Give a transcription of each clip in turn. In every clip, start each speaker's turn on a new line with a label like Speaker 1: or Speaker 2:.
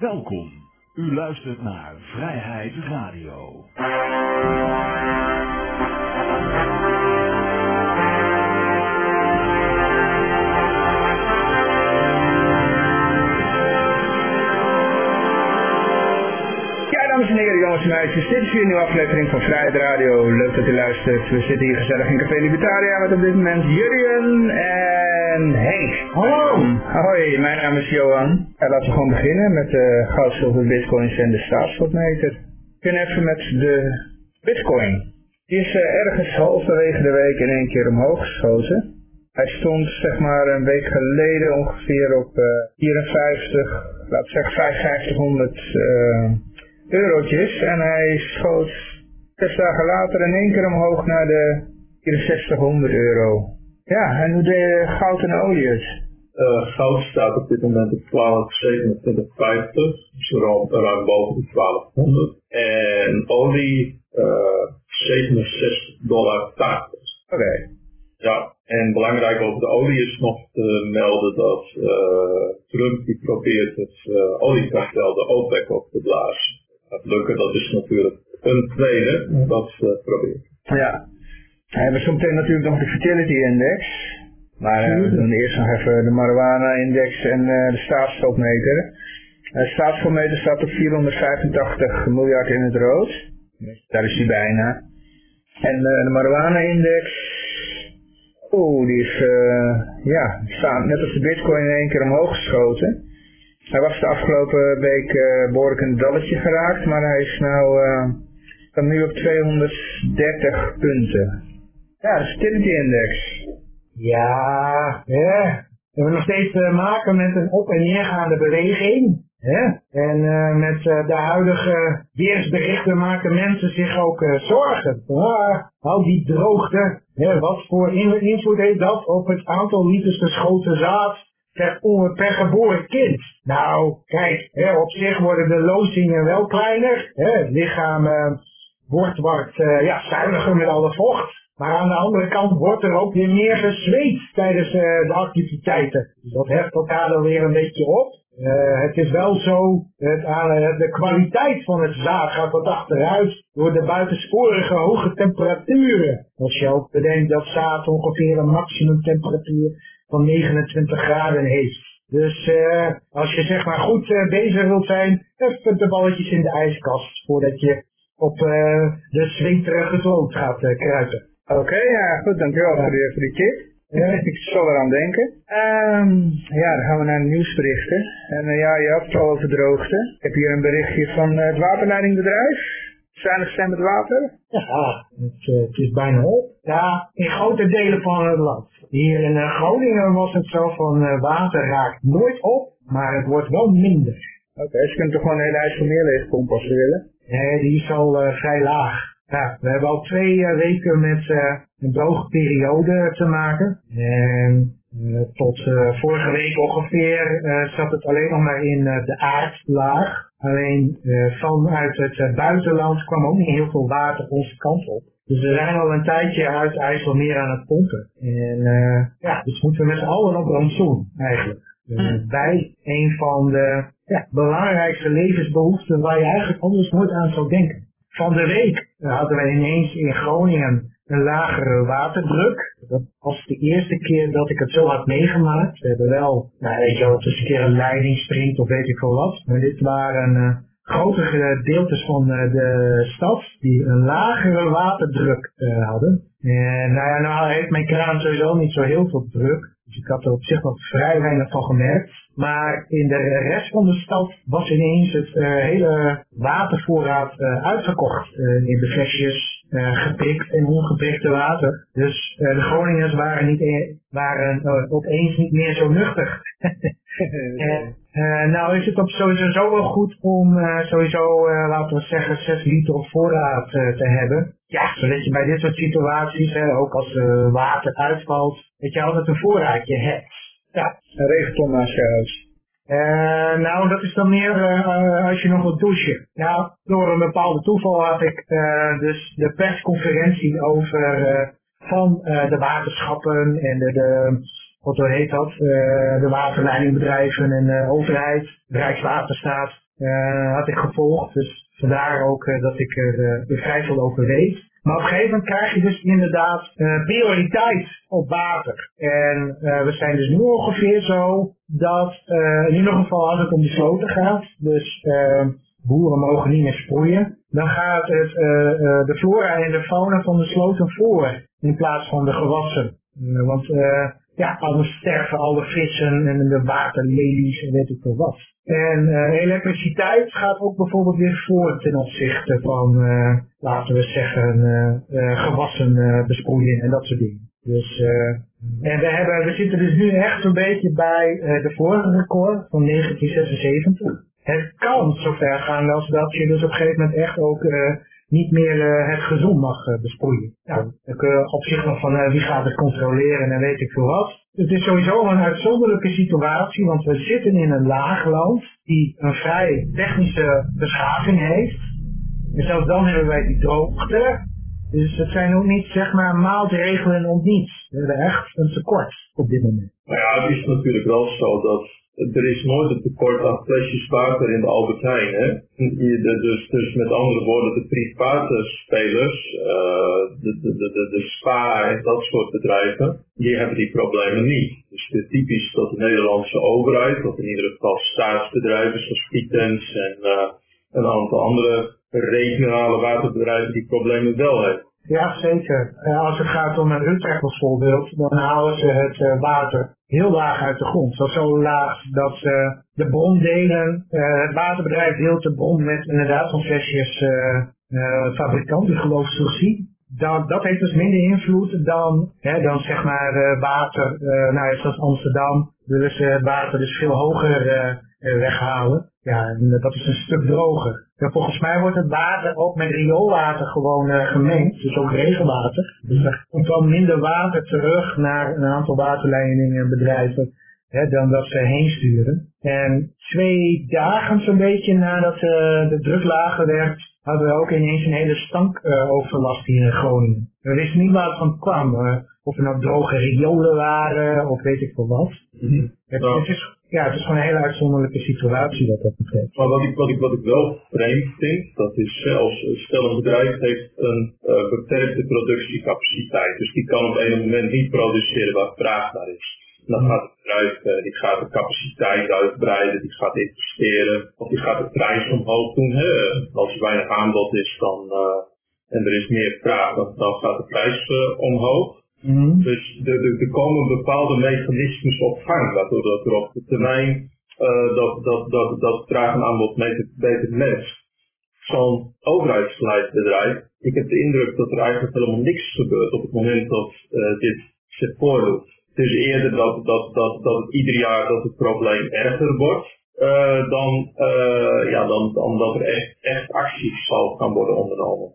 Speaker 1: Welkom. U luistert naar Vrijheid Radio.
Speaker 2: Dames en heren, jongens en meisjes, dit is weer een nieuwe aflevering van Vrijheid Radio. Leuk dat u luistert. We zitten hier gezellig in Café Libertaria met op dit moment Jurjen en Henk.
Speaker 3: Hallo!
Speaker 2: Hoi, mijn naam is Johan. En laten we gewoon beginnen met de goud, zilver, bitcoins en de staatsschuldmeter. We even met de bitcoin. Die is eh, ergens halverwege de week in één keer omhoog geschoten. Hij stond zeg maar een week geleden ongeveer op eh 54, laten we zeggen 5500 eh, eurotjes. En hij schoot zes dagen later in één keer omhoog naar de 6400 euro. Ja, en hoe deed goud en olie het?
Speaker 3: Eh, goud staat op dit moment op 1227,50, dus ruim, ruim boven de 1200. En olie eh 67 dollar.
Speaker 2: Oké,
Speaker 3: Ja, en belangrijk over de olie is nog te melden dat eh, Trump die probeert het uh, oliekartel, de OPEC, op te blazen. Dat lukken, dat is natuurlijk een tweede dat eh, probeert.
Speaker 2: ja. We hebben zometeen natuurlijk nog de fertility index. Maar eh, we doen eerst nog even de marijuana index en eh, de staatsschuldmeter. De staatsschuldmeter staat op 485 miljard in het rood. Daar is hij bijna. En eh, de marijuana index, oeh, die is, eh, ja, die staat net als de bitcoin in één keer omhoog geschoten. Hij was de afgelopen week eh, behoorlijk een dalletje geraakt, maar hij is nou, eh, staat nu op 230 punten. Ja, de fertility index.
Speaker 4: Ja, hè. we nog steeds te maken met een op- en neergaande beweging. Hè? En eh, met eh, de huidige weersberichten maken mensen zich ook eh, zorgen. Ah, al die droogte, hè, wat voor in- invloed heeft dat op het aantal liters geschoten zaad per, per geboren kind? Nou, kijk, hè, op zich worden de lozingen wel kleiner. Hè? Het lichaam eh, wordt wat eh, ja, zuiniger met alle vocht. Maar aan de andere kant wordt er ook weer meer gezweet tijdens eh, de activiteiten. Dat heft elkaar dan weer een beetje op. Eh, het is wel zo, het, aan- de kwaliteit van het zaad gaat wat achteruit door de buitensporige hoge temperaturen. Als je ook bedenkt dat zaad ongeveer een maximum temperatuur van 29 graden heeft. Dus eh, als je zeg maar goed eh, bezig wilt zijn, even de balletjes in de ijskast voordat je op eh, de zwinterige vloot gaat eh, kruipen.
Speaker 2: Oké, ja, goed, dankjewel voor, die, voor die tip. Ja, ik zal eraan denken. Ehm, ja, dan gaan we naar de nieuwsberichten. En eh, ja, je had het al over droogte. Ik heb hier een berichtje van eh, het waterleidingbedrijf. Zuinig zijn met water.
Speaker 4: Ja, het, eh, het is bijna op. Ja, in grote delen van het land. Hier in Groningen was het zo van water raakt nooit op, maar het wordt wel minder.
Speaker 2: Oké, ze kunnen toch gewoon een hele ijs van meer leegpompen als ze willen.
Speaker 4: Nee, die is al vrij laag. Ja, we hebben al twee eh, weken met eh, een droge periode te maken. En eh, tot vorige week ongeveer zat het alleen nog maar in de aardlaag. Alleen vanuit het buitenland kwam ook niet heel veel water onze kant op. Dus we zijn al een tijdje uit IJsselmeer aan het pompen. En ja, dus moeten we met z'n allen op rantsoen eigenlijk. Eh, bij een van de ja, belangrijkste levensbehoeften waar je eigenlijk anders nooit aan zou denken. Van de week hadden we ineens in Groningen een lagere waterdruk. Dat was de eerste keer dat ik het zo had meegemaakt. We hebben wel, nou weet je wel, een keer een leiding springt of weet ik veel wat. Maar dit waren eh grote gedeeltes van eh, de stad die een lagere waterdruk eh, hadden. En nou ja, nou heeft mijn kraan sowieso niet zo heel veel druk. Dus ik had er op zich nog vrij weinig van gemerkt. Maar in de rest van de stad was ineens het eh, hele watervoorraad eh, uitverkocht. Eh, in de flesjes geprikt en ongeprikte water. Dus de Groningers waren, niet e- waren opeens niet meer zo nuchter. En, nou is het op sowieso zo wel goed om sowieso, laten we zeggen, 6 liter op voorraad te hebben. Ja, zodat je bij dit soort situaties, ook als water uitvalt, dat je altijd een voorraadje hebt. Ja,
Speaker 2: Een regenton naast je huis.
Speaker 4: eh, nou, dat is dan meer eh, als je nog wilt douchen. Nou, door een bepaalde toeval had ik eh, dus de persconferentie over van de waterschappen en de, de wat heet dat, de waterleidingbedrijven en de overheid, Rijkswaterstaat. had ik gevolgd. Dus vandaar ook dat ik er vrij veel over weet. Maar op een gegeven moment krijg je dus inderdaad prioriteit op water. En we zijn dus nu ongeveer zo dat in ieder geval als het om de sloten gaat. Dus boeren mogen niet meer sproeien. Dan gaat het de flora en de fauna van de sloten voor in plaats van de gewassen. want ja, anders sterven alle vissen en de waterlelies en weet ik veel wat. En uh, elektriciteit gaat ook bijvoorbeeld weer voor ten opzichte van, uh, laten we zeggen, uh, gewassen besproeien en dat soort dingen. Dus, en we, hebben, we zitten dus nu echt een beetje bij de vorige record van 1976. Het kan zover gaan als dat je dus op een gegeven moment echt ook niet meer het gezond mag besproeien. Nou, op zich nog van wie gaat het controleren en weet ik veel wat. Het is sowieso een uitzonderlijke situatie, want we zitten in een laag land die een vrij technische beschaving heeft. En zelfs dan hebben wij die droogte. Dus het zijn ook niet, zeg maar, maatregelen om niets. We hebben echt een tekort op dit moment.
Speaker 3: Nou ja, het is natuurlijk wel zo dat er is nooit een tekort aan flesjes water in de Albert Heijn. Hè? Dus, dus met andere woorden, de private spelers, uh, de, de, de, de, spa en dat soort bedrijven, die hebben die problemen niet. Dus het is typisch dat de Nederlandse overheid, of in ieder geval staatsbedrijven zoals Vitens en uh, een aantal andere regionale waterbedrijven die problemen wel hebben.
Speaker 4: Ja, zeker. als het gaat om een Utrecht bijvoorbeeld, dan halen ze het uh, water heel laag uit de grond. Zo, zo laag dat de bron delen. Uh, het waterbedrijf deelt de bron met inderdaad van flesjes fabrikant, die geloof ik Dat, dat heeft dus minder invloed dan, hè, dan zeg maar water, nou zoals Amsterdam, willen ze het water dus veel hoger weghalen. Ja, dat is een stuk droger. Ja, volgens mij wordt het water ook met rioolwater gewoon uh, gemengd, dus ook regenwater. Dus er komt dan minder water terug naar een aantal waterleidingen en bedrijven hè, dan dat ze heen sturen. En twee dagen zo'n beetje nadat uh, de druk lager werd, hadden we ook ineens een hele stankoverlast hier in Groningen. We wisten niet waar het van kwam. Uh, of er nou droge riolen waren of weet ik veel wat. Mm het, het, is ja, het is gewoon een hele uitzonderlijke situatie wat dat betreft.
Speaker 3: Maar wat ik, wat ik, wat ik wel vreemd vind, dat is zelfs, stel een bedrijf heeft een uh, beperkte productiecapaciteit. Dus die kan op een moment niet produceren waar vraag naar is. Dan gaat het bedrijf, uh, die gaat de capaciteit uitbreiden, die gaat investeren, of die gaat de prijs omhoog doen. Hè. Als er weinig aanbod is dan, uh, en er is meer vraag, dan, dan gaat de prijs omhoog. Mm Dus er komen bepaalde mechanismes op gang, waardoor dat er op de termijn uh, dat, dat, dat, dat vraag en aanbod beter, matcht. Zo'n overheidsbedrijf, ik heb de indruk dat er eigenlijk helemaal niks gebeurt op het moment dat uh, dit zich voordoet. Het is eerder dat, dat, dat, dat het ieder jaar dat het probleem erger wordt, uh, dan, uh, ja, dan, dan dat er echt, echt acties zal gaan worden ondernomen.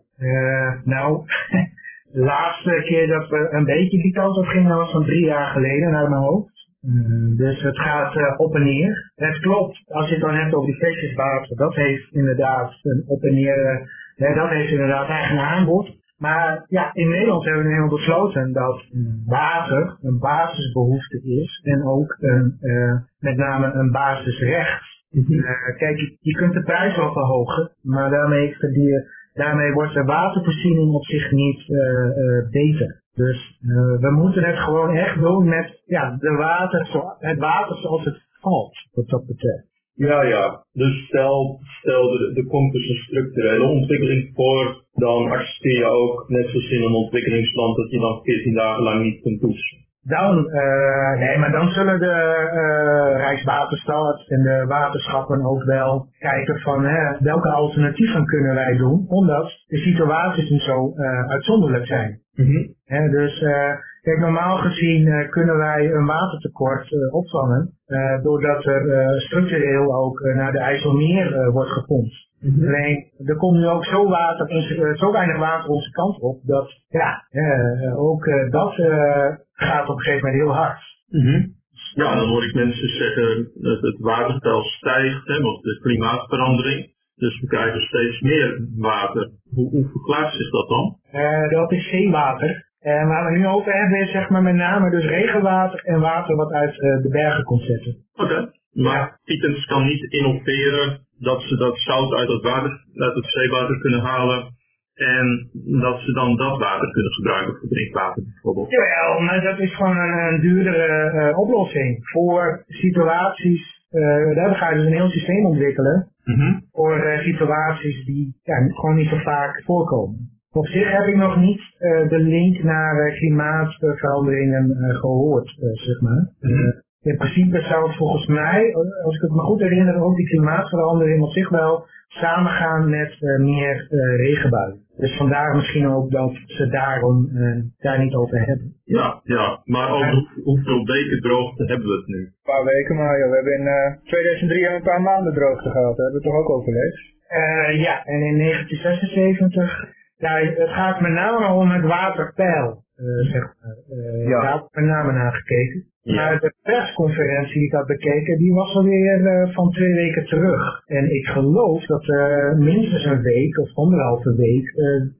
Speaker 4: nou, De laatste keer dat we een beetje die kant op gingen was van drie jaar geleden naar mijn hoofd. Mm, dus het gaat uh, op en neer. Het klopt, als je het dan hebt over die feestjeswater, dat heeft inderdaad een op en neer, uh, dat heeft inderdaad eigen aanbod. Maar ja, in Nederland hebben we nu besloten dat water een basisbehoefte is en ook een, uh, met name een basisrecht. Mm kijk, je, je, kunt de prijs wel verhogen, maar daarmee verdien daarmee wordt de watervoorziening op zich niet uh, beter. Dus uh, we moeten het gewoon echt doen met ja, de het water zoals het valt, wat dat betreft.
Speaker 3: Ja, ja. Dus stel, stel er, er komt dus een structurele ontwikkeling voor, dan accepteer je ook, net zoals in een ontwikkelingsland, dat je dan 14 dagen lang niet kunt douchen.
Speaker 4: Dan, uh, nee, maar dan zullen de uh, Rijkswaterstaat en de waterschappen ook wel kijken van hè, welke alternatieven kunnen wij doen, omdat de situaties niet zo uh, uitzonderlijk zijn. Mm -hmm. He, dus kijk, normaal gezien kunnen wij een watertekort opvangen, doordat er structureel ook naar de IJsselmeer wordt gepompt. Mhm. Alleen, er komt nu ook zo, water, zo weinig water onze kant op, dat ja, ook dat gaat op een gegeven moment heel hard.
Speaker 3: Mm Ja, dan hoor ik mensen zeggen dat het waterpeil stijgt, hè, want de klimaatverandering. Dus we krijgen steeds meer water. Hoe, hoe verklaart zich dat dan?
Speaker 4: Uh, dat is zeewater. Uh, waar we nu over hebben is zeg maar met name dus regenwater en water wat uit uh, de bergen komt zetten.
Speaker 3: Oké. Maar ja. kan niet innoveren dat ze dat zout uit het, water, uit het zeewater kunnen halen en dat ze dan dat water kunnen gebruiken voor drinkwater bijvoorbeeld.
Speaker 4: Jawel, maar dat is gewoon een, een duurdere uh, oplossing voor situaties. Uh, daar ga je dus een heel systeem ontwikkelen
Speaker 3: Mhm.
Speaker 4: voor uh, situaties die ja, gewoon niet zo vaak voorkomen. Op zich heb ik nog niet de link naar klimaatveranderingen gehoord, zeg maar.
Speaker 3: Mhm.
Speaker 4: In principe zou het volgens mij, als ik het me goed herinner, ook die klimaatverandering op zich wel samengaan met meer regenbuien. Dus vandaar misschien ook dat ze daarom daar niet over hebben.
Speaker 3: Ja, ja. maar over hoeveel weken droogte hebben we het nu?
Speaker 2: Een paar weken maar, joh. We hebben in 2003 hebben we een paar maanden droogte gehad. Dat hebben we toch ook overleefd?
Speaker 4: ja, en in 1976 ja, het gaat met name om het waterpeil, uh, zeg maar. Uh, ja. Daar heb ik met name naar gekeken. Maar de persconferentie die ik had bekeken, die was alweer uh, van twee weken terug. En ik geloof dat er minstens een week of anderhalve week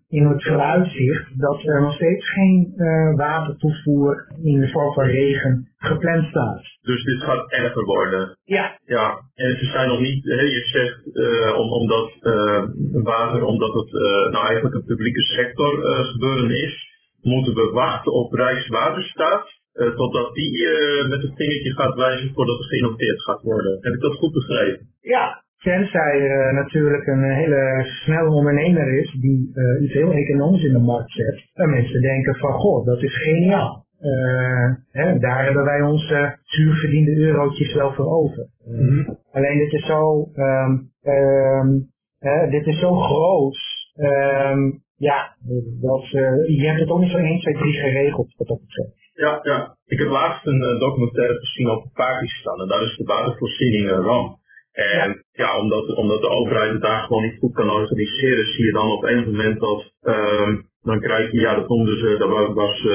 Speaker 4: in het vooruitzicht dat er nog steeds geen watertoevoer in de vorm van regen gepland staat.
Speaker 3: Dus dit gaat erger worden.
Speaker 4: Ja.
Speaker 3: Ja, en ze zijn nog niet, hè, je zegt uh, om, omdat uh, water, omdat het uh, nou eigenlijk een publieke sector gebeuren is, moeten we wachten op Rijkswaterstaat, totdat die met het vingertje gaat wijzen voordat er geïnnoveerd gaat worden. Heb ik dat goed begrepen?
Speaker 4: Ja, tenzij uh, natuurlijk een hele snelle ondernemer is die uh, iets heel economisch in de markt zet. En mensen denken van, goh, dat is geniaal. Uh, hè, daar hebben wij onze zuurverdiende eurotjes wel voor over.
Speaker 3: Mm -hmm.
Speaker 4: Alleen dit is zo, um, um, hè, dit is zo groot. Um, ja, dat, je hebt het ook niet zo 1, 2, 3 geregeld wat dat betreft.
Speaker 3: Ja, ja. Ik heb laatst een uh, documentaire gezien over Pakistan en daar is de watervoorziening een ramp. En ja, omdat, omdat de overheid het daar gewoon niet goed kan organiseren, zie je dan op een moment dat um, dan krijg je, ja dat noemden ze, daar was uh,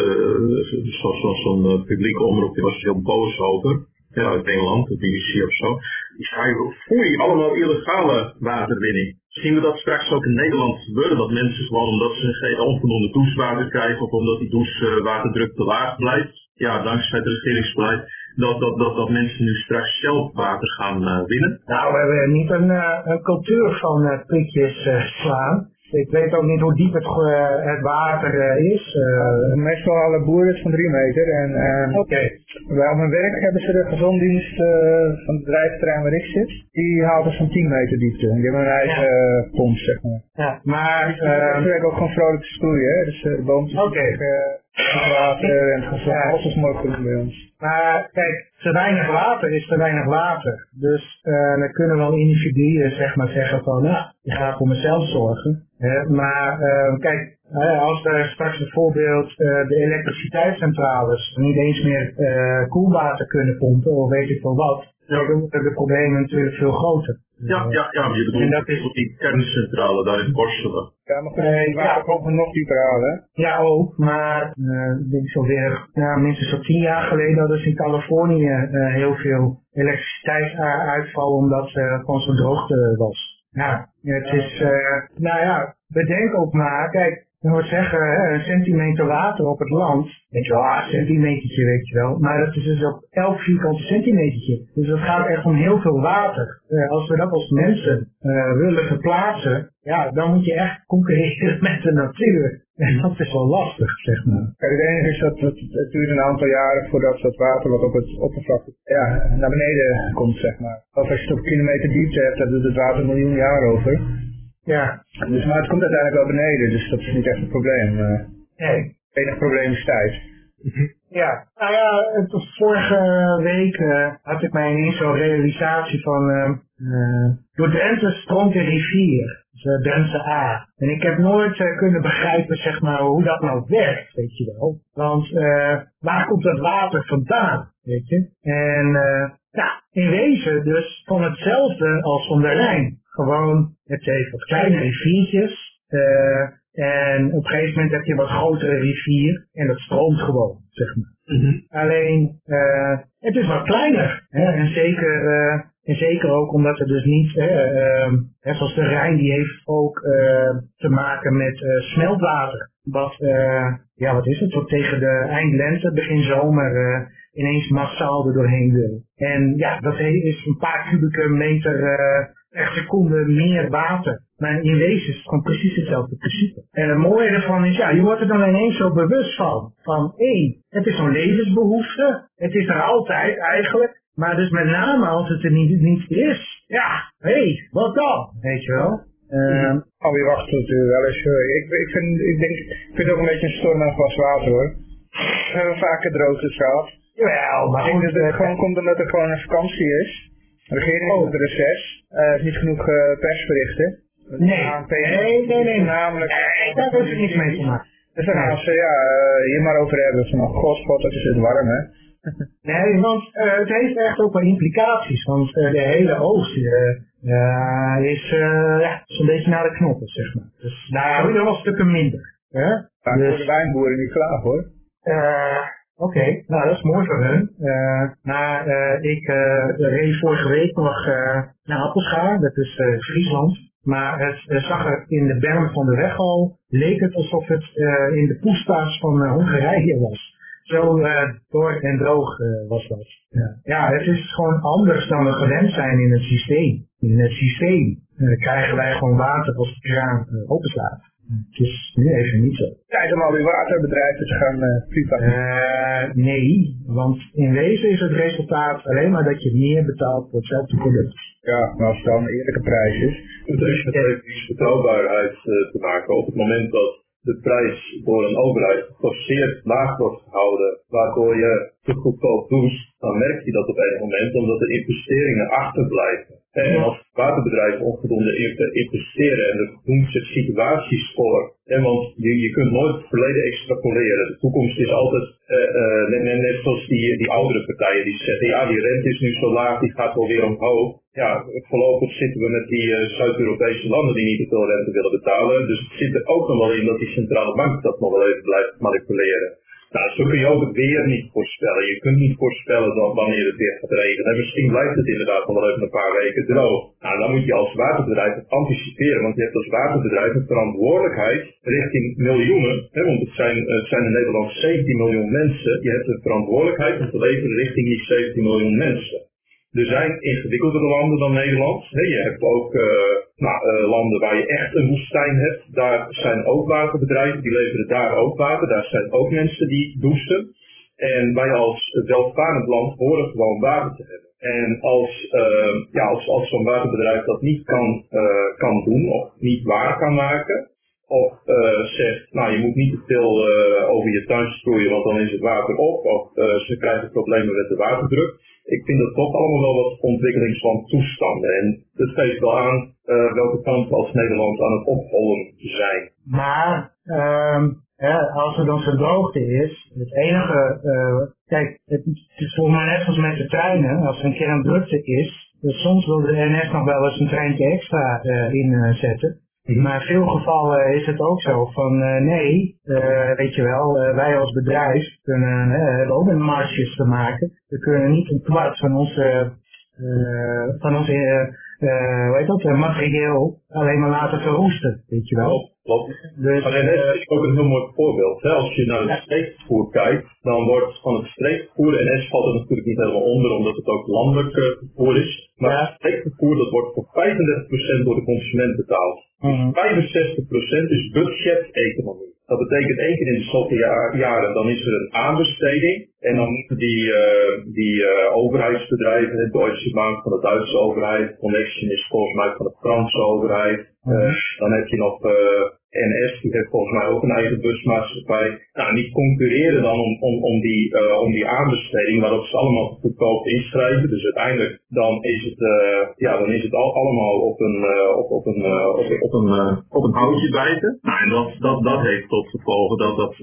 Speaker 3: zo'n zo, zo, zo publieke omroep, die was heel boos over. Ja, uit Engeland, de BBC of zo. Die schrijven, foei, allemaal illegale waterwinning. Zien we dat straks ook in Nederland gebeuren, dat mensen gewoon omdat ze geen onvoldoende douchewater krijgen of omdat die douchewaterdruk te laag blijft, ja, dankzij het regeringsbeleid, dat, dat, dat, dat mensen nu straks zelf water gaan uh, winnen?
Speaker 4: Nou, we hebben niet een, een cultuur van uh, slaan. Ik weet ook niet hoe diep het, het water is.
Speaker 2: Meestal alle boeren van drie meter. En
Speaker 4: Oké. Okay.
Speaker 2: bij mijn werk hebben ze de gezonddienst van het bedrijfsterrein waar ik zit. Die haalt er zo'n 10 meter diepte. Die hebben een eigen ja. pomp, zeg maar.
Speaker 4: Ja, maar...
Speaker 2: Dus werken ook gewoon vrolijk te sproeien, hè. Dus de boompjes...
Speaker 4: Oké. Okay.
Speaker 2: Water en. Alles is goed bij ons.
Speaker 4: Maar kijk, te weinig water is te weinig water. Dus uh, dan kunnen wel individuen zeg maar zeggen van, nou, ik ga voor mezelf zorgen. Uh, maar uh, kijk, als er straks bijvoorbeeld de elektriciteitscentrales niet eens meer koelwater kunnen pompen of weet ik veel wat, dan worden de problemen natuurlijk veel groter.
Speaker 3: Ja, ja, ja, maar je bedoelt
Speaker 4: En dat is-
Speaker 3: die kerncentrale daar in Borselen.
Speaker 2: Ja, maar goed,
Speaker 4: Eh,
Speaker 2: die
Speaker 4: ja.
Speaker 2: er nog dieper aan, hè.
Speaker 4: Ja, ook, maar uh, ik denk zo weer, ja, minstens zo tien jaar geleden hadden ze in Californië uh, heel veel elektriciteitsuitval omdat er gewoon zo'n droogte was. Ja, het is, uh, nou ja, bedenk ook maar, kijk, je moet zeggen, hè, een centimeter water op het land, weet je wel, ah, een centimetertje, weet je wel, maar dat is dus op elk vierkante centimetertje. Dus het gaat echt om heel veel water. Uh, als we dat als mensen uh, willen verplaatsen, ja, dan moet je echt concurreren met de natuur. En dat is wel lastig, zeg maar.
Speaker 2: Kijk, het enige is dat het, het duurt een aantal jaren voordat dat water wat op het oppervlak ja, naar beneden komt, zeg maar. Of als je het op kilometer diepte hebt, dan doet het water een miljoen jaar over.
Speaker 4: Ja,
Speaker 2: Dus, maar het komt uiteindelijk wel beneden, dus dat is niet echt een probleem. Uh,
Speaker 4: nee.
Speaker 2: het enige probleem is tijd.
Speaker 4: Ja, nou ja, was vorige week uh, had ik mij ineens zo'n realisatie van, uh, uh, door Drenthe stroomt een rivier, dus Drenthe A. En ik heb nooit kunnen begrijpen, zeg maar, hoe dat nou werkt, weet je wel. Want waar komt dat water vandaan, weet je? En ja, in wezen dus van hetzelfde als van de Rijn. Gewoon, het heeft wat kleine riviertjes, uh, en op een gegeven moment heb je een wat grotere rivier en dat stroomt gewoon, zeg maar.
Speaker 3: Mm -hmm.
Speaker 4: Alleen, uh, het is wat kleiner. Hè? En, zeker, uh, en zeker ook omdat er dus niet, uh, uh, zoals de Rijn, die heeft ook te maken met smeltwater. Wat, ja wat is het, tot tegen de eind lente, begin zomer ineens massaal er doorheen wil. En ja, dat is een paar kubieke meter echt seconden meer water. Maar in wezen is het gewoon precies hetzelfde principe. En het mooie ervan is, ja, je wordt er dan ineens zo bewust van. Van, hé, het is zo'n levensbehoefte. Het is er altijd eigenlijk. Maar dus met name als het er niet, niet is. Ja, hé, hey, wat dan? Weet je wel? Uh,
Speaker 2: Alweer wachten natuurlijk wel eens. Ik, ik, vind, ik, denk, ik vind het ook een beetje een storm aan glas water hoor. We hebben vaker droogtes gehad.
Speaker 4: jawel, maar
Speaker 2: Ik denk dat het
Speaker 4: eh,
Speaker 2: gewoon komt omdat er gewoon een vakantie is. De regering
Speaker 4: Oh.
Speaker 2: op het reces. Er is niet genoeg eh, persberichten.
Speaker 4: Nee,
Speaker 2: ANP
Speaker 4: nee, nee, nee.
Speaker 2: Namelijk.
Speaker 4: Nee, daar heeft niks mee te maken.
Speaker 2: Dus dan gaan ze ja, eh, hier maar over hebben. Van, oh god, god, het is het warm hè.
Speaker 4: Nee, want eh, het heeft echt ook wel implicaties. Want eh, de hele oogst eh, is ja, zo'n beetje naar de knoppen, zeg maar. Dus daar hebben we wel stukken minder. Hè?
Speaker 2: Maar
Speaker 4: Dus-
Speaker 2: de wijnboeren niet klaar hoor.
Speaker 4: Oké, nou dat is mooi voor hun. Eh, maar eh, ik eh, reed vorige week nog naar Appelschaar, dat is Friesland. Maar het zag er in de berm van de weg al, leek het alsof het in de poesta's van Hongarije was. Zo door en droog was dat. Ja. ja, het is gewoon anders dan we gewend zijn in het systeem. In het systeem krijgen wij gewoon water als de kraan uh, openslaat. Het is nu even niet zo.
Speaker 2: Tijd om al die waterbedrijven te gaan uh, privatiseren.
Speaker 4: Uh, nee, want in wezen is het resultaat alleen maar dat je meer betaalt voor hetzelfde product.
Speaker 2: Ja, maar als het dan een eerlijke prijs is.
Speaker 3: Het heeft met betrouwbaarheid uh, te maken. Op het moment dat de prijs door een overheid geforceerd laag wordt gehouden, waardoor je te goedkoop doet, dan merk je dat op een moment, omdat de investeringen achterblijven. En als waterbedrijven onvoldoende investeren en er doen ze situatiescore. En want je, je kunt nooit het verleden extrapoleren. De toekomst is altijd uh, uh, net, net, net, zoals die, die oudere partijen die zeggen, ja die rente is nu zo laag, die gaat wel weer omhoog. Ja, voorlopig zitten we met die uh, Zuid-Europese landen die niet te veel rente willen betalen. Dus het zit er ook nog wel in dat die centrale bank dat nog wel even blijft manipuleren. Nou, zo kun je ook het weer niet voorspellen. Je kunt niet voorspellen dan wanneer het weer gaat regenen. En misschien blijft het inderdaad wel even een paar weken droog. Nou, dan moet je als waterbedrijf het anticiperen. Want je hebt als waterbedrijf een verantwoordelijkheid richting miljoenen. Hè, want het zijn, zijn in Nederland 17 miljoen mensen. Je hebt een verantwoordelijkheid om te leveren richting die 17 miljoen mensen. Er zijn ingewikkeldere landen dan Nederland. Nee, je hebt ook uh, nou, uh, landen waar je echt een woestijn hebt. Daar zijn ook waterbedrijven, die leveren daar ook water. Daar zijn ook mensen die douchen. En wij als welvarend land horen gewoon water te hebben. En als, uh, ja, als, als zo'n waterbedrijf dat niet kan, kan doen of niet waar kan maken, of zegt, nou je moet niet te veel over je tuin strooien, want dan is het water op. Of ze krijgen problemen met de waterdruk. Ik vind dat toch allemaal wel wat ontwikkelingsland toestanden. En dat geeft wel aan welke kant we als Nederland aan het ophollen zijn.
Speaker 4: Maar um, ja, als er dan zo'n droogte is, het enige, kijk, het, is volgens mij net als met de treinen, als er een keer een drukte is, dus soms wil de NS nog wel eens een treintje extra inzetten. Maar in veel gevallen is het ook zo van uh, nee, uh, weet je wel, uh, wij als bedrijf kunnen, hebben ook een marges te maken. We kunnen niet een kwart van onze, van onze hoe heet dat, materieel alleen maar laten verroesten, weet je wel.
Speaker 3: Klopt. Dus, maar NS is ook een heel mooi voorbeeld. Hè? Als je naar het streekvervoer kijkt, dan wordt van het streekvervoer, NS valt er natuurlijk niet helemaal onder, omdat het ook landelijk vervoer is. Maar ja. het streekvervoer, dat wordt voor 35% door de consument betaald. Mm -hmm. 65% is budget-economie. Dat betekent één keer in de zoveel jaar, jaren, dan is er een aanbesteding. En dan moeten die, uh, die uh, overheidsbedrijven, de Deutsche Bank van de Duitse overheid, Connection is volgens mij van de Franse overheid. Uh, dan heb je nog NS, die heeft volgens mij ook een eigen busmaatschappij. Nou, die concurreren dan om, om, om, die, om die aanbesteding, waarop ze allemaal goedkoop inschrijven. Dus uiteindelijk dan is het, ja, dan is het al, allemaal op een, op, op een, op, op, een, op een houtje bijten. Nou, en dat, dat, dat heeft tot gevolg dat, dat,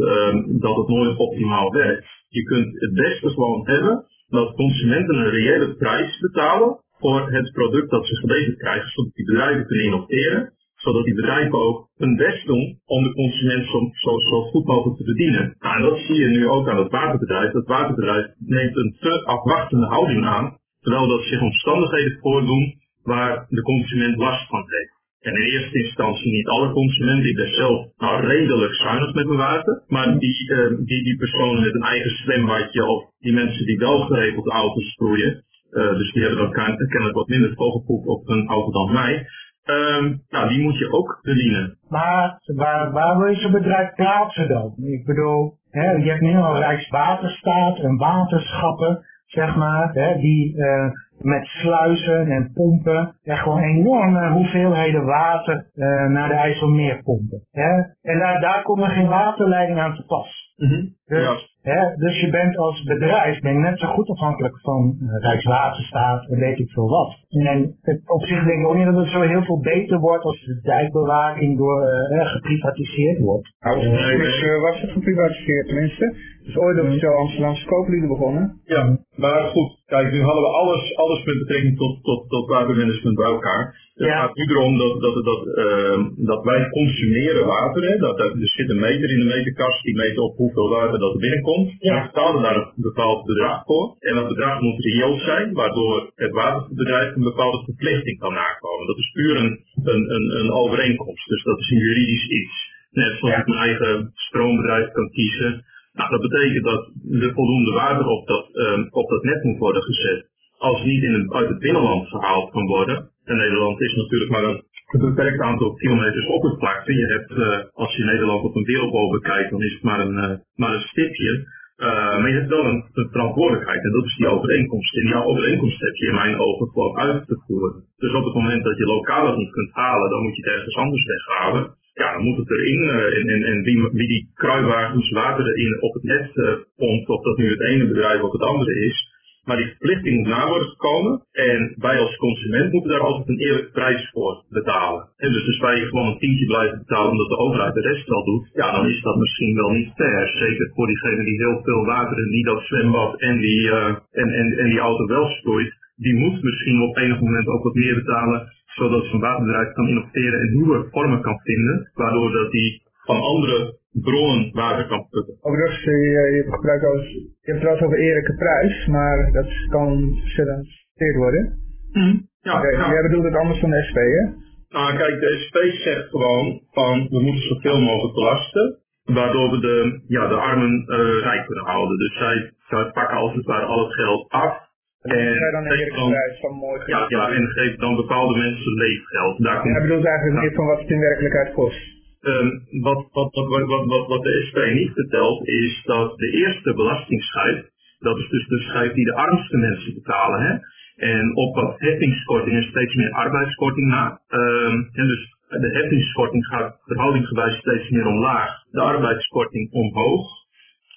Speaker 3: dat het nooit optimaal werkt. Je kunt het beste gewoon hebben dat consumenten een reële prijs betalen voor het product dat ze geleverd krijgen, zodat die bedrijven kunnen innoveren, zodat die bedrijven ook hun best doen om de consument zo, zo, goed mogelijk te bedienen. Nou, en dat zie je nu ook aan het waterbedrijf. Het waterbedrijf neemt een te afwachtende houding aan, terwijl dat zich omstandigheden voordoen waar de consument last van heeft. En in eerste instantie niet alle consumenten, ik ben zelf nou, redelijk zuinig met mijn water, maar die, uh, die, die personen met een eigen zwembadje of die mensen die wel geregeld auto's sproeien, dus die hebben dan kennelijk wat minder vogelpoep op hun auto dan mij. Ehm, nou, die moet je ook bedienen.
Speaker 4: Maar waar, waar wil je zo'n bedrijf plaatsen dan? Ik bedoel, hè, je hebt nu al Rijkswaterstaat en waterschappen, zeg maar, hè, die uh, met sluizen en pompen echt gewoon enorme hoeveelheden water uh, naar de IJsselmeer pompen. Hè? En daar, daar komt er geen waterleiding aan te pas. Mm -hmm. Dus Hè? Dus je bent als bedrijf ben net zo goed afhankelijk van uh, Rijkswaterstaat en weet ik veel wat. En op zich denk ik ook niet dat het zo heel veel beter wordt als de dijkbewaking door uh, geprivatiseerd wordt.
Speaker 2: Nou, dus, uh, was het geprivatiseerd tenminste. Dus ooit is zo Amsterdamse kooplieden begonnen.
Speaker 3: Ja, maar goed, kijk, nu hadden we alles, alles met betrekking tot, tot, tot watermanagement bij elkaar. Het gaat nu erom dat, dat, dat, uh, dat wij consumeren water. Hè? Dat, dat, er zit een meter in de meterkast die meet op hoeveel water dat binnenkomt. Ja. Betalen daar een bepaald bedrag voor. En dat bedrag moet reëel zijn, waardoor het waterbedrijf een bepaalde verplichting kan nakomen. Dat is puur een, een, een, een overeenkomst. Dus dat is een juridisch iets. Net zoals ik mijn eigen stroombedrijf kan kiezen. Nou, dat betekent dat er voldoende water op dat, uh, op dat net moet worden gezet. Als niet in een, uit het binnenland gehaald kan worden, en Nederland is natuurlijk maar een beperkt aantal kilometers oppervlakte. Je hebt, uh, als je Nederland op een wereldbol bekijkt, dan is het maar een, uh, maar een stipje. Uh, maar je hebt wel een, verantwoordelijkheid en dat is die overeenkomst. En die overeenkomst heb je in mijn ogen gewoon uit te voeren. Dus op het moment dat je lokaal het niet kunt halen, dan moet je het ergens anders weghalen. Ja, dan moet het erin. en, en, en wie, die kruiwagens water erin op het net pompt, of dat nu het ene bedrijf of het andere is, maar die verplichting moet na worden gekomen. En wij als consument moeten daar altijd een eerlijke prijs voor betalen. En dus als wij gewoon een tientje blijven betalen omdat de overheid de rest wel doet, ja, dan is dat misschien wel niet fair. Zeker voor diegene die heel veel water en die dat zwembad en die, uh, en, en, en die auto wel stoeit. Die moet misschien op enig moment ook wat meer betalen, zodat zo'n waterbedrijf kan innoveren en nieuwe vormen kan vinden, waardoor dat die van andere bronnen water kan putten.
Speaker 2: Overigens, je, je hebt gebruikt als, je hebt het wel eens over eerlijke prijs, maar dat kan verschillend worden. Mm, ja, ja. Jij bedoelt het anders dan de SP, hè?
Speaker 3: Nou, kijk, de SP zegt gewoon van we moeten zoveel mogelijk belasten, waardoor we de, ja, de armen uh, rijk kunnen houden. Dus zij, zij pakken als het ware al het geld af.
Speaker 2: En, en dan eerlijke prijs van mooi
Speaker 3: Ja, ja, en geeft dan bepaalde mensen leefgeld.
Speaker 2: Daar komt, ja, bedoelt eigenlijk niet van wat het in werkelijkheid kost.
Speaker 3: Um, wat, wat, wat, wat, de SP niet vertelt is dat de eerste belastingsschijf, dat is dus de schijf die de armste mensen betalen. Hè? En op wat heffingskorting en steeds meer arbeidskorting na. Um, en dus de heffingskorting gaat verhoudingsgewijs steeds meer omlaag, de arbeidskorting omhoog.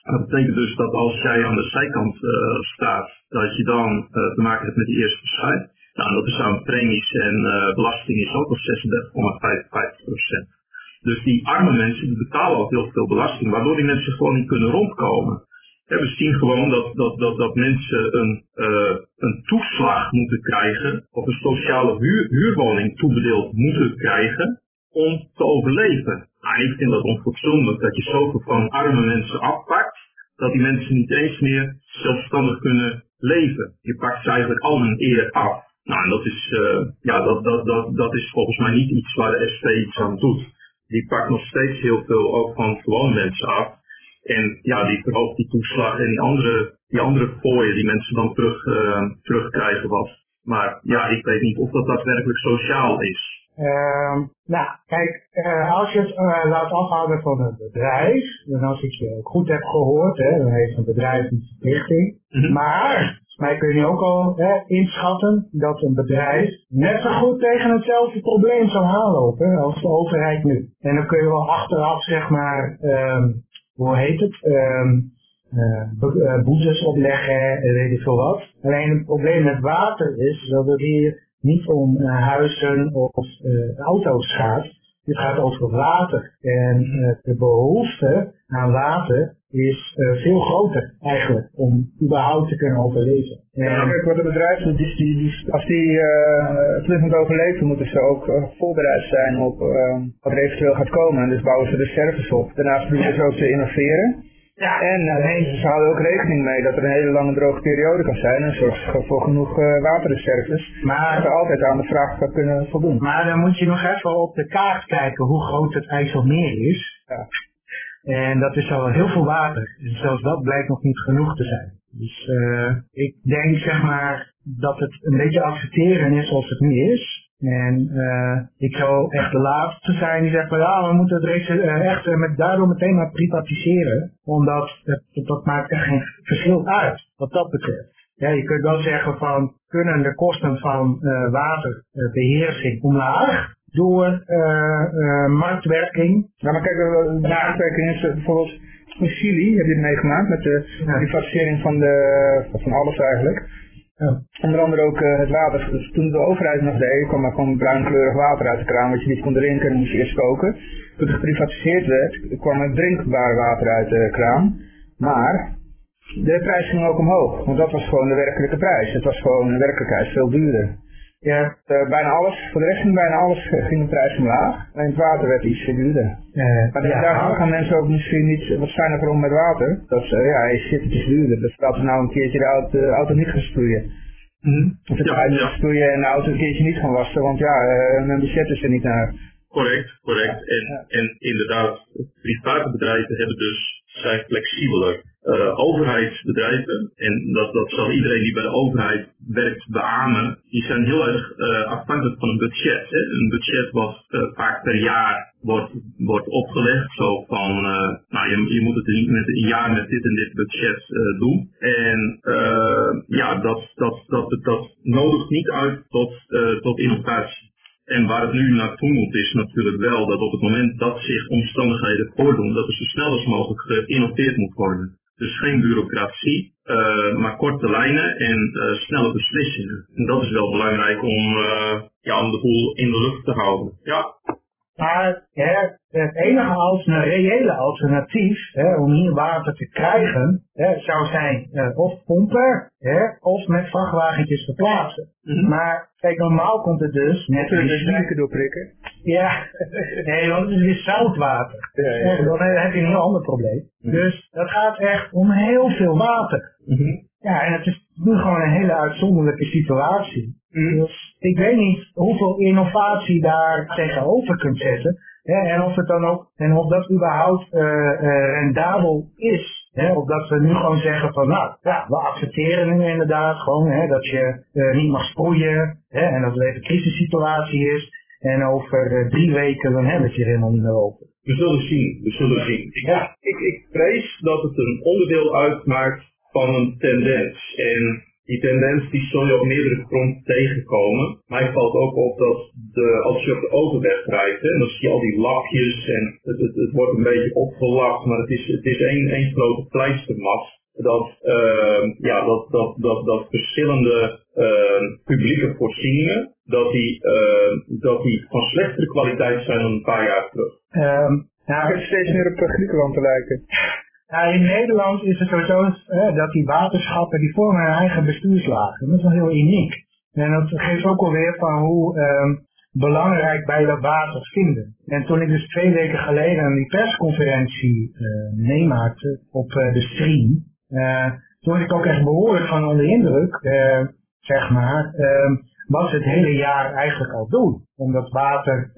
Speaker 3: Dat betekent dus dat als jij aan de zijkant uh, staat, dat je dan uh, te maken hebt met die eerste schijf. Nou, dat is aan premies en uh, belasting is ook op 36,55 procent. Dus die arme mensen die betalen ook heel veel belasting, waardoor die mensen gewoon niet kunnen rondkomen. we zien gewoon dat, dat, dat, dat mensen een, uh, een toeslag moeten krijgen, of een sociale huur, huurwoning toebedeeld moeten krijgen, om te overleven. Nou, ik vind dat onfatsoenlijk dat je zoveel van arme mensen afpakt, dat die mensen niet eens meer zelfstandig kunnen leven. Je pakt ze eigenlijk al hun eer af. Nou, dat is, uh, ja, dat, dat, dat, dat is volgens mij niet iets waar de SP iets aan doet die pakt nog steeds heel veel ook van gewone mensen af. En ja, die verhoogt die toeslag en die andere, die andere fooien die mensen dan terug, uh, terugkrijgen wat. Maar ja, ik weet niet of dat daadwerkelijk sociaal is.
Speaker 4: Uh, nou, kijk, uh, als je het uh, laat afhouden van een bedrijf, en als ik je goed heb gehoord, hè, dan heeft een bedrijf een verplichting. Mm -hmm. Maar kun je ook al inschatten dat een bedrijf net zo goed tegen hetzelfde probleem zou aanlopen als de overheid nu. En dan kun je wel achteraf, zeg maar, um, hoe heet het, um, uh, boetes opleggen en weet ik veel wat. Alleen het probleem met water is dat het hier niet om uh, huizen of auto's gaat. Het gaat over water. En de behoefte aan water is uh, veel groter eigenlijk om überhaupt te kunnen overleven.
Speaker 2: Ja, kijk, wat de bedrijven, die, die, die, als die uh, vliegend overleven, moeten ze ook uh, voorbereid zijn op uh, wat er eventueel gaat komen. En dus bouwen ze de services op. Daarnaast proberen ze ook te innoveren. Ja. En uh, ze houden ook rekening mee dat er een hele lange droge periode kan zijn en zorgen voor genoeg uh, waterreserves. Maar dat we altijd aan de vraag kunnen voldoen.
Speaker 4: Maar dan moet je nog even op de kaart kijken hoe groot het IJsselmeer is. Ja. En dat is al heel veel water. En zelfs dat blijkt nog niet genoeg te zijn. Dus uh, ik denk zeg maar dat het een beetje accepteren is zoals het nu is. En uh, ik zou echt de laatste zijn die zegt van ja, we moeten het uh, echt met, daardoor meteen maar privatiseren. Omdat het, dat maakt echt geen verschil uit wat dat betreft. Ja, je kunt wel zeggen van kunnen de kosten van waterbeheersing omlaag door marktwerking.
Speaker 2: Ja, maar kijk, de marktwerking is bijvoorbeeld in Chili, heb je het meegemaakt met de privatisering van, de, van alles eigenlijk. Ja. Onder andere ook uh, het water. Dus toen de overheid nog deed, kwam er gewoon bruinkleurig water uit de kraan, wat je niet kon drinken en moest je eerst koken. Toen het geprivatiseerd werd, kwam er drinkbaar water uit de kraan. Maar de prijs ging ook omhoog, want dat was gewoon de werkelijke prijs. Het was gewoon in werkelijkheid veel duurder. Ja, uh, bijna alles, voor de rest ging bijna alles ging de prijs omlaag. Alleen het water werd iets duurder. Uh, maar ja, daar gaan mensen ook misschien niet, wat zijn er voor om met water? Dat ze, ja, shit, het is duurder. Dus dat ze nou een keertje de auto, de auto niet gaan sproeien. Mm Of het ja, ja. sproeien en de auto een keertje niet gaan wassen, want ja, uh, mijn budget is er niet naar.
Speaker 3: Correct, correct. En, en inderdaad, private bedrijven hebben dus, zijn flexibeler uh, overheidsbedrijven, en dat, dat zal iedereen die bij de overheid werkt beamen, die zijn heel erg uh, afhankelijk van een budget. Hè? Een budget wat uh, vaak per jaar wordt, wordt opgelegd, zo van, nou je, je moet het in, een jaar met dit en dit budget doen. En ja, dat, dat, dat, dat nodigt niet uit tot, tot innovatie. En waar het nu naartoe moet is natuurlijk wel dat op het moment dat zich omstandigheden voordoen, dat er zo snel als mogelijk geïnnoveerd moet worden. Dus geen bureaucratie, uh, maar korte lijnen en uh, snelle beslissingen. En dat is wel belangrijk om, uh, ja, om de boel in de lucht te houden. Ja.
Speaker 4: Maar hè, het enige als een reële alternatief hè, om hier water te krijgen hè, zou zijn uh, of pompen hè, of met vrachtwagentjes verplaatsen. Mm -hmm. Maar kijk, normaal komt het dus met
Speaker 2: de dijken doorprikken.
Speaker 4: Ja, nee, want het is weer zoutwater. Ja, ja. Dan heb je een heel ander probleem. Mm -hmm. Dus dat gaat echt om heel veel water. Mm -hmm. Ja, en het is nu gewoon een hele uitzonderlijke situatie. Mm. Dus ik weet niet hoeveel innovatie daar tegenover kunt zetten. Hè, en of het dan ook, en of dat überhaupt uh, uh, rendabel is. Hè, of dat we nu gewoon zeggen van nou, ja, we accepteren nu inderdaad gewoon hè, dat je uh, niet mag sproeien. Hè, en dat het even een crisissituatie is. En over drie weken dan hebben we het hier helemaal niet meer over.
Speaker 3: We zullen zien, we zullen zien. Ik, ja. ik, ik vrees dat het een onderdeel uitmaakt van een tendens. En die tendens die zul je op meerdere fronten tegenkomen. Mij valt ook op dat de, als je op de overweg rijdt, en dan zie je al die lapjes en het, wordt een beetje opgelakt, maar het is, het is één, één grote pleistermas. Dat, uh, ja, dat, dat, dat, dat verschillende uh, publieke voorzieningen, dat die, uh, dat die van slechtere kwaliteit zijn dan een paar jaar terug.
Speaker 2: Um, nou, het steeds meer op Griekenland te lijken.
Speaker 4: Ja, in Nederland is het sowieso dat die waterschappen die vormen hun eigen bestuurslagen. Dat is wel heel uniek. En dat geeft ook alweer van hoe um, belangrijk wij dat water vinden. En toen ik dus twee weken geleden die persconferentie uh, meemaakte op uh, de stream, uh, toen was ik ook echt behoorlijk van onder de indruk, zeg maar, wat ze het hele jaar eigenlijk al doen. Om dat water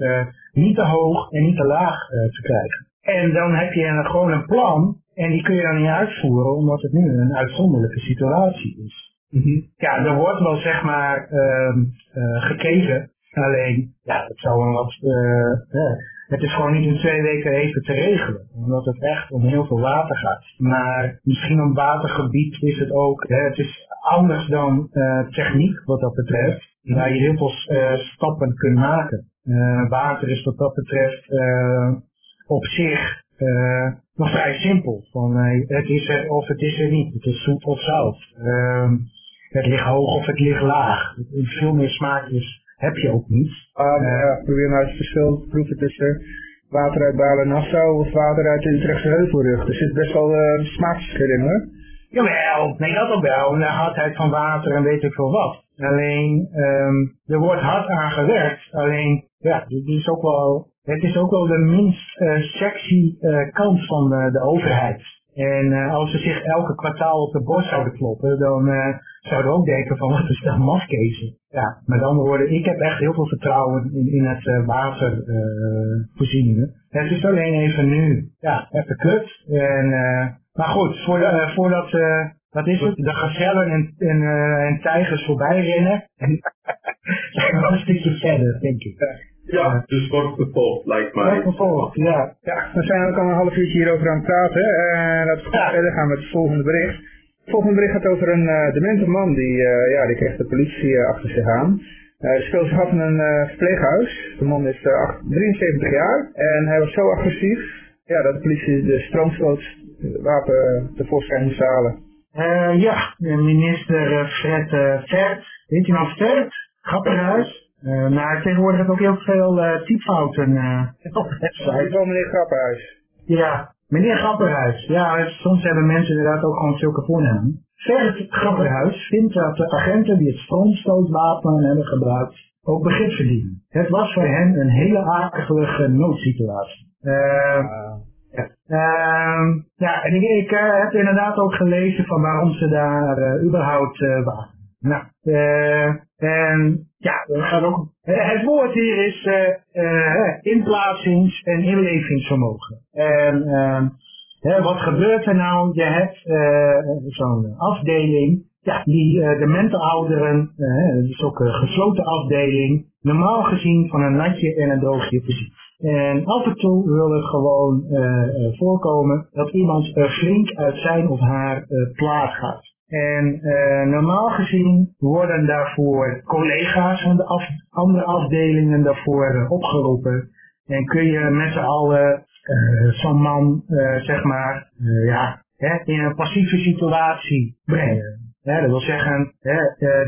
Speaker 4: niet te hoog en niet te laag te krijgen. En dan heb je gewoon een plan en die kun je dan niet uitvoeren omdat het nu een uitzonderlijke situatie is. Mm -hmm. Ja, er wordt wel zeg maar uh, uh, gekeken. Alleen, ja, het zou een wat, uh, het is gewoon niet in twee weken even te regelen. Omdat het echt om heel veel water gaat. Maar misschien op watergebied is het ook, het is anders dan techniek wat dat betreft. Waar je heel veel stappen kunt maken. water is wat dat betreft op zich nog vrij simpel. Van, het is er of het is er niet. Het is zoet of zout. Uh, het ligt hoog of het ligt laag. Veel meer smaakjes heb je ook niet.
Speaker 2: Ah, uh, probeer maar het verschil te proeven tussen water uit Balen-Nassau of water uit de Utrechtse Heuvelrug. Er zit best wel uh, smaakverschil in hoor.
Speaker 4: Jawel, nee dat ook wel. De hardheid van water en weet ik veel wat. Alleen, um, er wordt hard aan gewerkt. Alleen, ja, dit is ook wel het is ook wel de minst uh, sexy uh, kant van de, de overheid. En als ze zich elke kwartaal op de borst zouden kloppen, dan zouden we ook denken van wat is dat mafkezen. Ja, met andere woorden, ik heb echt heel veel vertrouwen in, in het watervoorzieningen. het is alleen even nu, ja, even kut. En, maar goed, voor, voordat wat is het? De gazellen en, en, en tijgers voorbij rennen. En nog een stukje verder, denk ik.
Speaker 3: Ja, dus wordt vervolgd, lijkt mij.
Speaker 4: Wordt vervolgd, ja.
Speaker 2: Ja, we zijn ook al een half uurtje hierover aan het praten. Uh, laten we ja. verder gaan met het volgende bericht. Het volgende bericht gaat over een uh, demente man die, uh, ja, die kreeg de politie achter zich aan. Hij speelde zich af in een verpleeghuis. De man is 73 jaar en hij was zo agressief ja, dat de politie de stroomstootwapen tevoorschijn moest halen.
Speaker 4: Uh, ja, minister Fred uh, Vert, weet je nou Vert? Grapperhuis. Uh, maar tegenwoordig heb ik ook heel veel uh, typfouten uh, op de website.
Speaker 2: Wel meneer Grapperhuis.
Speaker 4: Ja, meneer Grapperhuis. Ja, soms hebben mensen inderdaad ook gewoon zulke voornamen. Vert Grapperhuis vindt dat de agenten die het stroomstootwapen hebben gebruikt ook begrip verdienen. Het was voor hen een hele aardige noodsituatie. Ja. Uh, ja, en ik, ik heb inderdaad ook gelezen van waarom ze daar überhaupt waren. Nou, en ja, ook. Het woord hier is uh, uh, inplaatsings- en inlevingsvermogen. En uh, wat gebeurt er nou? Je hebt zo'n afdeling, ja, die de mentalouderen, dat is ook een gesloten afdeling, normaal gezien van een natje en een droogje. En af en toe wil het gewoon voorkomen dat iemand flink uit zijn of haar plaats gaat. En uh, normaal gezien worden daarvoor collega's van de andere afdelingen daarvoor uh, opgeroepen. En kun je met z'n allen uh, zo'n man, zeg maar, ja, hè, in een passieve situatie brengen. Dat wil zeggen, hè,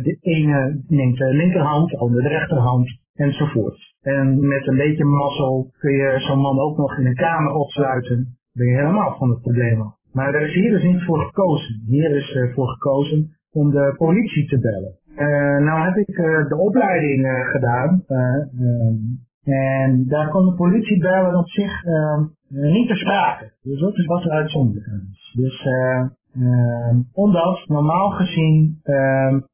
Speaker 4: de ene neemt de linkerhand, de andere de rechterhand enzovoort. En met een beetje mazzel kun je zo'n man ook nog in een kamer opsluiten. Ben je helemaal van het probleem af. Maar daar is hier dus niet voor gekozen. Hier is uh, voor gekozen om de politie te bellen. Uh, nou heb ik uh, de opleiding gedaan. en daar kon de politie bellen op zich niet te sprake. Dus dat is wat er uitzonderlijk is. Dus omdat normaal gezien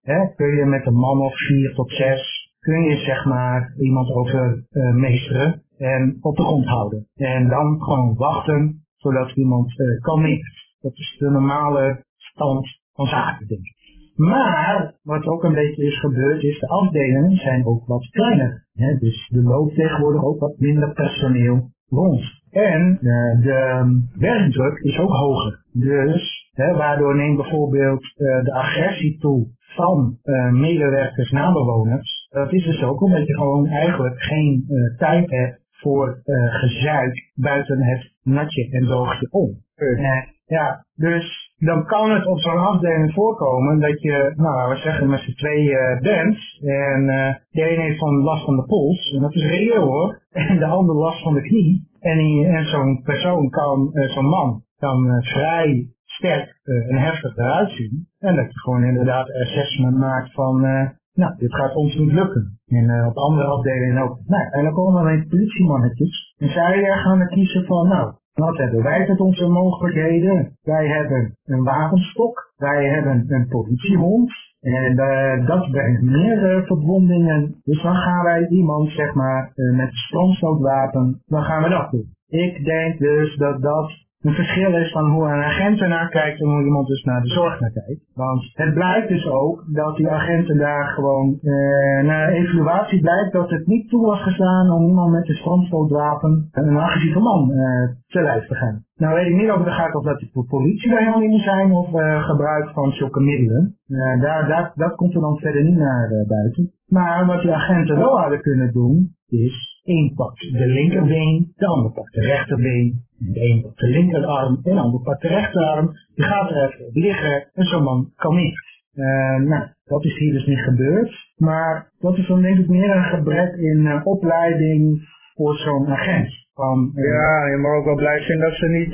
Speaker 4: hè, kun je met een man of vier tot zes kun je zeg maar iemand over meesteren en op de grond houden. En dan gewoon wachten zodat iemand uh, kan meten. Dat is de normale stand van zaken, denk ik. Maar, wat ook een beetje is gebeurd, is de afdelingen zijn ook wat kleiner. Hè? Dus er loopt tegenwoordig ook wat minder personeel rond. En uh, de werkdruk is ook hoger. Dus, hè, waardoor neemt bijvoorbeeld uh, de agressie toe van medewerkers naar bewoners. Dat is dus ook omdat je gewoon eigenlijk geen tijd hebt voor gezuik buiten het natje en droogje om. Uh, ja, dus dan kan het op zo'n afdeling voorkomen dat je, nou we zeggen met z'n twee uh, bent en uh, de ene heeft van last van de pols, en dat is reëel hoor, en de ander last van de knie. En, en zo'n persoon kan, zo'n man, kan vrij sterk en heftig eruit zien. En dat je gewoon inderdaad assessment maakt van, nou, dit gaat ons niet lukken. En uh, op andere afdelingen ook. Nou, en dan komen er politiemannetjes. En zij uh, gaan er kiezen van, nou, wat hebben wij tot onze mogelijkheden? Wij hebben een wapenstok. Wij hebben een politiehond. En uh, dat brengt meer verwondingen. Dus dan gaan wij iemand, zeg maar, met een stroomstootwapen, dan gaan we dat doen. Ik denk dus dat dat een verschil is van hoe een agent ernaar kijkt en hoe iemand dus naar de zorg naar kijkt. Want het blijkt dus ook dat die agenten daar gewoon, eh, na evaluatie blijkt dat het niet toe was gestaan om iemand met een strandstootwapen een agressieve man eh, te lijf te gaan. Nou weet ik niet of het gaat of dat de politie bij helemaal niet zijn of uh, gebruik van zulke middelen. Uh, daar, daar, dat komt er dan verder niet naar uh, buiten. Maar wat die agenten wel hadden kunnen doen, is één pakt de linkerbeen, de ander pakt de rechterbeen de een op de linkerarm en de ander op de rechterarm. Je gaat er even liggen en zo'n man kan niet. Uh, nou, dat is hier dus niet gebeurd. Maar dat is dan denk ik meer een gebrek in uh, opleiding voor zo'n agent. Van,
Speaker 2: uh, ja, je mag ook wel blij zijn dat ze niet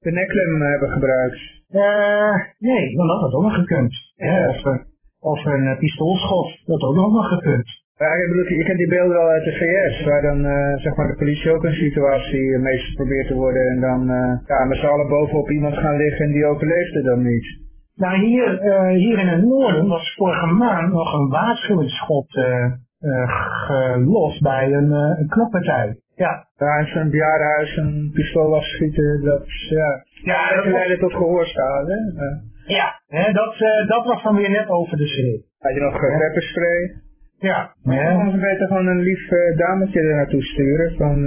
Speaker 2: de neklem hebben gebruikt.
Speaker 4: nee, dat had ook nog gekund. Ja. Of, of een pistoolschot, dat had ook nog gekund.
Speaker 2: Ja, ik bedoel, je kent die beelden wel uit de VS, waar dan uh, zeg maar de politie ook een situatie uh, meestal probeert te worden en dan uh, ja, met z'n allen bovenop iemand gaan liggen en die overleeft er dan niet.
Speaker 4: Nou, hier, hier in het noorden was vorige maand nog een waarschuwingsschot gelost bij een, een knoppartij.
Speaker 2: Ja. Ja, in bejaardenhuis een pistool afschieten, dat, ja, ja dat leidde tot gehoorschade.
Speaker 4: Ja, hè, dat, dat was dan weer net over de schreef.
Speaker 2: Had je nog pepperspray?
Speaker 4: Ja.
Speaker 2: ja. Dan kan beter gewoon een lief dametje er naartoe sturen. Van,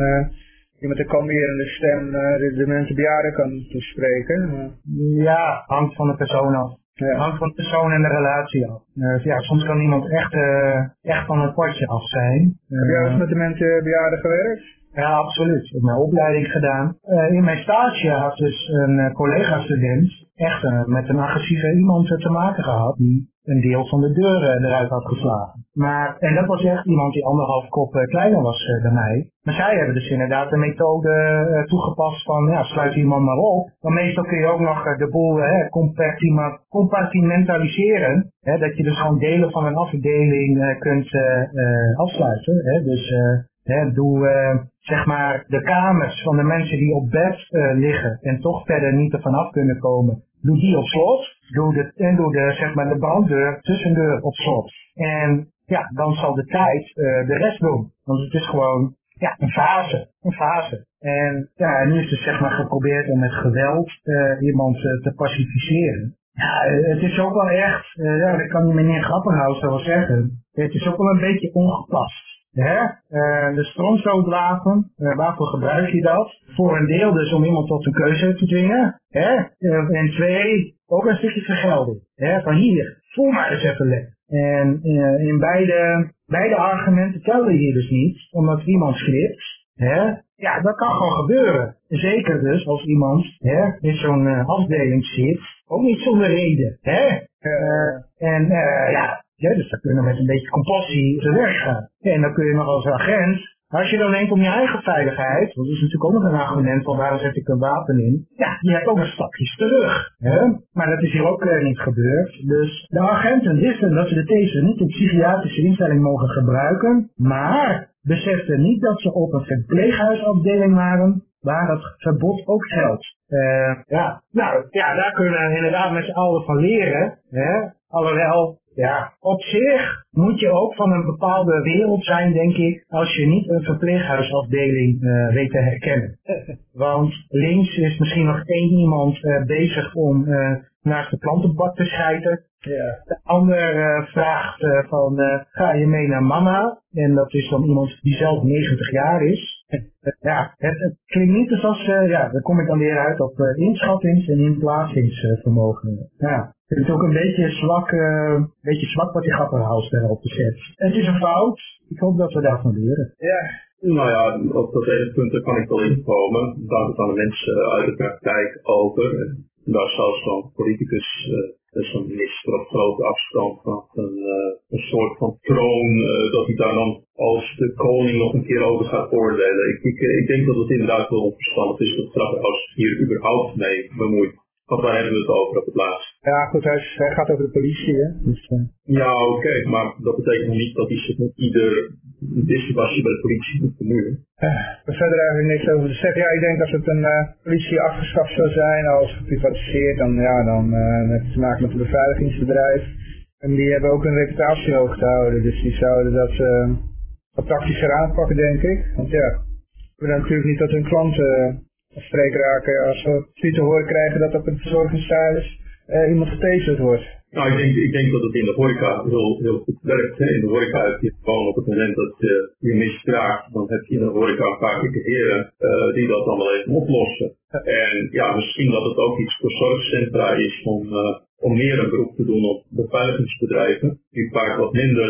Speaker 2: je met een kalmerende stem de, de mensen bejaarden kan toespreken.
Speaker 4: Ja, hangt van de persoon af. Het hangt van de persoon en de relatie af. Uh, ja, soms kan iemand echt, uh, echt van het potje af zijn.
Speaker 2: Uh, Heb jij eens met de mensen bejaarden gewerkt?
Speaker 4: Ja, absoluut. Ik heb mijn opleiding gedaan. in mijn stage had dus een collega-student echt met een agressieve iemand te maken gehad. Die een deel van de deuren eruit had geslagen. Maar, en dat was echt iemand die anderhalf kop eh, kleiner was uh, dan mij. Maar zij hebben dus inderdaad de methode uh, toegepast van, ja, sluit iemand maar op. Dan meestal kun je ook nog de boel compartimentaliseren. Dat je dus gewoon delen van een afdeling kunt afsluiten. Hè. Dus hè, doe zeg maar de kamers van de mensen die op bed liggen en toch verder niet ervan af kunnen komen doe die op slot. Doe de, en doe de, zeg maar, de branddeur, tussendeur op slot. En ja, dan zal de tijd uh, de rest doen. Want het is gewoon ja, een fase. Een fase. En nu is het zeg maar geprobeerd om met geweld uh, iemand uh, te pacificeren. Ja, het is ook wel echt, ja, dat kan meneer Grapperhaus wel zeggen. Het is ook wel een beetje ongepast. Hè? De stroomstootwapen, waarvoor gebruik je dat? Voor een deel dus om iemand tot een keuze te dwingen. Hè? En twee, ook een stukje vergelding. Hè? Van hier, voel maar eens even lekker. En in beide, beide argumenten tellen hier dus niet, omdat iemand schript. Hè? Ja, dat kan gewoon gebeuren. Zeker dus als iemand hè, in zo'n afdeling zit, ook niet zonder reden. Hè? en ja, dus dan kunnen met een beetje compassie te werk gaan. en dan kun je nog als agent, als je dan denkt om je eigen veiligheid, want dat is natuurlijk ook nog een argument van waarom zet ik een wapen in, ja, je hebt ook een stapjes terug. Hè? Maar dat is hier ook uh, niet gebeurd. Dus de agenten wisten dat ze de taser niet in psychiatrische instelling mogen gebruiken, maar beseften niet dat ze op een verpleeghuisafdeling waren waar het verbod ook geldt. Uh, ja, nou ja, daar kunnen we inderdaad met z'n allen van leren. Hè? Alhoewel ja, op zich moet je ook van een bepaalde wereld zijn, denk ik, als je niet een verpleeghuisafdeling uh, weet te herkennen. Want links is misschien nog één iemand uh, bezig om uh, naast de plantenbak te schijten. Ja. De ander vraagt van, ga je mee naar mama? En dat is dan iemand die zelf 90 jaar is. ja, het, het, klinkt niet zoals, ja, daar kom ik dan weer uit op inschattings- en inplaatsingsvermogen. ja. Het is ook een beetje zwak, uh, beetje zwak wat die Grapperhaus daarop zet. Het is een fout. Ik hoop dat we daarvan leren.
Speaker 3: Ja. Nou ja, op dat ene punt kan ik wel inkomen. Daar het aan de mensen uit de praktijk over. Daar zou zo'n politicus, uh, zo'n minister op grote afstand van een, een soort van troon, dat hij daar dan als de koning nog een keer over gaat oordelen. Ik, ik, denk dat het inderdaad wel onverstandig is dat Grapperhaus hier überhaupt mee bemoeit. Want waar hebben we het over op het laatst?
Speaker 2: Ja, goed, hij, hij gaat over de politie, hè? Dus, uh...
Speaker 3: Ja, oké, maar dat betekent niet dat hij zich met ieder discussie bij de politie moet bemoeien.
Speaker 2: Uh, er verder eigenlijk niks over te zeggen. Ja, ik denk dat het een uh, politie afgeschaft zou zijn als geprivatiseerd, dan, ja, dan uh, heeft het te maken met een beveiligingsbedrijf. En die hebben ook een reputatie hoog te houden, dus die zouden dat wat praktischer aanpakken, denk ik. Want ja, we willen natuurlijk niet dat hun klanten streek raken als we niet te horen krijgen dat op een verzorgingshuis uh, iemand getaserd wordt.
Speaker 3: Nou, ik denk, ik denk dat het in de horeca heel, heel goed werkt. In de horeca heb je gewoon op het moment dat je je misdraagt, dan heb je in de horeca een paar heren uh, die dat dan wel even oplossen. En ja, misschien dat het ook iets voor zorgcentra is om, uh, om meer een beroep te doen op beveiligingsbedrijven. Die vaak wat minder,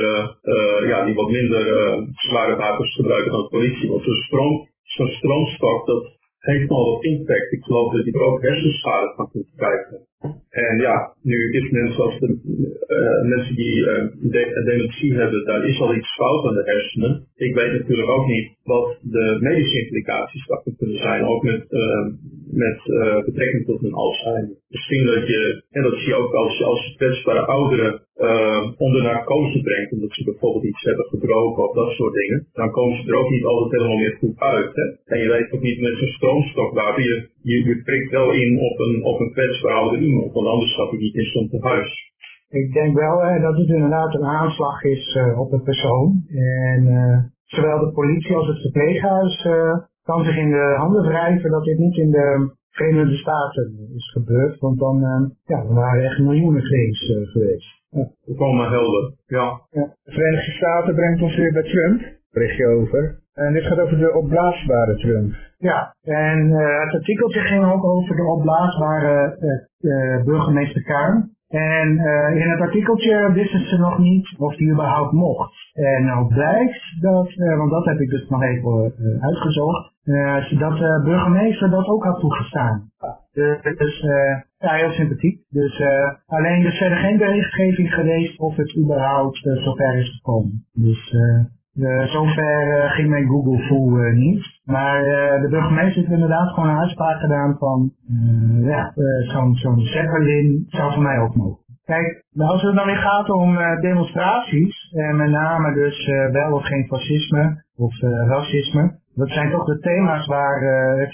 Speaker 3: ja, die wat minder zware wapens gebruiken dan de politie. Want zo'n stroom, zo'n stroomstok, dat heeft al wat impact. Ik geloof dat je er ook hersenschade van kunt krijgen. En ja, nu is mensen als de uh, mensen die uh, de dementie hebben, daar is al iets fout aan de hersenen. Ik weet natuurlijk ook niet wat de medische implicaties daarvan kunnen zijn, ook met, met betrekking tot een Alzheimer. Misschien dat je, en dat zie je ook als je kwetsbare ouderen onder narcose brengt, omdat ze bijvoorbeeld iets hebben gebroken of dat soort dingen, dan komen ze er ook niet altijd helemaal meer goed uit. Hè? En je weet ook niet met zo'n stroomstok waar je, je, je prikt wel in op een, op een kwetsbare iemand, want anders stap je niet in stond te huis.
Speaker 4: Ik denk wel hè, dat het inderdaad een aanslag is uh, op een persoon. En uh, zowel de politie als het verpleeghuis uh, kan zich in de handen wrijven dat dit niet in de Verenigde Staten is gebeurd, want dan, ja, dan waren echt miljoenen claims geweest.
Speaker 3: Ja. Volkomen helder, ja.
Speaker 2: ja. De Verenigde Staten brengt ons weer bij Trump, berichtje over. En dit gaat over de opblaasbare Trump.
Speaker 4: Ja, en uh, het artikeltje ging ook over de opblaasbare uh, burgemeester Kaarn. En uh, in het artikeltje wisten ze nog niet of die überhaupt mocht. En nou blijkt dat, uh, want dat heb ik dus nog even uh, uitgezocht, dat de burgemeester dat ook had toegestaan. Dus ja, heel sympathiek. Dus alleen er is verder geen berichtgeving geweest of het überhaupt zover is gekomen. Dus uh, zover uh, ging mijn Google full uh, niet. Maar de burgemeester heeft inderdaad gewoon een uitspraak gedaan van, ja, zo'n Zeppelin zou voor mij ook mogen. Kijk, als het dan weer gaat om demonstraties, en met name dus wel of geen fascisme of racisme, dat zijn toch de thema's waar we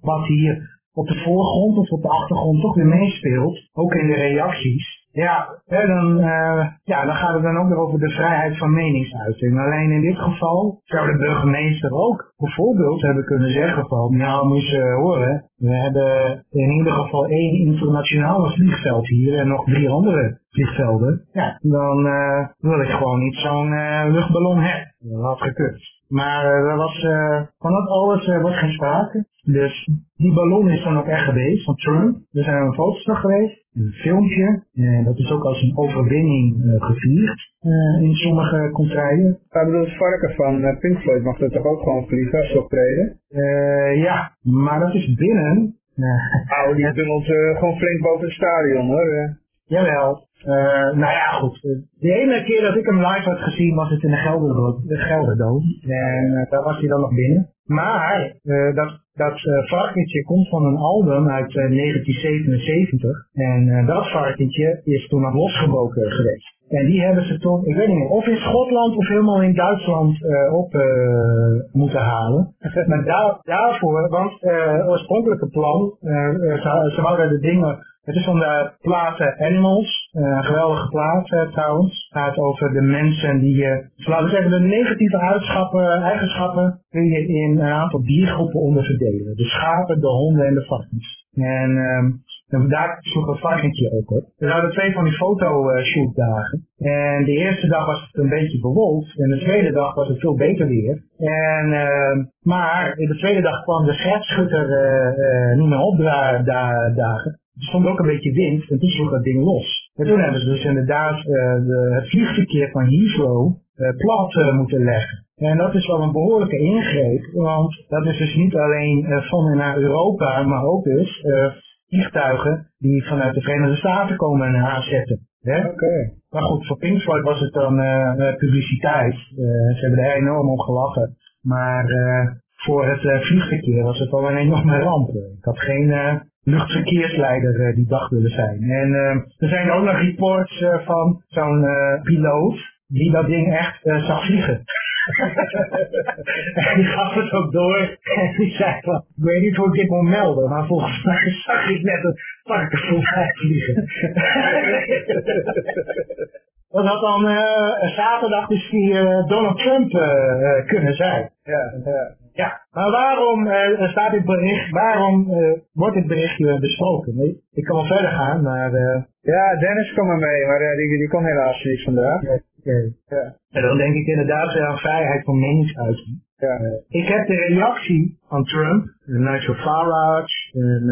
Speaker 4: wat hier op de voorgrond of op de achtergrond toch weer meespeelt, ook in de reacties. Ja, dan, uh, ja, dan gaat het dan ook weer over de vrijheid van meningsuiting. Alleen in dit geval zou de burgemeester ook bijvoorbeeld hebben kunnen zeggen van, nou moet je horen, we hebben in ieder geval één internationale vliegveld hier en nog drie andere vliegvelden. Ja, dan uh, wil ik gewoon niet zo'n uh, luchtballon hebben. Dat had gekund. Maar uh, er was uh, van dat alles uh, was geen sprake. Dus die ballon is dan ook echt geweest van Trump. Er zijn een foto's nog geweest, een filmpje. En dat is ook als een overwinning gevierd in sommige contraien.
Speaker 2: Ik bedoel, het varken van Pink Floyd mag dat toch ook gewoon vliegen als optreden?
Speaker 4: ja, maar dat is binnen.
Speaker 2: oh, die bungelt gewoon flink boven het stadion hoor.
Speaker 4: Jawel. Uh, nou ja, goed. De ene keer dat ik hem live had gezien was het in de, Gelderdoom. De. En uh, daar was hij dan nog binnen. Maar uh, dat, dat varkentje komt van een album uit 1977. En dat varkentje is toen nog losgebroken geweest. En die hebben ze toch, ik weet niet meer, of in Schotland of helemaal in Duitsland op moeten halen. maar daar, daarvoor, want het oorspronkelijke plan, ze, ze wouden de dingen het is van de plaat Animals, een geweldige plaat uh, trouwens. Het gaat over de mensen die, uh, laten we zeggen, de negatieve eigenschappen kun je in een aantal diergroepen onderverdelen. De schapen, de honden en de varkens. En, um, daar sloeg het ook op. We hadden twee van die fotoshootdagen. En de eerste dag was het een beetje bewolkt. En de tweede dag was het veel beter weer. En, uh, maar in de tweede dag kwam de scherpschutter uh, niet meer opdagen. Er stond ook een beetje wind en toen sloeg dat ding los. En toen hebben ze dus inderdaad uh, de, het vliegverkeer van Heathrow uh, plat uh, moeten leggen. En dat is wel een behoorlijke ingreep, want dat is dus niet alleen van en naar Europa, maar ook dus vliegtuigen die vanuit de Verenigde Staten komen en aanzetten.
Speaker 2: Oké. Okay.
Speaker 4: Maar goed, voor Pink Floyd was het dan publiciteit. ze hebben er enorm om gelachen. Maar voor het vliegverkeer was het al een enorme ramp. Ik had geen luchtverkeersleider die dag willen zijn. En er zijn ook nog reports van zo'n piloot die dat ding echt zag vliegen. En die gaf het ook door en die zei van, ik weet niet hoe ik dit moet melden, maar volgens mij zag ik net een varken voorbij vliegen. Dat had dan zaterdag dus die Donald Trump kunnen zijn.
Speaker 2: Ja, ja.
Speaker 4: Ja, maar waarom uh, staat dit bericht, waarom uh, wordt dit berichtje besproken? Ik kan wel verder gaan, maar... Uh...
Speaker 2: Ja, Dennis kwam er mee, maar die, die kon helaas niet vandaag.
Speaker 4: Ja. En dan denk ik inderdaad aan vrijheid van meningsuiting.
Speaker 2: Ja.
Speaker 4: ik heb de reactie van Trump, Nigel Farage, en,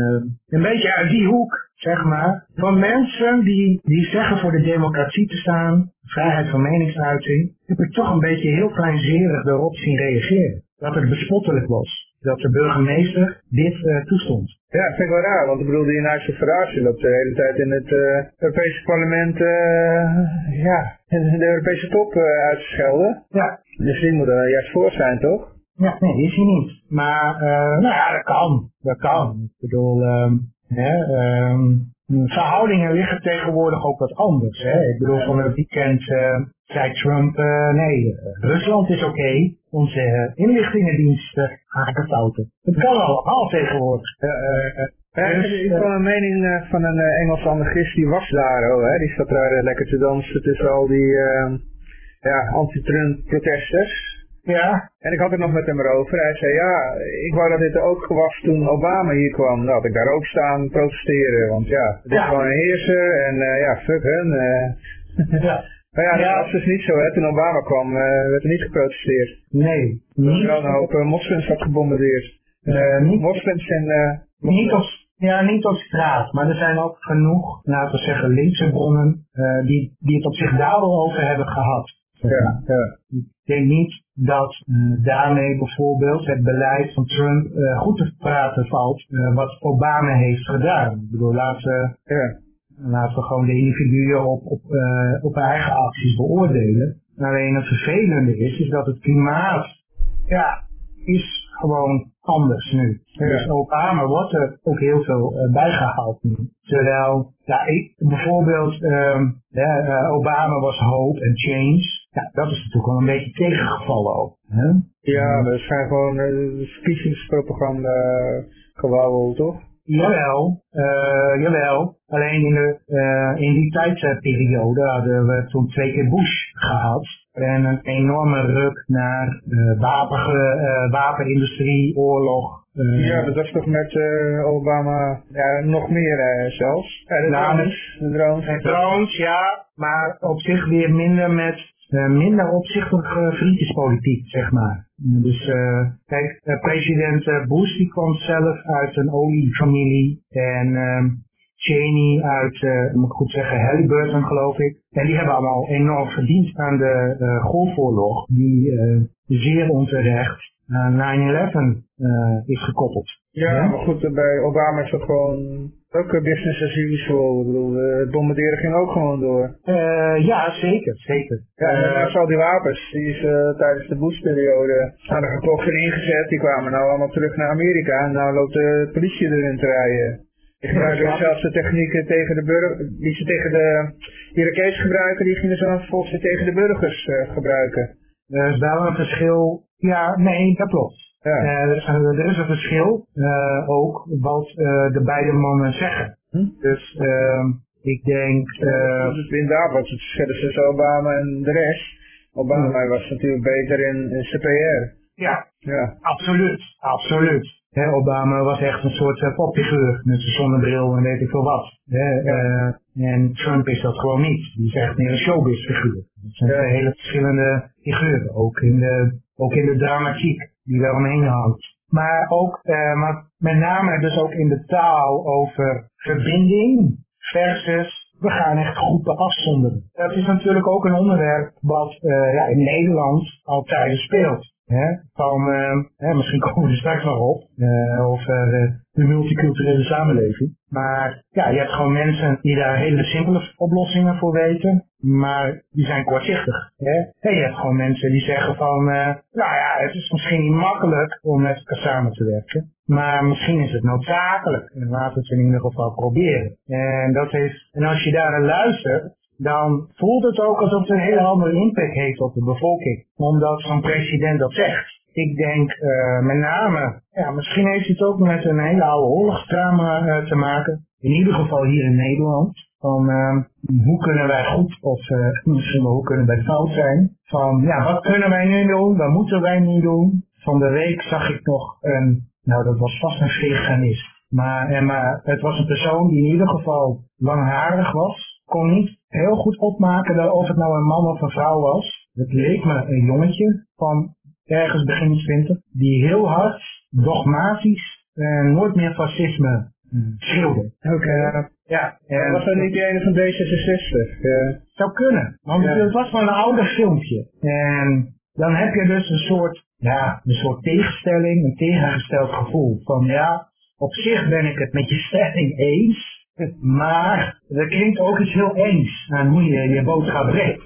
Speaker 4: een beetje uit die hoek, zeg maar, van mensen die, die zeggen voor de democratie te staan, vrijheid van meningsuiting, heb ik toch een beetje heel kleinzerig erop zien reageren dat het bespottelijk was. Dat de burgemeester dit uh, toestond.
Speaker 2: Ja, vind ik wel raar, want ik bedoel, die Nigel Farage loopt de hele tijd in het uh, Europese parlement, uh, ja, in de Europese top uit te schelden.
Speaker 4: Ja.
Speaker 2: Dus die moet er juist voor zijn, toch?
Speaker 4: Ja, nee, is hij niet. Maar, nou ja, dat kan. Dat kan. Ik bedoel, um, hè, um, verhoudingen liggen tegenwoordig ook wat anders. Hè? Ik bedoel, van het weekend uh, zei Trump, uh, nee, Rusland is oké, okay. onze uh, inlichtingendiensten haken fouten. Het kan allemaal tegenwoordig.
Speaker 2: Dus, ik kwam een mening van een Engelse anarchist, die was daar, hè? die zat daar lekker te dansen tussen al die ja, anti-Trump protesters.
Speaker 4: Ja.
Speaker 2: En ik had het nog met hem erover. Hij zei, ja, ik wou dat dit ook was toen Obama hier kwam. Nou, had ik daar ook staan protesteren. Want ja, het is
Speaker 4: Ja.
Speaker 2: gewoon een heerser en eh, ja, fuck hun. eh.
Speaker 4: ja.
Speaker 2: Maar ja, dat
Speaker 4: Ja.
Speaker 2: was dus niet zo. Hè. Toen Obama kwam, eh, werd er niet geprotesteerd.
Speaker 4: Nee.
Speaker 2: Er wel een hoop moslims had gebombardeerd.
Speaker 4: niet,
Speaker 2: Moslims en...
Speaker 4: niet, op, ja, niet op straat, maar er zijn ook genoeg, laten we zeggen, linkse bronnen die, die het op zich daar wel over hebben gehad.
Speaker 2: ja, ja.
Speaker 4: Ik denk niet dat eh, daarmee bijvoorbeeld het beleid van Trump eh, goed te praten valt eh, wat Obama heeft gedaan. Ik bedoel, laten we,
Speaker 2: ja.
Speaker 4: laten we gewoon de individuen op, op, op eigen acties beoordelen. Alleen het vervelende is, is dat het klimaat, ja, is gewoon anders nu.
Speaker 2: Ja.
Speaker 4: Dus Obama wordt er ook heel veel eh, bijgehaald nu. Terwijl, ja, ik, bijvoorbeeld, ehm, eh, Obama was hope en change. Ja, dat is natuurlijk wel een beetje tegengevallen ook. Hè?
Speaker 2: Ja, dat zijn gewoon uh, verkiezingspropaganda gewauwel, toch?
Speaker 4: Jawel, eh, jawel. Alleen in, de, eh, in die tijdsperiode hadden we toen twee keer Bush gehad. En een enorme ruk naar uh, wapen, wapenindustrie, oorlog. Uh,
Speaker 2: ja, dat was toch met uh, Obama ja, nog meer uh, zelfs. Ja, de
Speaker 4: nou,
Speaker 2: drones. De drones.
Speaker 4: De drones, ja, maar op zich weer minder met minder opzichtige vriendjespolitiek, zeg maar. Dus uh, kijk, uh, president Bush die kwam zelf uit een oliefamilie en uh, Cheney uit, moet ik goed zeggen, Halliburton geloof ik. En die hebben allemaal enorm verdiend aan de Golfoorlog, die zeer onterecht aan 9-11 is gekoppeld.
Speaker 2: Ja, ja, maar goed, bij Obama is het gewoon ook business as usual. Ik bedoel, het bombarderen ging ook gewoon door.
Speaker 4: Uh, ja, zeker, zeker.
Speaker 2: Ja, en uh, al die wapens, die is uh, tijdens de Bush-periode hadden gekocht en ingezet. Die kwamen nou allemaal terug naar Amerika en nou loopt de politie erin te rijden. Die gebruiken ja, zelfs de technieken tegen de burger, die ze tegen de Irakees gebruiken, die gingen ze dan vervolgens tegen de burgers gebruiken.
Speaker 4: Er is wel een verschil. Ja, nee, dat klopt.
Speaker 2: Ja.
Speaker 4: Uh, er, is, er, is, een verschil uh, ook wat uh, de beide mannen zeggen.
Speaker 2: Hm?
Speaker 4: Dus ehm, ik denk...
Speaker 2: dus inderdaad wat het verschil tussen Obama en de rest. Obama hm. was natuurlijk beter in, in CPR.
Speaker 4: Ja,
Speaker 2: ja.
Speaker 4: absoluut, absoluut. He, Obama was echt een soort popfiguur met zijn zonnebril en weet ik veel wat. He, ja. en Trump is dat gewoon niet. Die is echt meer een showbiz figuur. Dat zijn ja. twee hele verschillende figuren, ook in de, ook in de dramatiek die daaromheen hangt. Maar ook, uh, maar met name dus ook in de taal over verbinding versus we gaan echt groepen afzonderen. Dat is natuurlijk ook een onderwerp wat ja, in Nederland altijd speelt. Hè? Van, hè, misschien komen we er straks nog op, uh, over de multiculturele samenleving. Maar ja, je hebt gewoon mensen die daar hele simpele oplossingen voor weten, maar die zijn kortzichtig. Hè? Je hebt gewoon mensen die zeggen van, uh, nou ja, het is misschien niet makkelijk om met elkaar samen te werken, maar misschien is het noodzakelijk. En laten we het in ieder geval proberen. En, dat heeft, en als je daar naar luistert, dan voelt het ook alsof het een hele andere impact heeft op de bevolking. Omdat zo'n president dat zegt. Ik denk uh, met name, ja, misschien heeft het ook met een hele oude oorlogstrauma uh, te maken. In ieder geval hier in Nederland. Van uh, hoe kunnen wij goed of uh, misschien wel hoe kunnen wij fout zijn. Van ja, wat kunnen wij nu doen? Wat moeten wij nu doen? Van de week zag ik nog een, nou dat was vast een veganist. Maar, maar het was een persoon die in ieder geval langharig was. Kon niet heel goed opmaken dat of het nou een man of een vrouw was. Het leek me een jongetje van ergens begin 20, die heel hard, dogmatisch, en nooit meer fascisme schreeuwde.
Speaker 2: Oké. Okay.
Speaker 4: Ja.
Speaker 2: En, was dat niet van D66?
Speaker 4: Uh, zou kunnen, want ja. het was maar een ouder filmpje. En dan heb je dus een soort, ja, een soort tegenstelling, een tegengesteld gevoel van ja, op zich ben ik het met je stelling eens, maar er klinkt ook iets heel eens aan hoe je je boodschap brengt.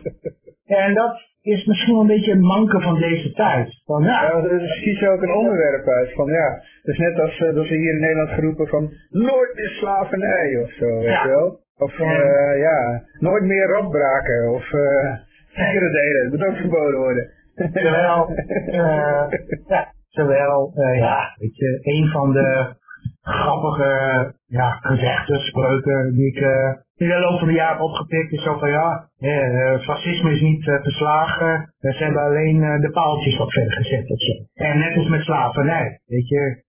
Speaker 4: En dat is misschien wel een beetje een manke van deze tijd. Van, ja,
Speaker 2: ja dus kies je ook een onderwerp uit. Van, ja, het is net als uh, dat ze hier in Nederland geroepen van nooit meer slavernij of zo, weet
Speaker 4: ja.
Speaker 2: je wel. Of ja, uh, ja nooit meer rotbraken of uh, dieren delen. Dat moet ook verboden worden.
Speaker 4: Terwijl, ja, terwijl ja, weet je, een van de grappige ja, gezegden, spreuken die ik uh, in de loop van de jaren opgepikt is zo van ja, eh, fascisme is niet uh, verslagen, ze hebben alleen uh, de paaltjes wat verder gezet of zo. En net als met slavernij, weet je,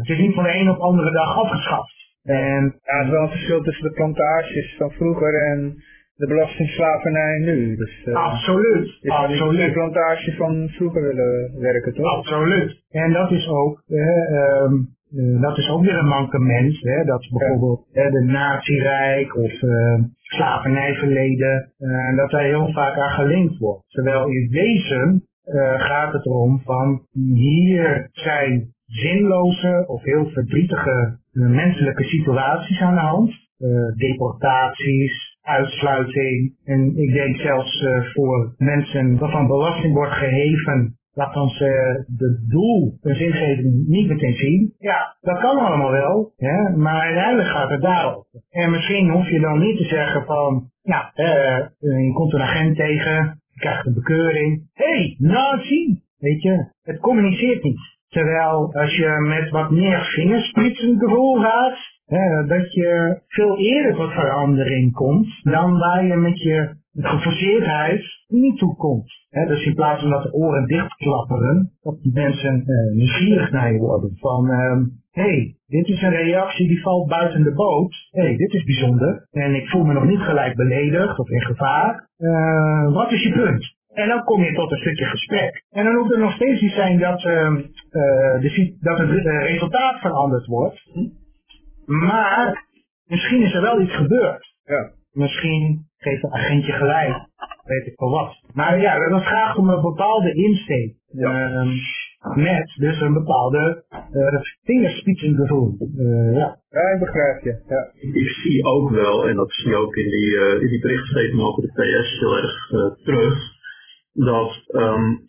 Speaker 4: het is niet van de een op de andere dag afgeschaft. En,
Speaker 2: ja, er is wel een verschil tussen de plantages van vroeger en de belastingslavernij nu. Dus,
Speaker 4: uh, absoluut, absoluut.
Speaker 2: de plantage van vroeger willen werken, toch?
Speaker 4: Absoluut. En dat is ook, um, uh, dat is ook weer een mankement, hè, dat bijvoorbeeld ja. de nazi-rijk of uh, slavernijverleden, uh, dat daar heel vaak aan gelinkt wordt. Terwijl in wezen gaat het erom van hier zijn zinloze of heel verdrietige menselijke situaties aan de hand. deportaties, uitsluiting en ik denk zelfs voor mensen waarvan belasting wordt geheven laat ons uh, de doel, de zingeving niet meteen zien. Ja, dat kan allemaal wel, hè, maar uiteindelijk gaat het daarop. En misschien hoef je dan niet te zeggen van, ja, uh, je komt een agent tegen, je krijgt een bekeuring. Hé, hey, nazi! Weet je, het communiceert niet. Terwijl als je met wat meer vingerspitsen gevoel gaat, hè, dat je veel eerder tot verandering komt dan waar je met je geforceerdheid niet toekomt. He, dus in plaats van dat de oren dichtklapperen, dat die mensen uh, nieuwsgierig naar je worden. Van, hé, hey, dit is een reactie die valt buiten de boot. Hé, hey, dit is bijzonder. En ik voel me nog niet gelijk beledigd of in gevaar. Uh, wat is je punt? En dan kom je tot een stukje gesprek. En dan hoeft het nog steeds niet zijn dat, uh, de, dat het resultaat veranderd wordt. Maar misschien is er wel iets gebeurd.
Speaker 2: Ja.
Speaker 4: Misschien geeft een agentje gelijk. Weet ik wel wat. Maar ja, dat vraagt om een bepaalde insteek.
Speaker 2: Ja.
Speaker 4: Uh, met dus een bepaalde uh, vingerspitsengevoel. Uh, ja.
Speaker 2: ja, ik begrijp je. Ja.
Speaker 3: Ik zie ook wel, en dat zie je ook in die, uh, in die berichtgeving over de PS heel erg terug, dat um,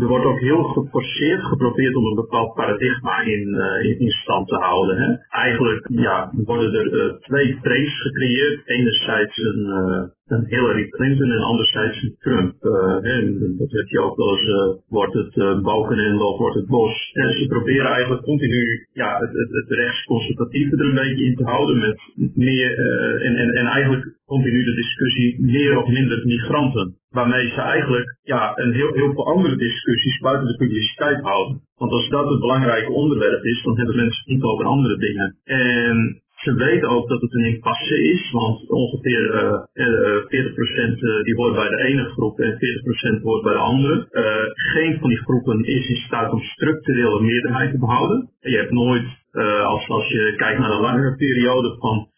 Speaker 3: er wordt ook heel geforceerd geprobeerd om een bepaald paradigma in, uh, in, stand te houden. Hè. Eigenlijk ja, worden er uh, twee frames gecreëerd. Enerzijds een, een Hillary Clinton en anderzijds een Trump. en dat heb je ook wel eens, wordt het uh, Balkenende of wordt het Bos. En ze proberen eigenlijk continu ja, het, het, het rechtsconservatieve er een beetje in te houden met meer, en, en, en eigenlijk continu de discussie meer of minder migranten. Waarmee ze eigenlijk ja, een heel, heel veel andere discussies buiten de publiciteit houden. Want als dat het belangrijke onderwerp is, dan hebben mensen niet over andere dingen. En ze weten ook dat het een impasse is, want ongeveer uh, 40% die hoort bij de ene groep en 40% hoort bij de andere. Geen van die groepen is in staat om structurele meerderheid te behouden. En je hebt nooit, als, als je kijkt naar een langere periode van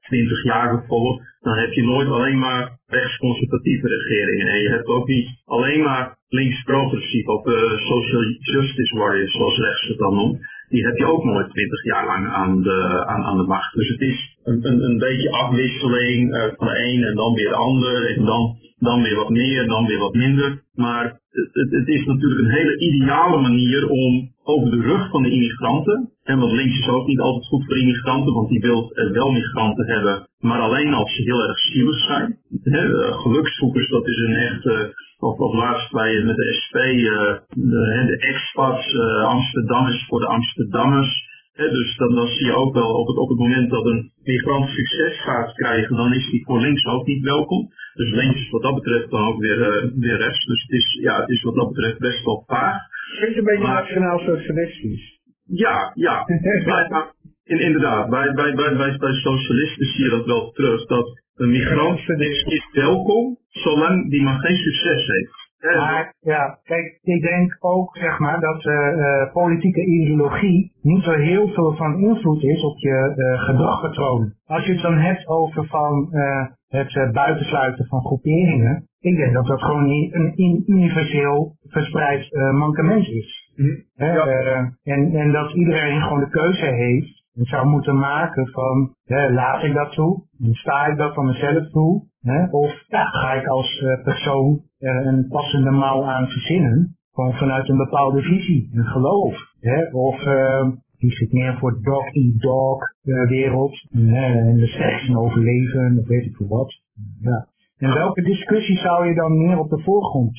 Speaker 3: 20 jaar bijvoorbeeld, dan heb je nooit alleen maar rechtsconservatieve regeringen. En je hebt ook niet alleen maar links-progressief of social justice warriors, zoals rechts het dan noemt. Die heb je ook nooit twintig jaar lang aan de, aan, aan de macht. Dus het is een, een, een beetje afwisseling uh, van de een en dan weer de ander. En dan, dan weer wat meer, dan weer wat minder. Maar het, het is natuurlijk een hele ideale manier om over de rug van de immigranten. En want links is ook niet altijd goed voor immigranten, want die wil wel migranten hebben, maar alleen als ze heel erg zielig zijn. gelukszoekers, dat is een echte, of, of laatst bij met de SP, de, de expats, Amsterdammers voor de Amsterdammers. dus dan, dan, zie je ook wel op het, op het moment dat een migrant succes gaat krijgen, dan is die voor links ook niet welkom. Dus links is wat dat betreft dan ook weer, uh, weer rechts. Dus het is, ja, het is wat dat betreft best wel vaag.
Speaker 2: Het is een beetje nationaal-socialistisch.
Speaker 3: Ja, ja. maar, in, inderdaad, bij, bij, bij, bij, bij socialisten zie je dat wel terug. Dat een migrant is, welkom, zolang die maar geen succes heeft.
Speaker 4: Maar ja, kijk, ik denk ook zeg maar dat uh, politieke ideologie niet zo heel veel van invloed is op je uh, gedragpatroon. Als je het dan hebt over van het buitensluiten van groeperingen, ik denk dat dat gewoon een, een universeel verspreid mankement is.
Speaker 2: Mm ja.
Speaker 4: en, en dat iedereen gewoon de keuze heeft en zou moeten maken van, hè, laat ik dat toe? Sta ik dat van mezelf toe? Hè? Of ja, ga ik als uh, persoon er een passende mouw aan verzinnen? Gewoon vanuit een bepaalde visie, een geloof. Hè? Of uh, die zit meer voor dog-eat-dog uh, wereld. En de seks en overleven, of weet ik veel wat. Ja. En welke discussie zou je dan meer op de voorgrond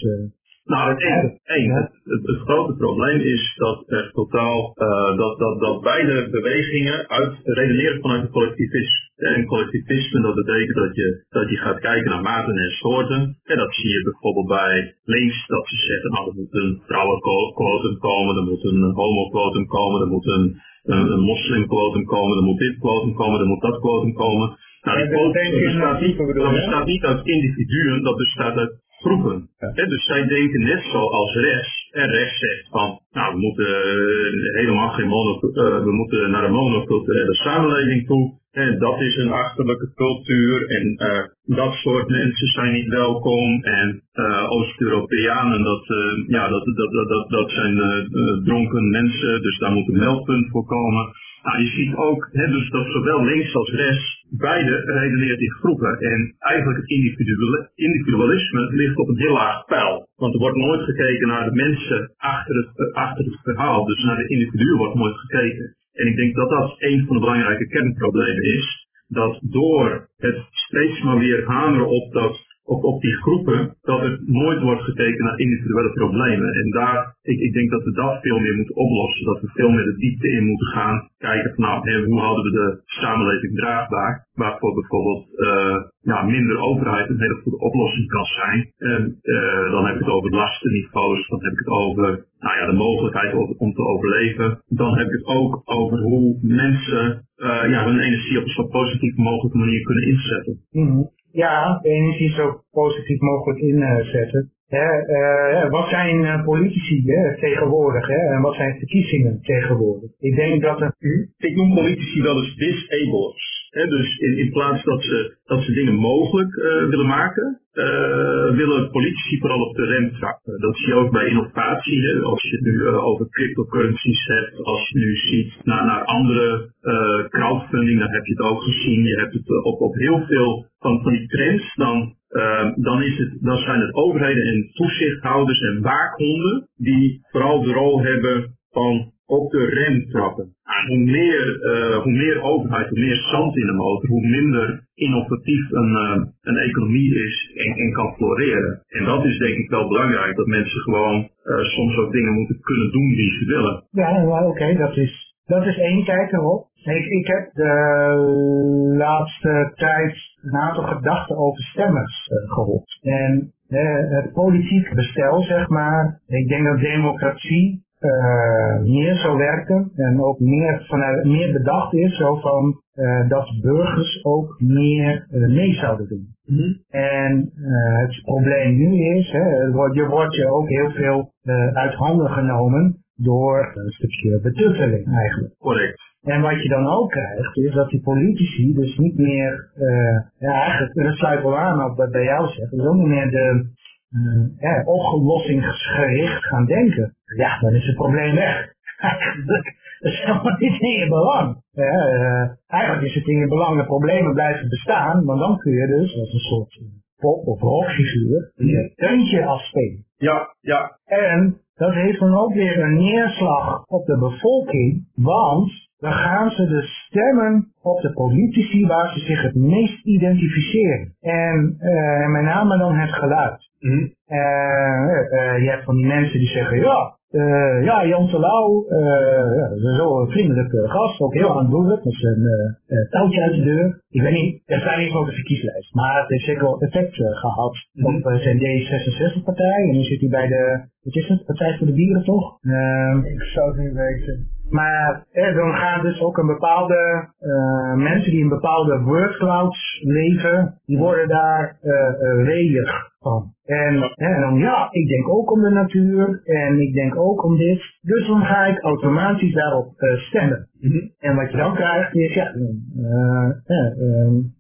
Speaker 3: Nou, het één, één het, het, het, grote probleem is dat er totaal, uh, dat, dat, dat beide bewegingen uit redeneren vanuit het collectivisme. En collectivisme, dat betekent dat je, dat je gaat kijken naar maten en soorten. En dat zie je bijvoorbeeld bij links, dat ze zeggen, nou, er moet een vrouwenquotum komen, er moet een homoquotum komen, er moet een, een, een moslimquotum komen, er moet dit quotum komen, er moet dat quotum komen. Nou, die quotum bestaat, niet, dat bestaat niet uit individuen, dat bestaat uit groepen. dus zij denken net zoals rechts. En rechts zegt van, nou we moeten uh, helemaal geen mono, uh, we moeten naar een monoculturele samenleving toe. En dat is een achterlijke cultuur en uh, dat soort mensen zijn niet welkom. En Oost-Europeanen, dat, ja, dat, dat, dat, dat, dat zijn dronken mensen, dus daar moet een meldpunt voor komen. Nou, je ziet ook hè, dus dat zowel links als rechts beide redeneert in groepen. En eigenlijk het individualisme ligt op een heel laag pijl. Want er wordt nooit gekeken naar de mensen achter het, achter het verhaal. Dus naar de individuen wordt nooit gekeken. En ik denk dat dat een van de belangrijke kernproblemen is. Dat door het steeds maar weer hameren op dat op, op die groepen, dat er nooit wordt gekeken naar individuele problemen. En daar, ik, ik denk dat we dat veel meer moeten oplossen. Dat we veel meer de diepte in moeten gaan. Kijken van nou, hoe houden we de samenleving draagbaar. Waarvoor bijvoorbeeld uh, minder overheid een hele goede oplossing kan zijn. En uh, dan heb ik het over lastenniveaus, dan heb ik het over nou ja, de mogelijkheid om te overleven. Dan heb ik het ook over hoe mensen uh, ja, hun energie op een zo positief mogelijke manier kunnen inzetten.
Speaker 4: -hmm ja, de energie zo positief mogelijk inzetten. Uh, wat zijn uh, politici hè, tegenwoordig hè, en wat zijn verkiezingen tegenwoordig? Ik denk dat er...
Speaker 3: Ik noem politici wel eens disablers. Dus in, in plaats dat ze, dat ze dingen mogelijk uh, willen maken, willen politici vooral op de rem trappen. Dat zie je ook bij innovatie. Als je het nu over cryptocurrencies hebt, als je nu ziet naar, naar andere crowdfunding, dan heb je het ook gezien. Je hebt het op, op heel veel van, van die trends, dan uh, dan, is het, dan zijn het overheden en toezichthouders en waakhonden die vooral de rol hebben van op de rem trappen. En hoe, meer, uh, hoe meer overheid, hoe meer zand in de motor, hoe minder innovatief een, uh, een economie is en, en, kan floreren. En dat is denk ik wel belangrijk, dat mensen gewoon uh, soms ook dingen moeten kunnen doen die ze willen.
Speaker 4: Ja, oké, okay, dat, is, dat is één kijk erop. Ik, ik heb de laatste tijd een aantal gedachten over stemmers gehoord. En het politiek bestel, zeg maar, ik denk dat democratie uh, meer zou werken en ook meer, vanuit, meer bedacht is zo van dat burgers ook meer mee zouden doen. Mm -hmm. En het probleem nu is, hè, je wordt je ook heel veel uit handen genomen door een stukje betutteling eigenlijk.
Speaker 3: Correct.
Speaker 4: En wat je dan ook krijgt, is dat die politici dus niet meer, ja eigenlijk, dat sluit wel aan op wat bij jou zegt, dus ook niet meer de ja, oplossingsgericht gaan denken. Ja, dan is het probleem weg. Eigenlijk, dat is helemaal niet in je belang. Ja, uh, eigenlijk is het in je belang dat problemen blijven bestaan, maar dan kun je dus als een soort pop- of rockfiguur je teuntje afspelen.
Speaker 3: Ja, ja.
Speaker 4: En dat heeft dan ook weer een neerslag op de bevolking, want dan gaan ze dus stemmen op de politici waar ze zich het meest identificeren. En uh, met name dan het geluid. Mm -hmm. uh, uh, je hebt van die mensen die zeggen, ja, uh, ja, Jan Terlouw, uh, ja, zo een vriendelijke gast, ook heel aandoenlijk, met zijn uh, touwtje uit de deur. Ik weet niet, er staat niet op de verkieslijst, maar het heeft zeker wel effect gehad mm -hmm. op zijn D66-partij. En nu zit hij bij de, wat is het, Partij voor de Dieren toch?
Speaker 2: ik zou het niet weten.
Speaker 4: Maar eh, dan gaan dus ook een bepaalde uh, mensen die in bepaalde wordclouds leven, die worden daar uh, van. En, en dan ja, ik denk ook om de natuur en ik denk ook om dit. Dus dan ga ik automatisch daarop uh, stemmen. Mm -hmm. En wat je dan krijgt is, ja,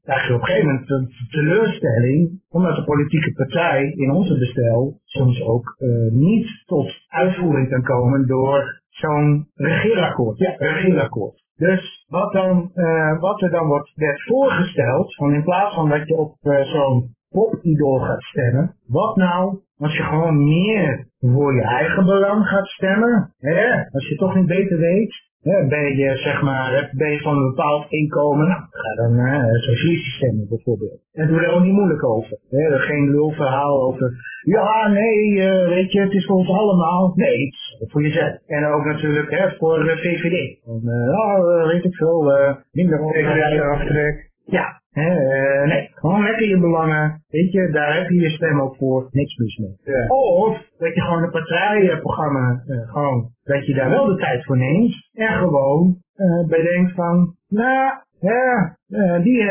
Speaker 4: krijg je op een gegeven moment een teleurstelling, omdat de politieke partij in onze bestel soms ook niet tot uitvoering kan komen door zo'n regeerakkoord. Ja, regeerakkoord. Dus wat, dan, uh, wat er dan wordt, werd voorgesteld, van in plaats van dat je op uh, zo'n popidool gaat stemmen, wat nou als je gewoon meer voor je eigen belang gaat stemmen, hè? als je toch niet beter weet, Hè, ben je zeg maar, ben je van een bepaald inkomen, nou, ga dan uh, socialistisch stemmen bijvoorbeeld. En doe er ook niet moeilijk over. Hè, geen lulverhaal over, ja nee, uh, weet je, het is voor ons allemaal. Nee, het is voor jezelf. En ook natuurlijk hè, voor de VVD. Van, oh, weet ik veel, minder
Speaker 2: aftrek.
Speaker 4: Ja, uh, nee, gewoon lekker je belangen. Weet je, daar heb je je stem ook voor. Niks mis mee.
Speaker 2: Ja.
Speaker 4: Of dat je gewoon een partijprogramma, uh, gewoon, dat je daar wel de tijd voor neemt. En gewoon uh, bedenkt van, nou, ja, die,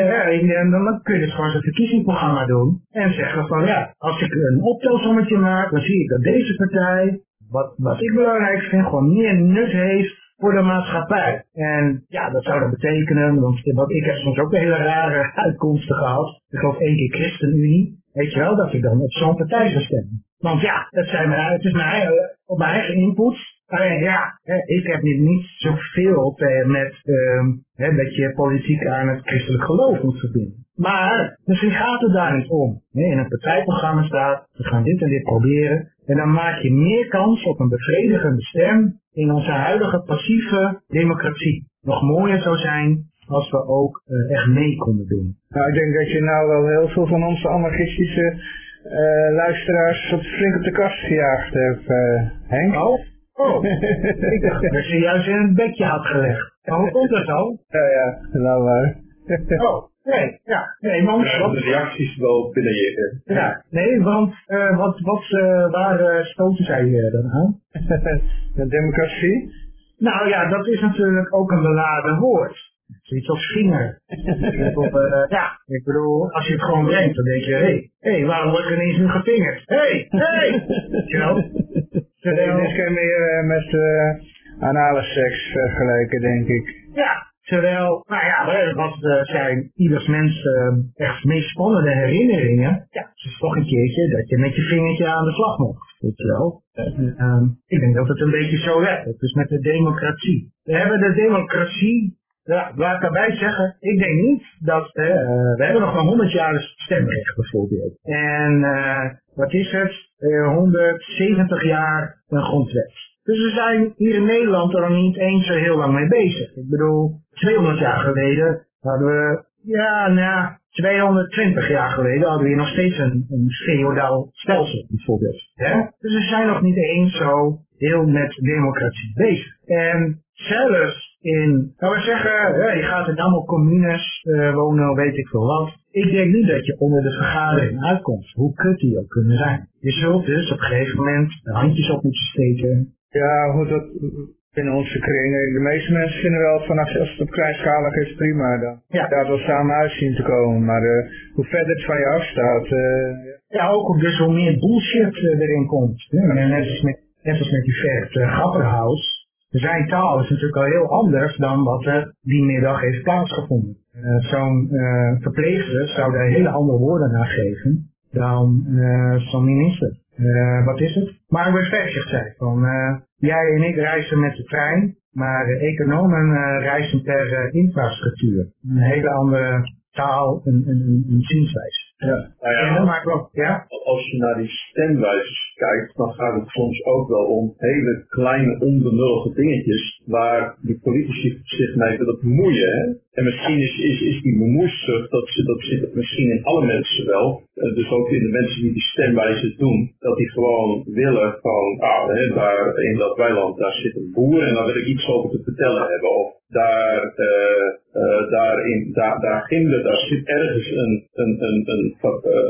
Speaker 4: en dan kun je dus gewoon zo'n verkiezingsprogramma doen. En zeggen van, ja, als ik een optelsommetje maak, dan zie ik dat deze partij, wat, wat ik belangrijk vind, gewoon meer nut heeft voor de maatschappij. En ja, dat zou dan betekenen, want, ik heb soms ook hele rare uitkomsten gehad. Ik geloof één keer ChristenUnie. Weet je wel, dat ik dan op zo'n partij zou stemmen. Want ja, dat zijn mijn, het is mijn, op mijn eigen input. Alleen ja, ik heb niet, niet zoveel met um, dat je politiek aan het christelijk geloof moet verbinden. Maar misschien gaat het daar niet om. In een partijprogramma staat, we gaan dit en dit proberen. En dan maak je meer kans op een bevredigende stem in onze huidige passieve democratie. Nog mooier zou zijn als we ook uh, echt mee konden doen.
Speaker 2: Nou, ik denk dat je nou wel heel veel van onze anarchistische uh, luisteraars op flink op de kast gejaagd hebt, uh, Henk.
Speaker 4: Oh, oh. ik dacht dat je juist in het bedje had gelegd. Maar hoe komt dat zo?
Speaker 2: Ja, ja, nou maar.
Speaker 4: oh. Nee, ja, nee, want...
Speaker 3: Ja, de reacties wel binnen je...
Speaker 4: Ja, nee, want uh, wat, wat, uh, waar uh, stoten zij dan aan?
Speaker 2: de democratie?
Speaker 4: Nou ja, dat is natuurlijk ook een beladen woord. Zoiets als vinger. ja, ik bedoel, als je het gewoon brengt, dan denk je, hé, hey, hey, waarom wordt er ineens nu gevingerd? Hé, hey, hé!
Speaker 2: Terwijl... Dit is meer met anale seks vergelijken, denk ik.
Speaker 4: Ja, Terwijl, nou ja, wat uh, zijn ieders mens uh, echt meest spannende herinneringen. Ja, het is toch een keertje dat je met je vingertje aan de slag mocht. Weet je wel. Uh, ik denk dat het een beetje zo werkt. Dus met de democratie. We hebben de democratie, ja, laat ik daarbij zeggen, ik denk niet dat, we hebben nog maar 100 jaar stemrecht bijvoorbeeld. En wat is het? 170 jaar een grondwet. Dus we zijn hier in Nederland er nog niet eens zo heel lang mee bezig. Ik bedoel, 200 jaar geleden hadden we, ja, nou, 220 jaar geleden hadden we hier nog steeds een, een feodaal stelsel, bijvoorbeeld. Dus we zijn nog niet eens zo heel met democratie bezig. En zelfs in, nou we zeggen, ja, je gaat in allemaal communes uh, wonen, weet ik veel wat. Ik denk niet dat je onder de vergadering uitkomt, hoe kut die ook kunnen zijn. Je zult dus op een gegeven moment de handjes op moeten steken,
Speaker 2: ja, hoe dat in onze kringen. De meeste mensen vinden wel van als het op kleinschalig is prima dan. Ja. Daar wel samen uitzien te komen. Maar uh, hoe verder het van je afstaat. Uh,
Speaker 4: ja, ook dus hoe meer bullshit uh, erin komt. Ja, net, als met, net als met die vet uh, Grapperhaus. Zijn taal is natuurlijk al heel anders dan wat er die middag heeft plaatsgevonden. Zo'n verpleegster zou daar hele andere woorden naar geven dan zo'n minister. Uh, wat is het? Maar bevestigd zei van uh, jij en ik reizen met de trein, maar uh, economen reizen per infrastructuur. Een hele andere taal en, en, en zienswijze.
Speaker 3: Ja. Nou ja,
Speaker 4: en ja?
Speaker 3: Als je naar die stemwijzers kijkt, dan gaat het soms ook wel om hele kleine onbenullige dingetjes waar de politici zich mee willen bemoeien. Hè? En misschien is, is, is die bemoeizucht, dat, dat zit misschien in alle mensen wel, uh, dus ook in de mensen die die stemwijze doen, dat die gewoon willen van, ah, hè, daar in dat weiland, daar zit een boer en daar wil ik iets over te vertellen hebben. Of daar, uh, uh, daar, in, daar, daar daar zit ergens een, een, een, een,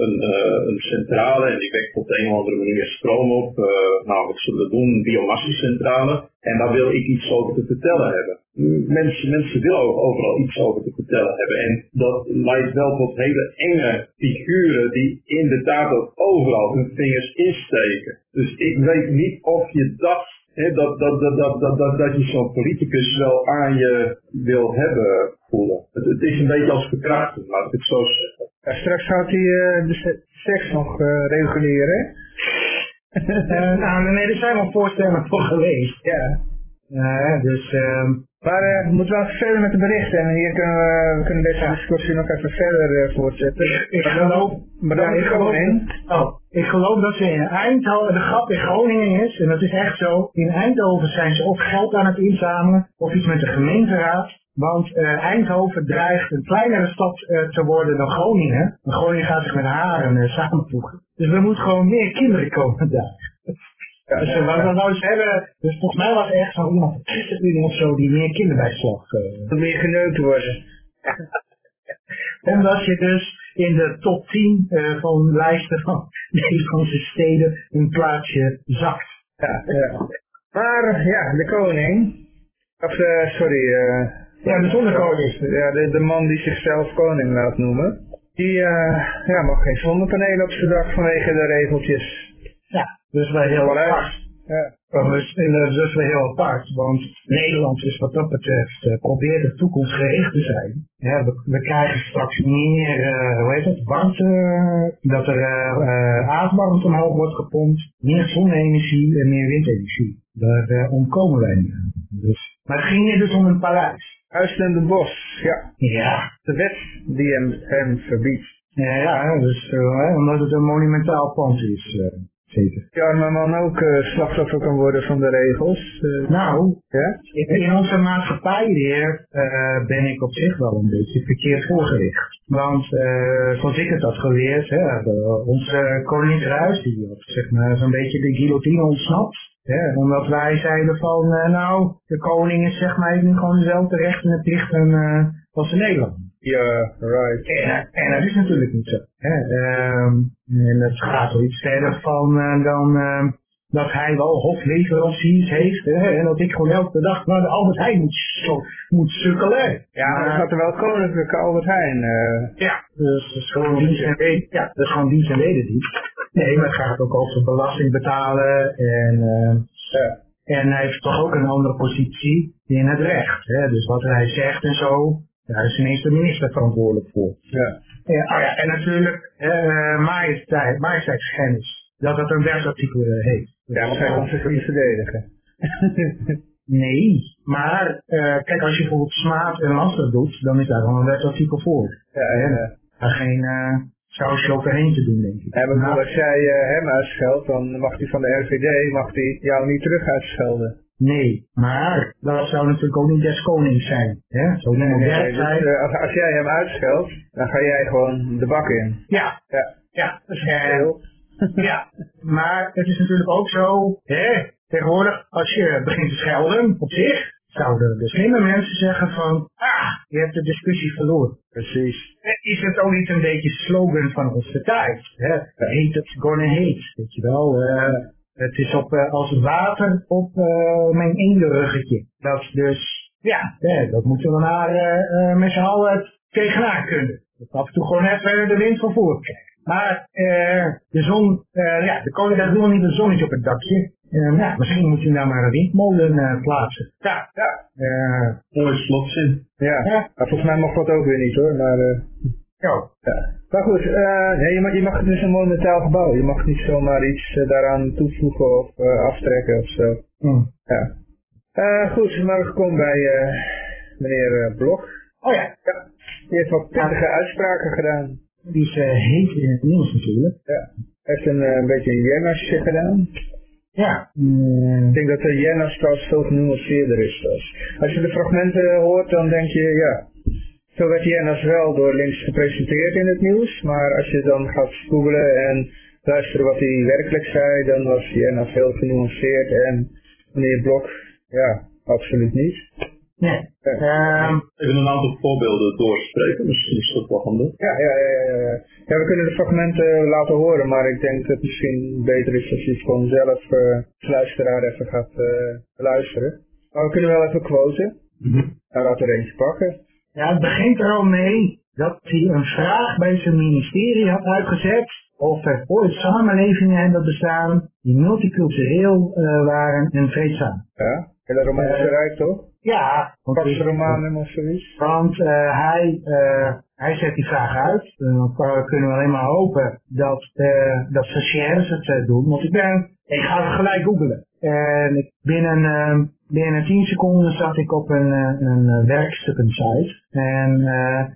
Speaker 3: een, een centrale en die wekt op de een of andere manier stroom op. nou, wat zullen we doen? Biomassacentrale. En daar wil ik iets over te vertellen hebben. Mensen, mensen willen overal iets over te vertellen hebben. En dat leidt wel tot hele enge figuren die inderdaad ook overal hun vingers insteken. Dus ik weet niet of je dat, hè, dat, dat, dat, dat, dat, dat, dat je zo'n politicus wel aan je wil hebben voelen. Het, het is een beetje als verkrachting, laat ik het zo zeggen.
Speaker 2: Ja, straks gaat hij uh, de seks nog uh, reguleren.
Speaker 4: uh, nou, nee, er zijn wel voorstellen voor geweest.
Speaker 2: Ja.
Speaker 4: Eh, dus, ehm,
Speaker 2: Maar eh, we moeten wel verder met de berichten. En hier kunnen we, we kunnen deze discussie nog even verder eh, voortzetten.
Speaker 4: ik
Speaker 2: Maar dan-
Speaker 4: geloof,
Speaker 2: Maar dan
Speaker 4: ja, ik geloof,
Speaker 2: in.
Speaker 4: oh, ik geloof dat ze in Eindhoven, de grap in Groningen is, en dat is echt zo, in Eindhoven zijn ze of geld aan het inzamelen, of iets met de gemeenteraad. Want Eindhoven dreigt een kleinere stad te worden dan Groningen. En Groningen gaat zich met haren samenvoegen. Dus er moet gewoon meer kinderen komen daar. Dus uh, wat we nou eens hebben, dus volgens mij was er echt zo iemand van ChristenUnie of zo die meer kinderbijslag...
Speaker 2: Om meer geneukt worden.
Speaker 4: omdat je dus in de top 10 uh, van lijsten van Nederlandse steden een plaatsje zakt.
Speaker 2: Ja, ja. Maar ja, de koning, of uh, sorry, uh,
Speaker 4: ja, de zonnekoning.
Speaker 2: Ja, de, de man die zichzelf koning laat noemen, die ja, mag geen zonnepanelen op zijn dak vanwege de regeltjes.
Speaker 4: Ja, dus wij heel apart.
Speaker 2: Ja.
Speaker 4: Dus, dus weer heel apart, want Nederland is wat dat betreft, uh, probeert de toekomst gericht te zijn. Ja, we, we krijgen straks meer, uh, hoe heet het, warmte, dat er uh, aardwarmte omhoog wordt gepompt, meer zonne-energie en meer windenergie. Daar ontkomen wij niet dus, Maar het ging hier dus om een paleis.
Speaker 2: Huis de bos, ja.
Speaker 4: Ja.
Speaker 2: De wet die hem, hem verbiedt.
Speaker 4: Ja, ja dus, omdat het een monumentaal pand is. Zeker.
Speaker 2: Ja, arme man ook uh, slachtoffer kan worden van de regels. Uh,
Speaker 4: nou,
Speaker 2: ja?
Speaker 4: in onze maatschappij weer uh, ben ik op zich wel een beetje verkeerd voorgericht. Want zoals ik het had geleerd, hè, de, onze koningin Kruis, die had zeg maar zo'n beetje de guillotine ontsnapt. Hè, omdat wij zeiden van, nou, de koning is zeg maar nu gewoon dezelfde rechten en plichten als de Nederland.
Speaker 2: Ja, right.
Speaker 4: En, en dat is natuurlijk niet zo. Hè. Um, en het gaat wel iets verder van uh, dan uh, dat hij wel hofleveranciers heeft. Hè, en dat ik gewoon elke dag naar de Albert Heijn moet, moet sukkelen.
Speaker 2: Ja, maar dan gaat er wel koninklijke Albert Heijn. Uh...
Speaker 4: Ja, dus dat is gewoon dienst en wederdienst. Ja, dat is gewoon dienst en wederdienst. Nee, maar het gaat ook over belasting betalen en... ja. En hij heeft toch ook een andere positie in het recht. Hè? Dus wat hij zegt en zo, daar is ineens de minister verantwoordelijk voor.
Speaker 2: Ja.
Speaker 4: Oh ja en natuurlijk uh, majesteit. Dat dat een wetsartikel uh, heet.
Speaker 2: Ja, want hij kan zich niet verdedigen.
Speaker 4: nee, maar uh, kijk, als je bijvoorbeeld smaad en laster doet, dan is daar gewoon een wetsartikel voor.
Speaker 2: Ja, ja.
Speaker 4: Daar geen sausje overheen te doen, denk ik.
Speaker 2: Ja, maar als jij hem uitscheldt, dan mag hij van de RVD mag hij jou niet terug uitschelden.
Speaker 4: Nee, maar dat zou natuurlijk ook niet des konings zijn. Hè? Zo
Speaker 2: nee, nee, nee, dus, uh, als, als, jij hem uitscheldt, dan ga jij gewoon de bak in.
Speaker 4: Ja,
Speaker 2: ja,
Speaker 4: ja. Dus, uh, ja. maar het is natuurlijk ook zo, hè? tegenwoordig als je begint te schelden op zich, zouden de slimme mensen zeggen van, ah, je hebt de discussie verloren.
Speaker 2: Precies.
Speaker 4: Is het ook niet een beetje slogan van onze tijd? Hè? Hate it's gonna hate, weet je wel. Uh, het is op, uh, als water op uh, mijn eenderuggetje. Dat is dus, ja, hè, dat moeten we naar uh, met z'n allen tegenaan kunnen. Dat af en toe gewoon even de wind van voor krijgen. Maar de zon, ja, de koning daar doen we niet een zonnetje op het dakje. ja, misschien moet je daar maar een windmolen plaatsen. Ja, ja.
Speaker 3: Mooi slotzin.
Speaker 2: Ja. ja. Maar volgens mij mag dat ook weer niet hoor, maar...
Speaker 4: Ja.
Speaker 2: ja. Maar goed, uh, nee, je, mag, je mag het dus een monumentaal gebouw. Je mag niet zomaar iets uh, daaraan toevoegen of uh, aftrekken of zo.
Speaker 4: Hmm.
Speaker 2: Ja. goed, maar we komen bij meneer Blok.
Speaker 4: Oh ja.
Speaker 2: ja. Die heeft wat pittige uitspraken gedaan.
Speaker 4: Die is heet in het nieuws natuurlijk.
Speaker 2: Ja. Hij heeft een, beetje een jennasje gedaan.
Speaker 4: Ja.
Speaker 2: Mm. Ik denk dat de jennas trouwens veel genuanceerder is. Dus. Als je de fragmenten hoort, dan denk je, ja, zo werd Jennas wel door links gepresenteerd in het nieuws, maar als je dan gaat googlen en luisteren wat hij werkelijk zei, dan was Jenna veel genuanceerd en meneer Blok, ja, absoluut niet.
Speaker 4: Nee.
Speaker 3: Ja. Um, Even een aantal voorbeelden doorspreken, misschien is dat wel handig.
Speaker 2: Ja, ja, ja, ja. ja, we kunnen de fragmenten laten horen, maar ik denk dat het misschien beter is als je het gewoon zelf uh, als luisteraar even gaat uh, luisteren. Maar we kunnen wel even quoten.
Speaker 4: Mm -hmm.
Speaker 2: Laten we er eentje pakken.
Speaker 4: Ja, het begint er al mee dat hij een vraag bij zijn ministerie had uitgezet of er ooit samenlevingen hebben bestaan die multicultureel uh, waren en vreedzaam.
Speaker 2: Ja, hele Romeinse uh, Rijk toch?
Speaker 4: Ja.
Speaker 2: Want Romanen of zoiets.
Speaker 4: Want uh, hij, hij zet die vraag uit. Dan kunnen we alleen maar hopen dat, dat stagiaires het doen. Want ik ben, ik ga het gelijk googelen. En ik binnen, uh, binnen 10 seconden zat ik op een, een werkstukken-site. En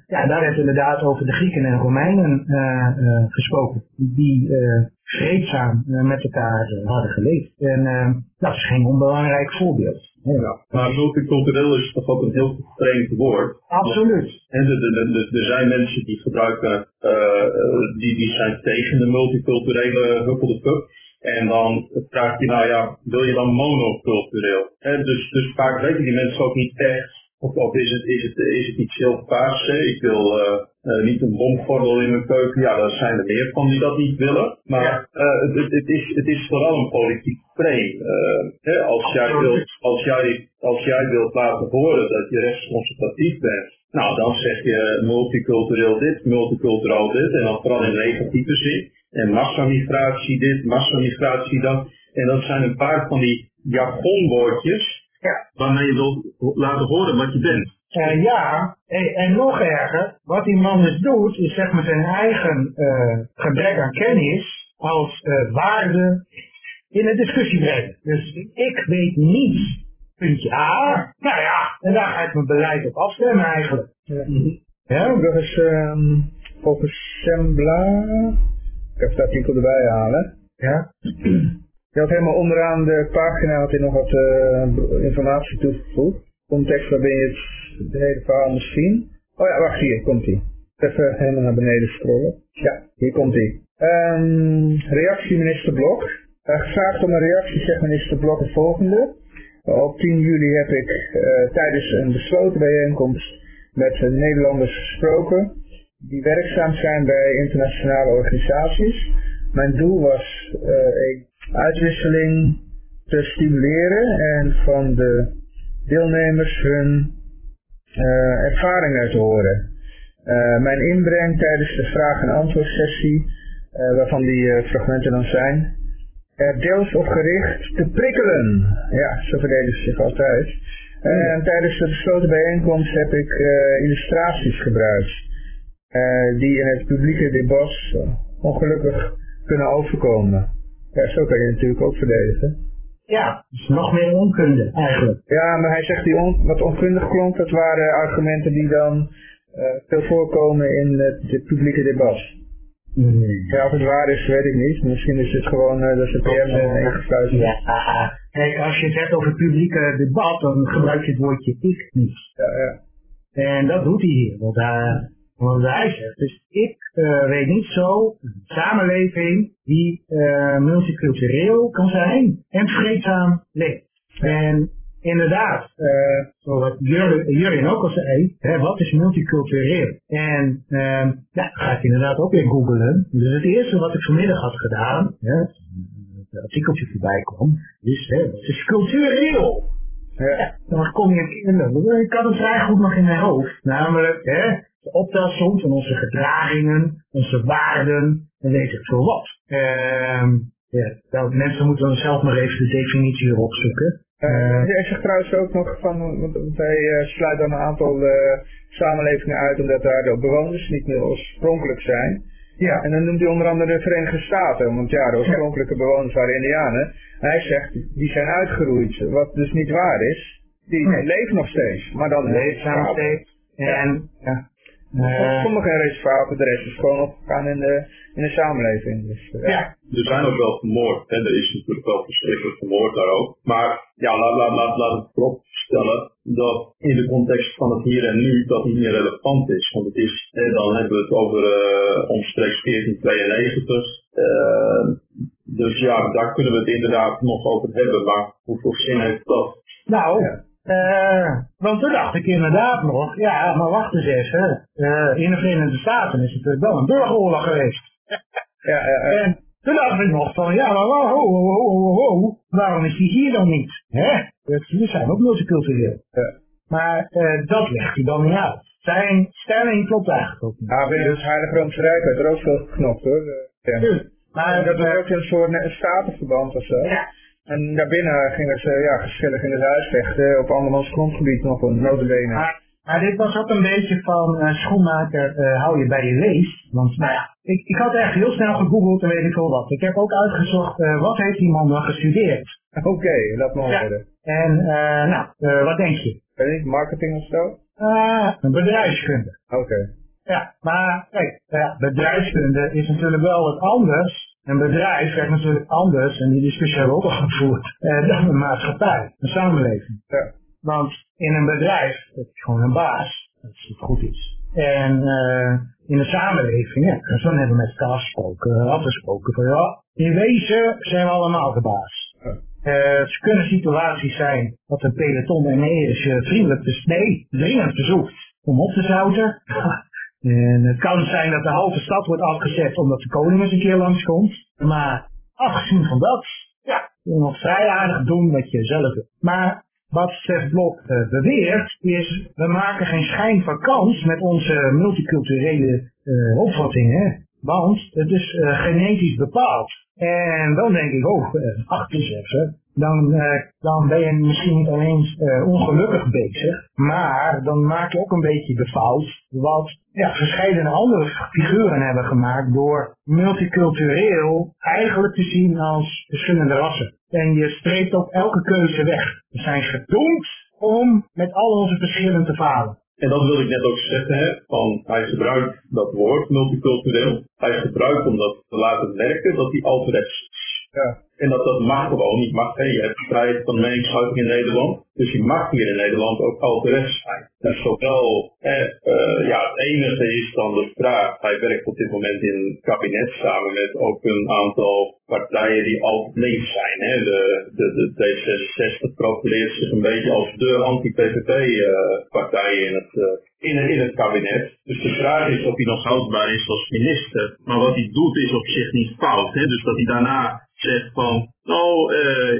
Speaker 4: ja, daar werd inderdaad over de Grieken en Romeinen gesproken. Die vreedzaam met elkaar hadden geleefd. En dat is geen onbelangrijk voorbeeld.
Speaker 3: Ja, maar multicultureel is toch ook een heel streng woord.
Speaker 4: Absoluut.
Speaker 3: En er zijn mensen die gebruiken, uh, die, die zijn tegen de multiculturele huppelde. En dan vraag je, nou ja, wil je dan monocultureel? Dus, dus vaak weten die mensen ook niet echt of, of is, het, is, het, is het iets heel paars? Ik wil uh, uh, niet een bomgordel in mijn keuken. Ja, daar zijn er meer van die dat niet willen. Maar uh, het, het, is, het is vooral een politiek frame. Hè, als, jij wilt, als, jij, als jij wilt laten horen dat je rechtsconservatief bent, nou dan zeg je multicultureel dit, multicultureel dit. En dan vooral in negatieve zin. En massamigratie dit, massamigratie dat. En dat zijn een paar van die jargonwoordjes ja. Waarmee je wil laten horen wat je bent.
Speaker 4: Uh, ja, en, en, nog erger, wat die man dus doet, is zeg maar zijn eigen uh, gebrek aan kennis als uh, waarde in een discussie brengen. Dus ik weet niets, puntje A, nou ja, en daar ga ik mijn beleid op afstemmen eigenlijk.
Speaker 2: Ja, dat is um, volgens Sembla, ik heb het artikel erbij halen. Ja. Je had helemaal onderaan de pagina had hij nog wat uh, informatie toegevoegd. Context waarbij je het, de hele verhaal misschien. Oh ja, wacht hier, komt hij. Even helemaal naar beneden scrollen. Ja, hier komt hij. Um, reactie minister Blok. Uh, gevraagd om een reactie zegt minister Blok het volgende. Op 10 juli heb ik uh, tijdens een besloten bijeenkomst met Nederlanders gesproken die werkzaam zijn bij internationale organisaties. Mijn doel was uh, uitwisseling te stimuleren en van de deelnemers hun uh, ervaringen te horen. Uh, mijn inbreng tijdens de vraag- en antwoordsessie, waarvan die fragmenten dan zijn, er deels op gericht te prikkelen. Ja, zo verdedigen ze zich altijd. En tijdens de besloten bijeenkomst heb ik illustraties gebruikt, die in het publieke debat ongelukkig kunnen overkomen. Ja, zo kan je natuurlijk ook verdedigen.
Speaker 4: Ja, dus nog meer onkunde eigenlijk.
Speaker 2: Ja, maar hij zegt die on, wat onkundig klonk, dat waren argumenten die dan uh, veel voorkomen in het, publieke debat. Ja, of het waar is, weet ik niet. Misschien is het gewoon uh, dat ze PM zijn ingefluisterd.
Speaker 4: Ja, kijk, als je het hebt over het publieke debat, dan gebruik je het woordje ik niet.
Speaker 2: Ja, ja.
Speaker 4: En dat doet hij hier, want hij, wat hij zegt. Dus ik uh, weet niet zo een samenleving die uh, multicultureel kan zijn en vreedzaam leeft. En inderdaad, uh, zoals Jurgen ook al zei, hè, wat is multicultureel? En uh, ja, ga ik inderdaad ook weer googlen. Dus het eerste wat ik vanmiddag had gedaan, hè, het artikeltje voorbij kwam, is hè, wat is cultureel? Ja. dan kom je in, ik had het vrij goed nog in mijn hoofd. Namelijk, hè, de optelsom van onze gedragingen, onze waarden en weet ik veel wat. Uh, ja, nou, mensen moeten dan zelf maar even de definitie erop zoeken.
Speaker 2: Uh, hij zegt trouwens ook nog van, want hij uh, sluit dan een aantal uh, samenlevingen uit omdat daar de bewoners niet meer oorspronkelijk zijn. Ja. En dan noemt hij onder andere de Verenigde Staten, want ja, de oorspronkelijke bewoners waren Indianen. hij zegt, die zijn uitgeroeid, wat dus niet waar is. Die leven nog steeds, maar dan
Speaker 4: leven nog steeds. En,
Speaker 2: ja. Uh, Sommige reservaten, de rest is gewoon opgegaan in de, in de samenleving. Dus,
Speaker 3: uh, ja. Er zijn ook wel vermoord. En er is natuurlijk wel verschrikkelijk vermoord daar ook. Maar ja, laat, laat, laat, laat het voorop stellen dat in de context van het hier en nu dat niet meer relevant is. Want het is, eh, dan hebben we het over uh, omstreeks 1492. dus ja, daar kunnen we het inderdaad nog over hebben. Maar hoeveel zin heeft dat?
Speaker 4: Nou, ja. Uh, want toen dacht ik inderdaad nog, ja, maar wacht eens even. Uh, in de Verenigde Staten is het wel een burgeroorlog geweest. ja, ja, En toen dacht ik nog van, ja, maar wow, wow, wow, wow, waarom is die hier dan niet? Hè? We zijn ook multicultureel. Ja. Maar uh, dat legt hij dan niet uit. Zijn stelling klopt eigenlijk ook niet.
Speaker 2: Het Heilige Roomse Rijk werd er ook veel geknopt hoor. Ja. Maar dat was ook een soort statenverband of zo. Ja. En daarbinnen gingen ze ja, geschillig in het huis vechten op andermans grondgebied nog een notenbenen.
Speaker 4: Maar, maar dit was ook een beetje van uh, schoenmaker, uh, hou je bij je lees. Want nou ja, ik, ik had echt heel snel gegoogeld en weet ik veel wat. Ik heb ook uitgezocht, uh, wat heeft die man dan gestudeerd?
Speaker 2: Oké, okay, laat me horen.
Speaker 4: En, nou, wat denk je?
Speaker 2: Weet ik, marketing of zo?
Speaker 4: Een bedrijfskunde.
Speaker 2: Oké.
Speaker 4: Ja, maar kijk, ja, bedrijfskunde is natuurlijk wel wat anders. Een bedrijf werkt natuurlijk anders, en die discussie hebben we ook al gevoerd, eh, dan een maatschappij, een samenleving.
Speaker 2: Ja.
Speaker 4: Want in een bedrijf heb je gewoon een baas, als het goed is. En uh, in de samenleving, ja, zo hebben we met elkaar afgesproken, afgesproken van ja, in wezen zijn we allemaal de baas. Uh, het kunnen situaties zijn dat een peloton en is je vriendelijk dus nee, dringend verzoekt om op te zouten. En het kan zijn dat de halve stad wordt afgezet omdat de koning eens een keer langskomt. Maar afgezien van dat, ja, je nog vrij aardig doen wat je zelf wil. Maar wat Stef Blok uh, beweert is, we maken geen schijn van kans met onze multiculturele uh, opvattingen. Want het is uh, genetisch bepaald. En dan denk ik, oh, eens even dan, uh, dan ben je misschien niet alleen ongelukkig bezig, maar dan maak je ook een beetje de fout wat ja, verschillende andere figuren hebben gemaakt door multicultureel eigenlijk te zien als verschillende rassen. En je streept ook elke keuze weg. We zijn gedoemd om met al onze verschillen te falen.
Speaker 3: En dat wil ik net ook zeggen, van hij gebruikt dat woord multicultureel. Hij gebruikt om dat te laten merken dat hij altijd
Speaker 2: ja.
Speaker 3: En dat dat mag gewoon niet mag. Hè. Je hebt vrijheid van meningsuiting in Nederland. Dus je mag hier in Nederland ook altijd zijn. Dus zowel, eh, ja, het enige is dan de vraag. Hij werkt op dit moment in het kabinet samen met ook een aantal partijen die altijd links zijn. Hè. De, de, de D66 profileert zich een beetje als de anti-PVP-partij uh, in het uh, in, in het kabinet. Dus de vraag is of hij nog houdbaar is als minister. Maar wat hij doet is op zich niet fout. Hè? Dus dat hij daarna zegt van, nou, uh,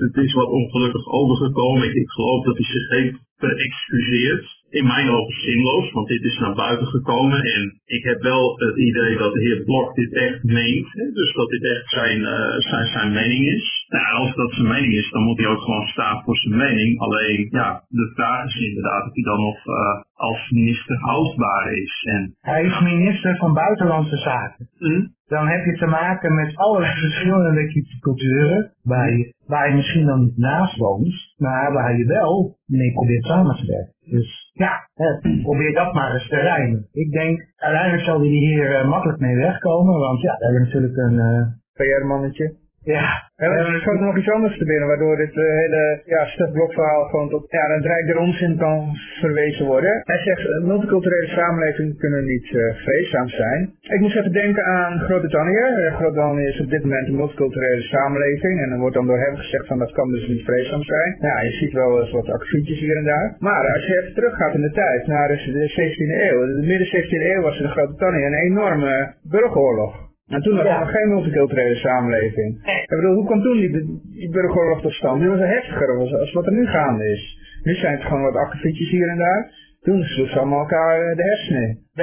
Speaker 3: het, is wat ongelukkig overgekomen. Ik, ik geloof dat hij zich heeft verexcuseerd. In mijn ogen zinloos, want dit is naar buiten gekomen en ik heb wel het idee dat de heer Blok dit echt meent. Hè? Dus dat dit echt zijn, uh, zijn, zijn mening is. Nou, als dat zijn mening is, dan moet hij ook gewoon staan voor zijn mening. Alleen, ja, de vraag is inderdaad of hij dan nog uh, als minister houdbaar is. En,
Speaker 4: hij is minister van Buitenlandse Zaken.
Speaker 3: Hm?
Speaker 4: Dan heb je te maken met allerlei verschillende culturen, waar je, waar je misschien dan niet naast woont, maar waar je wel mee probeert samen te werken. Dus ja, hè, probeer dat maar eens te rijmen. Ik denk, uiteindelijk zal die hier uh, makkelijk mee wegkomen, want ja, we hebben natuurlijk een... Uh,
Speaker 2: PR-mannetje.
Speaker 4: Ja.
Speaker 2: En er schoot nog iets anders te binnen, waardoor dit uh, hele ja, stufblokverhaal gewoon tot ja, een dreigende onzin kan verwezen worden. Hij zegt, uh, multiculturele samenlevingen kunnen niet uh, vreedzaam zijn. Ik moest even denken aan Groot-Brittannië. Groot-Brittannië is op dit moment een multiculturele samenleving. En dan wordt dan door hem gezegd van dat kan dus niet vreedzaam zijn. Ja, je ziet wel eens wat akkefietjes hier en daar. Maar als je even teruggaat in de tijd, naar de 17e eeuw. De midden 17e eeuw was in Groot-Brittannië een enorme burgeroorlog. En toen hadden we geen multiculturele samenleving. Ik bedoel, hoe kwam toen die, die burgeroorlog tot stand? Die was heftiger als, als wat er nu gaande is. Nu zijn het gewoon wat akkefietjes hier en daar. Toen sloeg ze allemaal elkaar de hersenen.
Speaker 4: We,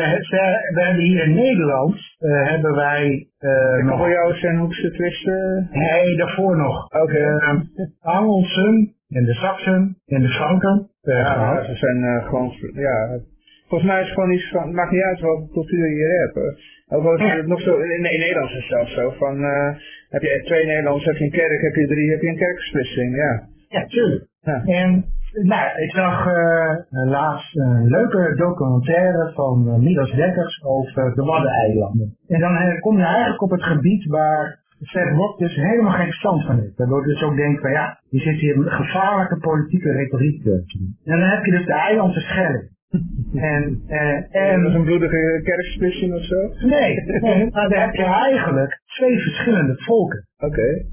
Speaker 4: we hebben hier in Nederland, uh, hebben wij... Uh,
Speaker 2: nog voor jou zijn hoekste twisten?
Speaker 4: Nee, daarvoor nog.
Speaker 2: Oké. Okay.
Speaker 4: Uh, Angelsen en de Saxen en de Franken.
Speaker 2: ja, ze zijn gewoon... Ja, volgens mij is het gewoon iets van... Het maakt niet uit welke cultuur je hebt. Ook al is het nog zo, in, in Nederland is het zelfs zo, van uh, heb je twee Nederlanders, heb je een kerk, heb je drie, heb je een kerksplitsing, ja.
Speaker 4: Ja, tuurlijk. Ja. En nou, ik zag uh, laatst een leuke documentaire van uh, Midas Dekkers over de Waddeneilanden. En dan kom je eigenlijk op het gebied waar Rock dus helemaal geen verstand van heeft. Waardoor je dus ook denkt van ja, je zit hier gevaarlijke politieke retoriek te. En dan heb je dus de eilandse Schelling. En, uh, en...
Speaker 2: Dat is een bloedige kerksplitsing of zo?
Speaker 4: Nee, nee, maar daar heb je eigenlijk twee verschillende volken.
Speaker 2: Oké. Okay.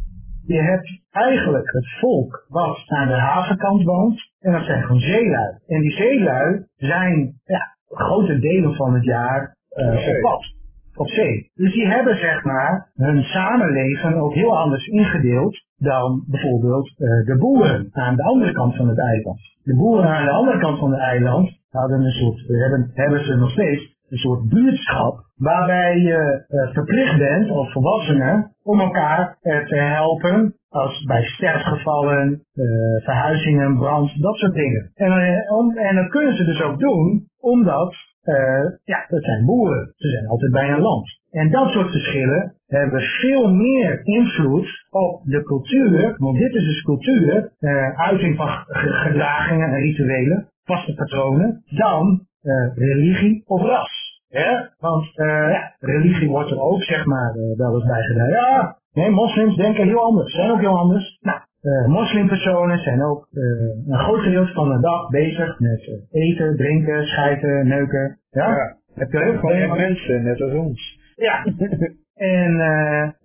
Speaker 4: Je hebt eigenlijk het volk wat aan de havenkant woont, en dat zijn gewoon zeelui. En die zeelui zijn ja, grote delen van het jaar uh, op pad, op zee. Dus die hebben zeg maar hun samenleven ook heel anders ingedeeld dan bijvoorbeeld uh, de boeren aan de andere kant van het eiland. De boeren aan de andere kant van het eiland hadden een soort, hebben, hebben ze nog steeds een soort buurtschap waarbij je uh, verplicht bent als volwassenen om elkaar uh, te helpen als bij sterfgevallen, uh, verhuizingen, brand, dat soort dingen. En, en dat kunnen ze dus ook doen omdat ja, dat zijn boeren. Ze zijn altijd bij een land. En dat soort verschillen hebben veel meer invloed op de cultuur, want dit is dus cultuur, uiting van gedragingen en rituelen, vaste patronen, dan religie of ras. Ja? Want ja, religie wordt er ook zeg maar wel eens bij gedaan. Ja, nee, moslims denken heel anders, zijn ook heel anders. Nou, moslimpersonen zijn ook een groot gedeelte van de dag bezig met eten, drinken, schijten, neuken. Ja? ja.
Speaker 2: Heb je ook gewoon mensen, net als ons.
Speaker 4: Ja. en,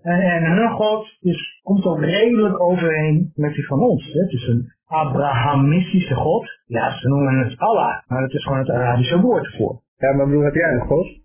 Speaker 4: en, en hun God is, komt ook redelijk overeen met die van ons. Het is een Abrahamistische God. Ja, ze noemen het Allah, maar het is gewoon het Arabische woord ervoor.
Speaker 2: Ja, maar bedoel, heb jij een God?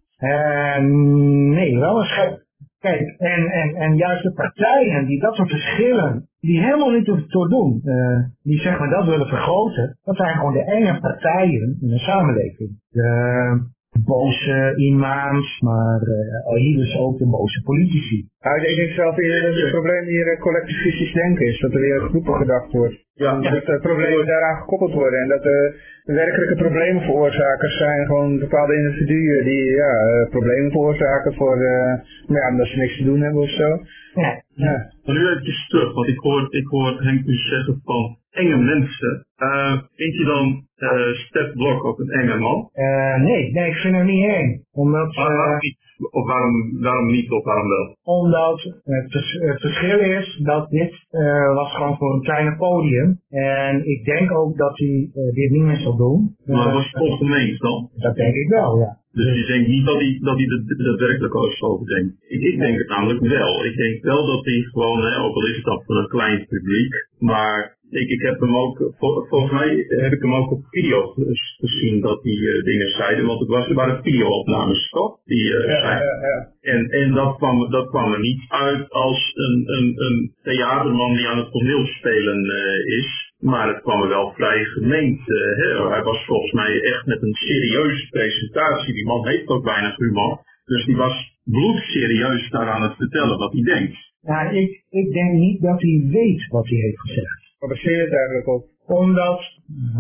Speaker 4: nee, wel een schep. Kijk, en, en, en juist de partijen die dat soort verschillen, die helemaal niet toe doen, uh, die zeg maar dat willen vergroten, dat zijn gewoon de enge partijen in de samenleving. De boze imams, maar uh, hier dus ook de boze politici.
Speaker 2: Nou, ik denk zelf eerder dat het probleem hier uh, collectivistisch denken is, dat er weer groepen gedacht wordt. Ja, dat de problemen daaraan gekoppeld worden en dat de, de werkelijke problemenveroorzakers zijn gewoon bepaalde individuen die ja, problemen veroorzaken voor, uh, ja, omdat ze niks te doen hebben of zo.
Speaker 3: Ja. ja. Maar nu even terug, want ik hoor, ik hoor Henk nu zeggen van enge mensen. Uh, vind je dan uh, Stef Blok ook een enge man?
Speaker 4: Uh, nee, nee, ik vind hem niet eng. Omdat,
Speaker 3: waarom niet? Of waarom, waarom niet of waarom wel?
Speaker 4: Omdat het, het verschil is dat dit was gewoon voor een kleine podium. En ik denk ook dat hij dit niet meer zal doen.
Speaker 3: Maar was het algemeen dan?
Speaker 4: Dat denk ik wel, ja.
Speaker 3: Dus je denkt niet dat hij, dat hij er werkelijk over denkt. Ik, ik denk het namelijk wel. Ik denk wel dat hij gewoon, hè, ook al is het dan voor een klein publiek, maar ik, ik heb hem ook, volgens mij heb ik hem ook op video gezien dat die uh, dingen zeiden, want het was, er waren videoopnames toch? Die, uh, ja, ja, ja. En, en dat, kwam, dat kwam er niet uit als een, een, een theaterman die aan het toneel spelen uh, is, maar het kwam er wel vrij gemeend. Hè? Hij was volgens mij echt met een serieuze presentatie, die man heeft ook weinig humor, dus die was bloedserieus daar aan het vertellen wat hij denkt.
Speaker 4: Ja, ik, ik denk niet dat hij weet wat hij heeft gezegd.
Speaker 2: Het eigenlijk op?
Speaker 4: Omdat,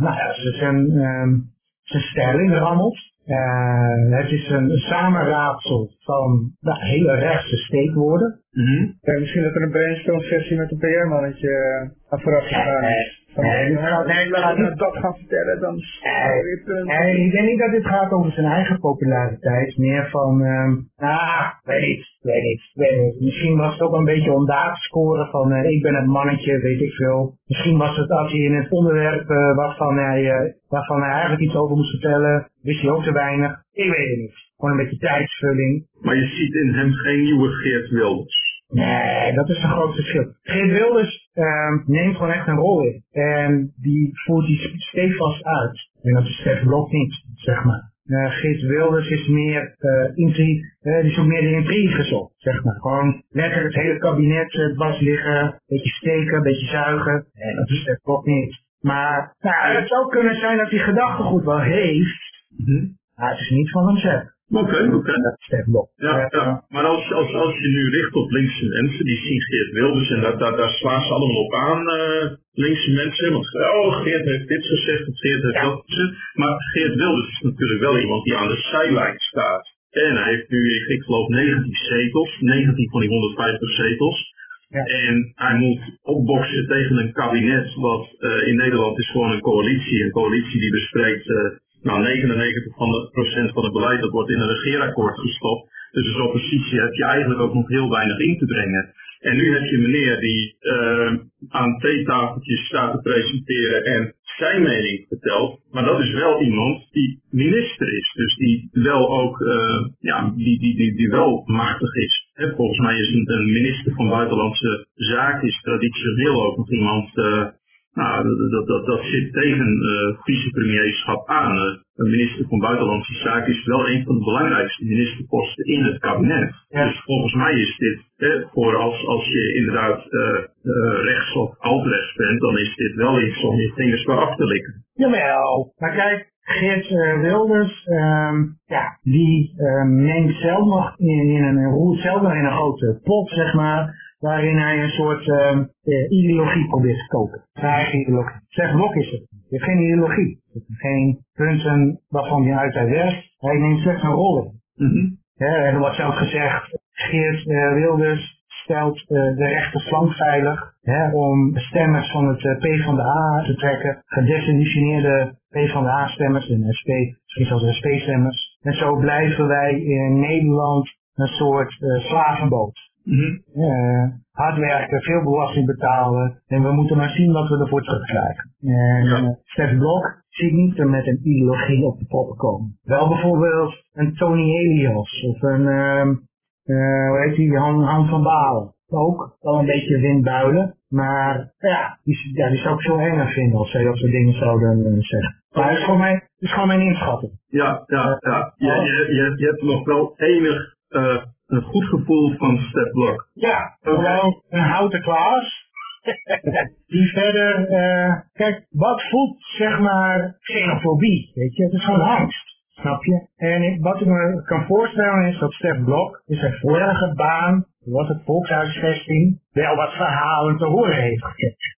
Speaker 4: nou ja, ze zijn, um, zijn stelling rammelt. Uh, het is een samenraadsel van nou, hele rechtse steekwoorden.
Speaker 2: Mm -hmm. ja, misschien dat er een brainstorm sessie met een PR-mannetje uh, aan vooraf gegaan is. Nee, nee, niet dat gaan vertellen, dan
Speaker 4: nee, ik denk niet dat dit gaat over zijn eigen populariteit, meer van, um, ah, weet niet, weet weet niet. Misschien was het ook een beetje om daar te scoren van, uh, ik ben het mannetje, weet ik veel. Misschien was het als hij in het onderwerp uh, waarvan, hij, uh, waarvan hij eigenlijk iets over moest vertellen, wist hij ook te weinig. Ik weet het niet. Gewoon een beetje tijdsvulling.
Speaker 3: Maar je ziet in hem geen nieuwe Geert Wilders.
Speaker 4: Nee, dat is een groot verschil. Geert Wilders uh, neemt gewoon echt een rol in. En die voert die stevast uit. En dat is Stef Blok niet, zeg maar. Uh, Geert Wilders is meer uh, intrigue, uh, die ook meer de gezocht, zeg maar. Gewoon lekker het hele kabinet uh, liggen, een beetje steken, een beetje zuigen. En dat is Stef Blok niet. Maar nou, het zou kunnen zijn dat hij gedachtegoed wel heeft, mm maar het is niet van hemzelf.
Speaker 3: Oké, oké. Ja, ja, maar als, als, als je nu richt op linkse mensen, die zien Geert Wilders en daar, daar, daar slaan ze allemaal op aan, uh, linkse mensen. Want oh, Geert heeft dit gezegd, of Geert heeft dat gezegd. Maar Geert Wilders is natuurlijk wel iemand die aan de zijlijn staat. En hij heeft nu, ik, ik geloof, 19 zetels, 19 van die 150 zetels. Ja. En hij moet opboksen tegen een kabinet wat uh, in Nederland is gewoon een coalitie. Een coalitie die bespreekt uh, nou, 99% van het beleid dat wordt in een regeerakkoord gestopt. Dus als oppositie heb je eigenlijk ook nog heel weinig in te brengen. En nu heb je meneer die uh, aan theetafeltjes staat te presenteren en zijn mening vertelt. Maar dat is wel iemand die minister is. Dus die wel ook, uh, ja, die, die, die, die wel machtig is. Volgens mij is een, een, minister van Buitenlandse Zaken is traditioneel ook nog iemand uh, nou, dat, dat, dat zit tegen uh, vicepremierschap aan. Uh, een minister van Buitenlandse Zaken is wel een van de belangrijkste ministerposten in het kabinet. Dus volgens mij is dit, voor als, als je inderdaad uh, rechts of alt-rechts bent, dan is dit wel iets om je vingers bij af te likken.
Speaker 4: Jawel, maar kijk, Geert Wilders, um, ja, die mengt zelf nog in, in een roert zelf nog in een grote pot, zeg maar waarin hij een soort uh, ideologie probeert te kopen. Zijn eigen ideologie. Zeg Blok is het. Je heeft geen ideologie. Geen punten waarvan hij uit hij werkt. Hij neemt slechts een rol in.
Speaker 5: Mm -hmm.
Speaker 4: er wordt zelf gezegd, Geert uh, Wilders stelt uh, de rechter slank veilig hè, om stemmers van het uh, PvdA te trekken, gedesillusioneerde PvdA-stemmers, en SP, misschien zelfs SP-stemmers. En zo blijven wij in Nederland een soort slavenboot.
Speaker 5: Mm -hmm.
Speaker 4: hard werken, veel belasting betalen en we moeten maar zien wat we ervoor terugkrijgen. En ja. Stef Blok zie ik niet er met een ideologie op de poppen komen. Wel bijvoorbeeld een Tony Elias of een, uh, uh, hoe heet die, Han, Han van Balen. Ook wel een beetje windbuilen, maar ja, die, ja, die zou ik veel enger vinden als zij dat soort dingen zouden uh, zeggen. Maar het is gewoon mijn, is gewoon mijn inschatting.
Speaker 5: Ja, ja, ja. Je, je, je, hebt nog wel enig uh, een goed gevoel van Step Blok.
Speaker 4: Ja, gewoon een houten klaas. die verder, uh, kijk, wat voelt zeg maar xenofobie, weet je, het is gewoon angst. Snap je? En wat ik me kan voorstellen is dat Stef Blok in zijn vorige baan, was het volkshuisvesting, wel wat verhalen te horen heeft.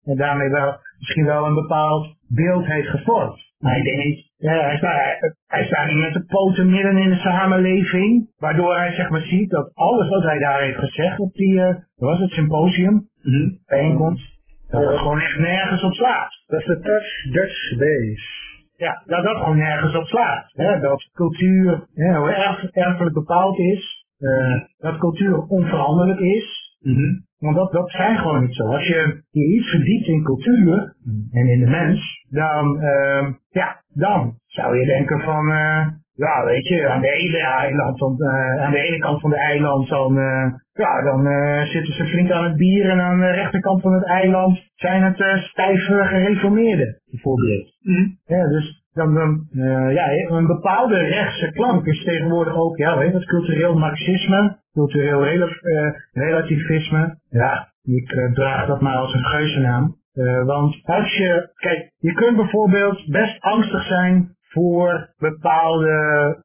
Speaker 4: En daarmee wel misschien wel een bepaald beeld heeft gevormd. Maar ik denk niet, ja, hij, staat, hij, staat niet met de poten midden in de samenleving, waardoor hij zeg maar ziet dat alles wat hij daar heeft gezegd op die, uh, was het symposium,
Speaker 5: mm -hmm.
Speaker 4: bijeenkomst, dat het gewoon echt nergens op slaat.
Speaker 2: Dat is de Dutch, Dutch base.
Speaker 4: Ja, dat dat gewoon nergens op slaat. Hè? Dat cultuur hoe erf, erfelijk bepaald is, uh, dat cultuur onveranderlijk is.
Speaker 5: Mm -hmm.
Speaker 4: Want dat, dat zijn gewoon niet zo. Als je je iets verdiept in cultuur en in de mens, dan, uh, ja, dan zou je denken van, uh, ja, weet je, aan de ene eiland, dan, uh, aan de ene kant van de eiland, dan, uh, ja, dan uh, zitten ze flink aan het bier en aan de rechterkant van het eiland zijn het uh, stijve gereformeerden, bijvoorbeeld.
Speaker 5: Mm.
Speaker 4: Ja, dus dan, dan uh, ja, een bepaalde rechtse klank is tegenwoordig ook, ja, weet je, het cultureel marxisme, cultureel uh, relativisme. Ja, ik uh, draag dat maar als een geuzennaam. Uh, want als je, kijk, je kunt bijvoorbeeld best angstig zijn voor bepaalde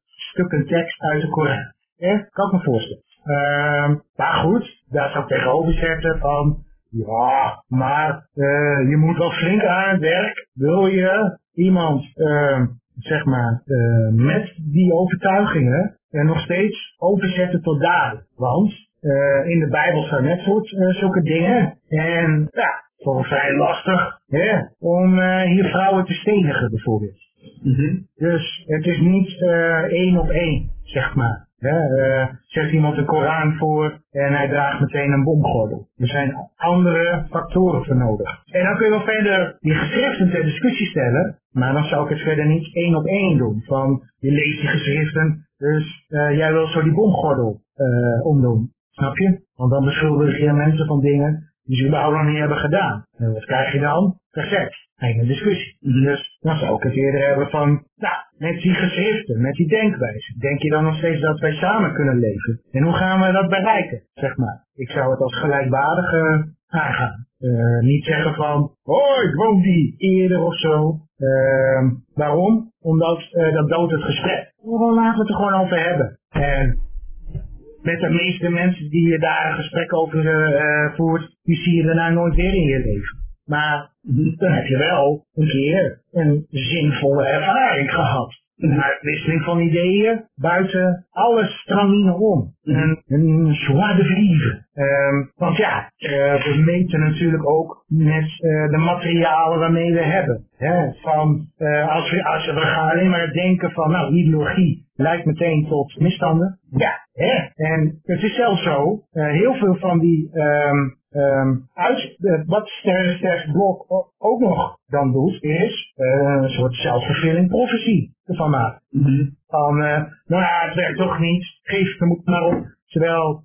Speaker 4: stukken tekst uit de Koran. Ja, kan ik me voorstellen. Uh, maar goed, daar zou ik tegenover zetten van, ja, maar je moet wel flink aan het werk, wil je iemand, uh, zeg maar, met die overtuigingen en nog steeds overzetten tot daden. Want uh, in de Bijbel staan net soort, uh, zulke dingen. En ja, voor vrij lastig hè, om uh, hier vrouwen te stenigen bijvoorbeeld.
Speaker 5: Mm -hmm.
Speaker 4: Dus het is niet één op één, zeg maar. Uh, zet iemand de Koran voor en hij draagt meteen een bomgordel. Er zijn andere factoren voor nodig. En dan kun je wel verder die geschriften ter discussie stellen, maar dan zou ik het verder niet één op één doen. Van je leest die geschriften, dus uh, jij wil zo die bomgordel uh, omdoen. Snap je? Want dan beschuldig je mensen van dingen die ze überhaupt nog niet hebben gedaan. En wat krijg je dan? Verzet. Einde discussie. Dus dan zou ik het eerder hebben van, nou, met die geschriften, met die denkwijze, denk je dan nog steeds dat wij samen kunnen leven? En hoe gaan we dat bereiken, zeg maar? Ik zou het als gelijkwaardige aangaan. Uh, niet zeggen van, oh, ik woon die eerder of zo. Uh, waarom? Omdat uh, dat doodt het gesprek. Nou, laten we het er gewoon over hebben. En met de meeste mensen die je daar een gesprek over uh, voert, die zie je daarna nooit weer in je leven. Maar dan heb je wel een keer een zinvolle ervaring gehad. Een uitwisseling van ideeën buiten alle stramine om. Een, een joie de vivre. Um, want ja, uh, we meten natuurlijk ook met uh, de materialen waarmee we hebben. Hè? Van, uh, als, we, als we gaan alleen maar denken van, nou, ideologie leidt meteen tot misstanden. Ja, hè? en het is zelfs zo, heel veel van die um, Um, uit, uh, wat Sterk Blok ook nog dan doet, is uh, een soort zelfvervulling prophecy ervan maken.
Speaker 5: Mm -hmm.
Speaker 4: Van, uh, nou ja, het werkt toch niet, geef er moet maar op. Terwijl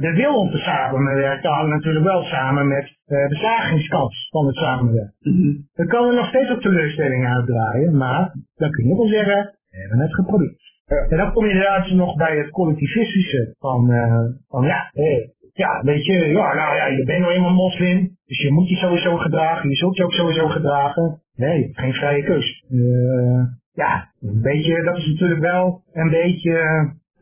Speaker 4: de wil om te samenwerken hangt natuurlijk wel samen met de zagingskans van het samenwerken.
Speaker 5: Mm -hmm.
Speaker 4: Dan kan er nog steeds op teleurstelling uitdraaien, maar dan kun je wel zeggen, we hebben het geprobeerd. En dan kom je inderdaad nog bij het collectivistische van, van ja, hey, ja, weet je, ja, nou ja, je bent nou eenmaal moslim, dus je moet je sowieso gedragen, je zult je ook sowieso gedragen. Nee, geen vrije keus. Uh, ja, een beetje, dat is natuurlijk wel een beetje,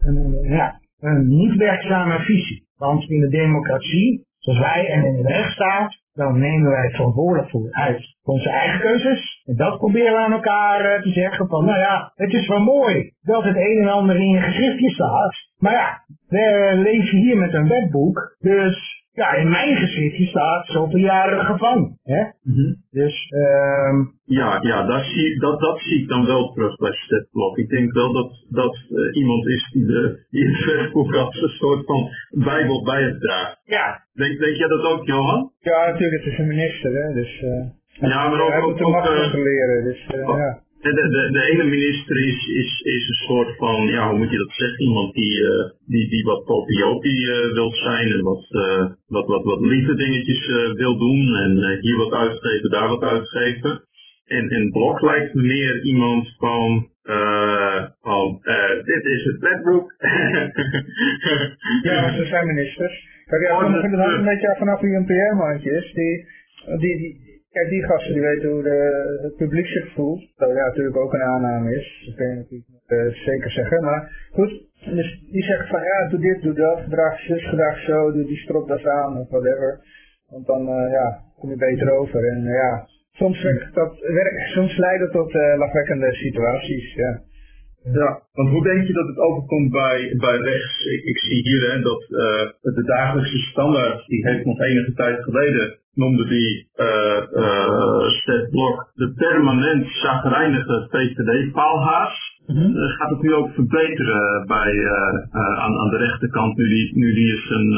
Speaker 4: uh, ja, een niet werkzame visie. Want in de democratie zoals wij en in de rechtsstaat, dan nemen wij het verantwoordelijk voor uit onze eigen keuzes. En dat proberen we aan elkaar eh, te zeggen van, nou ja, het is wel mooi dat het een en ander in je geschriftje staat. Maar ja, we leven hier met een wetboek, dus ja, in mijn geschriftje staat zoveel jaren gevangen. Hè?
Speaker 3: Mhm.
Speaker 4: Dus, ehm
Speaker 3: Ja, ja dat, zie, dat, dat zie ik dan wel terug bij Stepblok. Ik denk wel dat dat eh, iemand is die, de, die het wetboek als een soort van bijbel bij het draagt.
Speaker 4: ja,
Speaker 3: Denk, denk jij dat ook, Johan?
Speaker 2: Ja, natuurlijk, het is een minister, hè, dus... eh
Speaker 3: Ja, maar ook-
Speaker 2: hij
Speaker 3: ook-
Speaker 2: moet de
Speaker 3: ook,
Speaker 2: macht
Speaker 3: eh,
Speaker 2: controleren, dus eh,
Speaker 3: oh.
Speaker 2: ja.
Speaker 3: De, de, de ene minister is, is, is een soort van, ja, hoe moet je dat zeggen? Iemand die, eh, die, die wat popiopie eh, wil zijn en wat, eh, wat, wat, wat lieve dingetjes wil doen. En hier wat uitgeven, daar wat uitgeven. En, en Blok lijkt me meer iemand van, eh, van dit is het wetboek.
Speaker 2: Ja, ze zijn ministers. Kijk, ja,
Speaker 3: Oh,
Speaker 2: het
Speaker 3: dat-
Speaker 2: hangt een beetje af vanaf wie een PR-mandje is. Die, die, die, kijk, die gasten die weten hoe de, het publiek zich voelt. Dat ja, natuurlijk ook een aanname is. Dat kun je natuurlijk eh, zeker zeggen. Maar goed, dus die zegt van ja, doe dit, doe dat, gedrag zus, gedrag zo, doe die stropdas aan of whatever. Want dan eh, ja, kom je beter over. En eh, ja, soms, werkt dat, werkt, soms leidt het tot lachwekkende situaties. Ja.
Speaker 3: Ja, want hoe denk je dat het overkomt bij, bij rechts? Ik, zie hier hè, dat de dagelijkse standaard, die heeft nog enige tijd geleden, noemde die uh, uh, Seth Blok de permanent zagrijnige VVD-paalhaas.
Speaker 2: Mhm.
Speaker 3: Uh, gaat het nu ook verbeteren bij, uh, aan, aan de rechterkant, nu die, nu die eens een,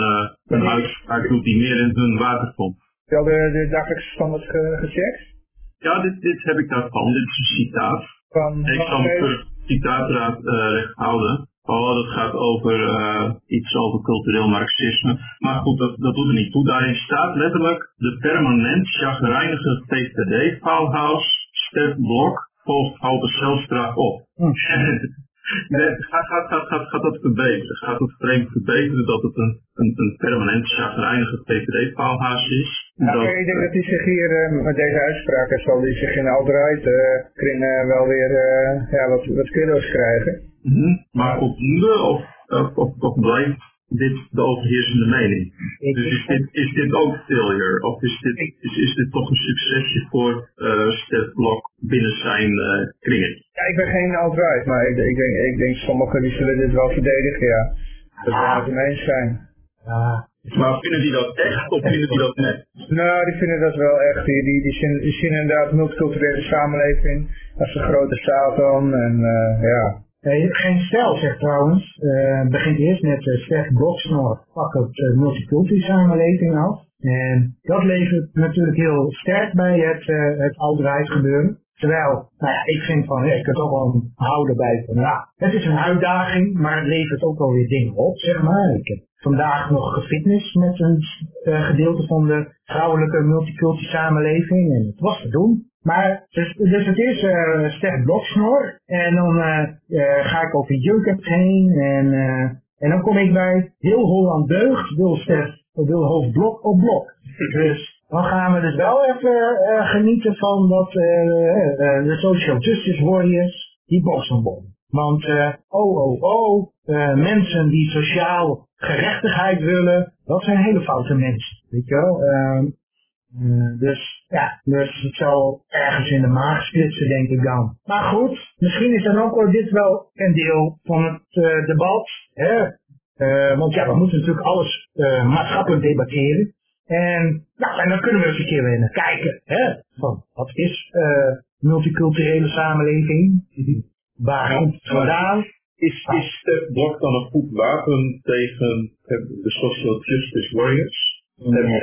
Speaker 3: een uitspraak doet die meer in hun water komt?
Speaker 2: Heb je de, de dagelijkse standaard ge, gecheckt?
Speaker 3: Ja, dit, dit heb ik daarvan. Dit is een citaat.
Speaker 2: Van,
Speaker 3: Ik zal me voor het citaatraad recht houden. Oh, dat gaat over uh, iets over cultureel marxisme. Maar goed, dat, dat doet er niet toe. Daarin staat letterlijk de permanent chagrijnige VVD-fouwhaus Stef Blok volgt hoge celstraf op.
Speaker 2: Hm.
Speaker 3: Nee, gaat, gaat, gaat, gaat, gaat dat verbeteren? Gaat het vreemd verbeteren dat het een, een, een permanent chagrijnige VVD-paalhaas is?
Speaker 2: Nou,
Speaker 3: dat,
Speaker 2: ik denk dat hij zich hier uh, met deze uitspraken zal hij zich in de uh, kringen wel weer uh, ja, wat, wat kudos krijgen.
Speaker 3: Mm -hmm. Maar voldoende of, of, of, of blijft dit de overheersende mening?
Speaker 4: Ik,
Speaker 3: dus is dit, is dit ook failure? Of is dit, is, is dit toch een succesje voor uh, Stef Blok binnen zijn uh, kringen?
Speaker 2: Ja, ik ben geen alt-right, maar ik, ik, denk, ik denk sommigen die zullen dit wel verdedigen, ja. Dat we het eens zijn.
Speaker 4: Ja.
Speaker 3: Maar vinden die dat echt of vinden die dat net?
Speaker 2: Nou, die vinden dat wel echt. Die, die, die, zien, die zien inderdaad multiculturele samenleving als een grote Satan en uh, ja.
Speaker 4: Nee, geen stijl zegt trouwens, uh, begint eerst met uh, Stef Bloksnor, pak het uh, multiculturele samenleving af. En dat levert natuurlijk heel sterk bij het, uh, het gebeuren. Terwijl, nou ja, ik vind van, ik kan toch wel houden bij van, ja, het is een uitdaging, maar het levert ook wel weer dingen op, zeg maar. Ik heb vandaag nog gefitness met een gedeelte van de vrouwelijke multiculturele samenleving en het was te doen. Maar, dus, dus het is uh, sterk bloksnor en dan uh, uh, ga ik over Jukert heen en, en dan kom ik bij heel Holland deugd, wil Stef, wil hoofdblok op blok. Dus dan gaan we dus wel even genieten van dat de social justice warriors, die boksenbom. Want, oh, oh, oh, mensen die sociaal gerechtigheid willen, dat zijn hele foute mensen, weet je wel. Uh, dus ja, dus het zal ergens in de maag splitsen, denk ik dan. Maar goed, misschien is dan ook wel dit wel een deel van het uh, debat. Hè? Uh, want ja, we moeten natuurlijk alles maatschappelijk debatteren. En, nou, en dan kunnen we eens een keer weer naar kijken. Hè? Van, wat is multiculturele samenleving? Waar komt vandaan?
Speaker 3: Is, is Stef Blok dan een goed wapen tegen de social justice warriors? Nee.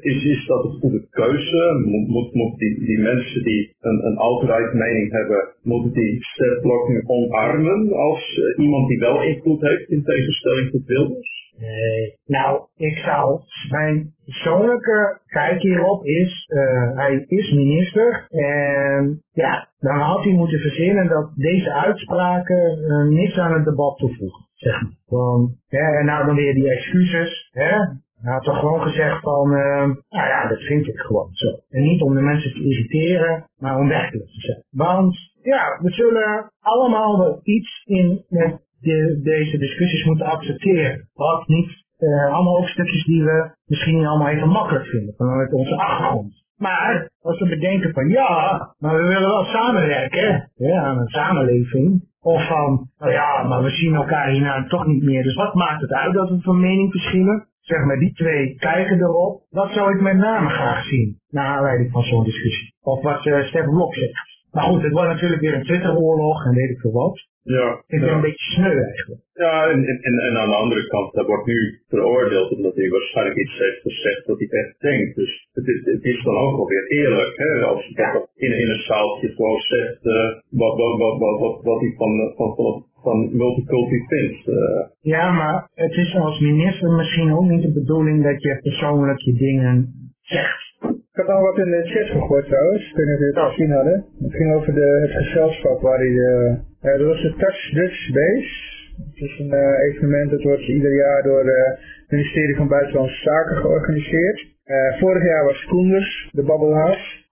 Speaker 3: Is, is dat een goede keuze? Moet, moet, moet die, die mensen die een, een alt-right mening hebben, moeten die Stefblok nu omarmen als uh, iemand die wel invloed heeft in tegenstelling tot Wilders?
Speaker 4: Nee, nou, ik zou, mijn persoonlijke kijk hierop is, uh, hij is minister en ja, dan had hij moeten verzinnen dat deze uitspraken uh, niks aan het debat toevoegen. Zeg maar. Van, ja, en nou dan weer die excuses, hè, hij had toch gewoon gezegd van, uh, nou ja, dat vind ik gewoon zo. En niet om de mensen te irriteren, maar om werkelijk te zijn. Want, ja, we zullen allemaal wel iets in met de, deze discussies moeten accepteren. Wat niet eh, allemaal ook stukjes die we misschien niet allemaal even makkelijk vinden, vanuit onze achtergrond. Maar als we bedenken van ja, maar we willen wel samenwerken ja, aan een samenleving. Of van, nou ja, maar we zien elkaar hierna toch niet meer. Dus wat maakt het uit dat we van mening verschillen? Zeg maar, die twee kijken erop. Dat zou ik met name graag zien, naar aanleiding van zo'n discussie. Of wat uh, Stef Blok zegt. Maar goed, het wordt natuurlijk weer een Twitteroorlog en weet ik veel wat.
Speaker 3: Ja,
Speaker 4: het
Speaker 3: ja.
Speaker 4: een beetje sneu eigenlijk.
Speaker 3: Ja, en, en, en- aan de andere kant, hij wordt nu veroordeeld omdat hij waarschijnlijk iets heeft gezegd wat hij echt denkt. Dus het is, het is dan ook wel weer eerlijk, hè, als je dat in, in een zaaltje gewoon zegt eh, wat, wat, wat, wat, wat, wat hij van, van, van, van multiculti vindt. eh.
Speaker 4: Ja, maar het is als minister misschien ook niet de bedoeling dat je persoonlijk je dingen zegt.
Speaker 2: Ik had al wat in de chat gegooid trouwens, of jullie het gezien hadden. Het ging over de, het gezelschap waar hij, eh, dat was de Touch Dutch Base. Het is een eh, evenement dat wordt ieder jaar door eh, het ministerie van Buitenlandse Zaken georganiseerd. Eh, vorig jaar was Koenders, de Babbelhaas.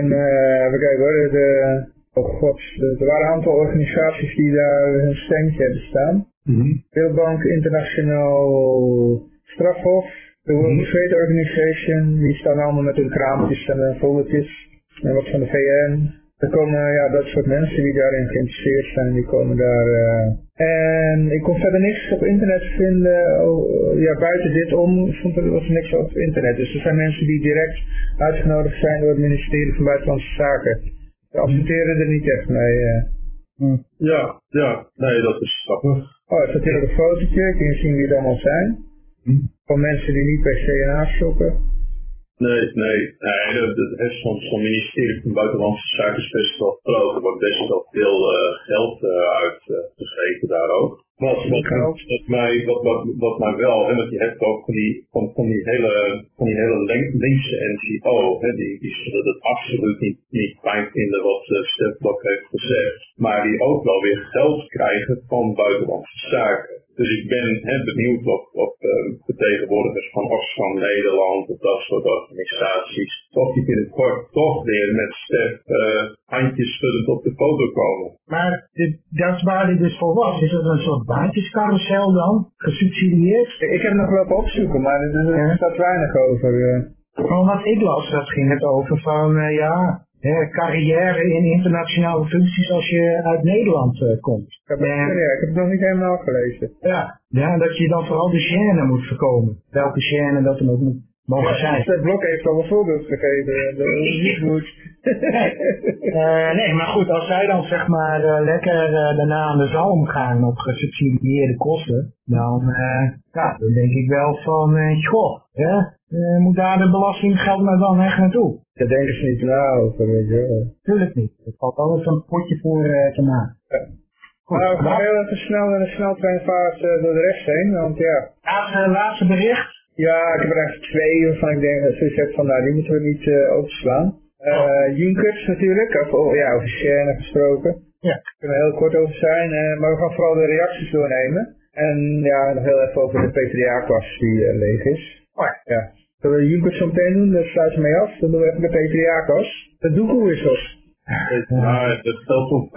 Speaker 2: en eh even kijken hoor, de, oh god, er waren een aantal organisaties die daar hun steentje hebben staan. Wereldbank Internationaal Strafhof, de World Trade Organization, die staan allemaal met hun kraampjes en hun foldertjes. En wat van de VN. Er komen ja, dat soort mensen die daarin geïnteresseerd zijn, die komen daar. eh. En ik kon verder niks op internet vinden, oh, ja, buiten dit om, stond er was er niks op internet. Dus er zijn mensen die direct uitgenodigd zijn door het ministerie van Buitenlandse Zaken. Ze adverteren er niet echt mee. eh.
Speaker 3: Ja, ja, nee, dat is grappig.
Speaker 2: Oh, er staat hier ook een fotootje, kun je zien wie het allemaal zijn. Van mensen die niet per se een shoppen.
Speaker 3: Nee, nee, nee, dat, dat heeft zo'n zo'n ministerie van Buitenlandse Zaken is best wel groot. Er wordt best wel veel eh, geld eh, uitgegeven daar ook. Wat, wat, wat, mij, wat, wat, wat mij wel, hè, want je hebt ook van die, van, van die hele, van die hele link- linkse NGO, hè, die, die zullen het absoluut niet, niet fijn vinden wat uh, heeft gezegd, maar die ook wel weer geld krijgen van buitenlandse zaken. Dus ik ben hè, benieuwd of, of uh, vertegenwoordigers van Oxfam Nederland of dat soort organisaties, of die binnenkort toch weer met Stef uh, handjes schuddend op de foto komen.
Speaker 4: Maar dit, dat is waar hij dus voor was. Is dat een soort baantjescarousel dan? Gesubsidieerd?
Speaker 2: Ik heb nog wel op opzoeken, maar er, staat weinig over. eh.
Speaker 4: Maar wat ik las, dat ging het over van, uh, ja, hè, carrière in internationale functies als je uit Nederland uh, komt.
Speaker 2: Ik heb, het, ja, ik heb het nog niet helemaal gelezen.
Speaker 4: Ja, ja, dat je dan vooral de gêne moet voorkomen. Welke gêne dat dan ook moet mogen zijn.
Speaker 2: Het blok heeft al een voorbeeld gegeven, dat het niet moet.
Speaker 4: nee. Uh, nee, maar goed, als zij dan zeg maar uh, lekker uh, daarna aan de zalm gaan op gesubsidieerde kosten, dan, ja, dan denk ik wel van, goh, ja, moet daar de belastinggeld maar dan echt naartoe?
Speaker 2: Daar denken ze niet na over, weet je.
Speaker 4: Tuurlijk niet. Er valt altijd een potje voor te maken.
Speaker 2: Ja. Goed, nou, we gaan heel even snel naar de sneltreinvaart door de rest heen, want ja.
Speaker 4: Laatste, laatste bericht.
Speaker 2: Ja, ik heb er eigenlijk twee waarvan ik denk dat ze zegt van nou die moeten we niet uh, overslaan. Uh, Junkers natuurlijk, of, oh, ja, over Shane gesproken.
Speaker 4: Ja.
Speaker 2: Daar kunnen we heel kort over zijn, uh, maar we gaan vooral de reacties doornemen. En ja, nog heel even over de PvdA-klas die uh, leeg is.
Speaker 4: Oh ja.
Speaker 2: ja. Zullen we Junkers zo meteen doen, dan sluiten we mee af. Dan doen we even de PvdA-klas. De doekoewissels.
Speaker 3: Ja, dat stelt op.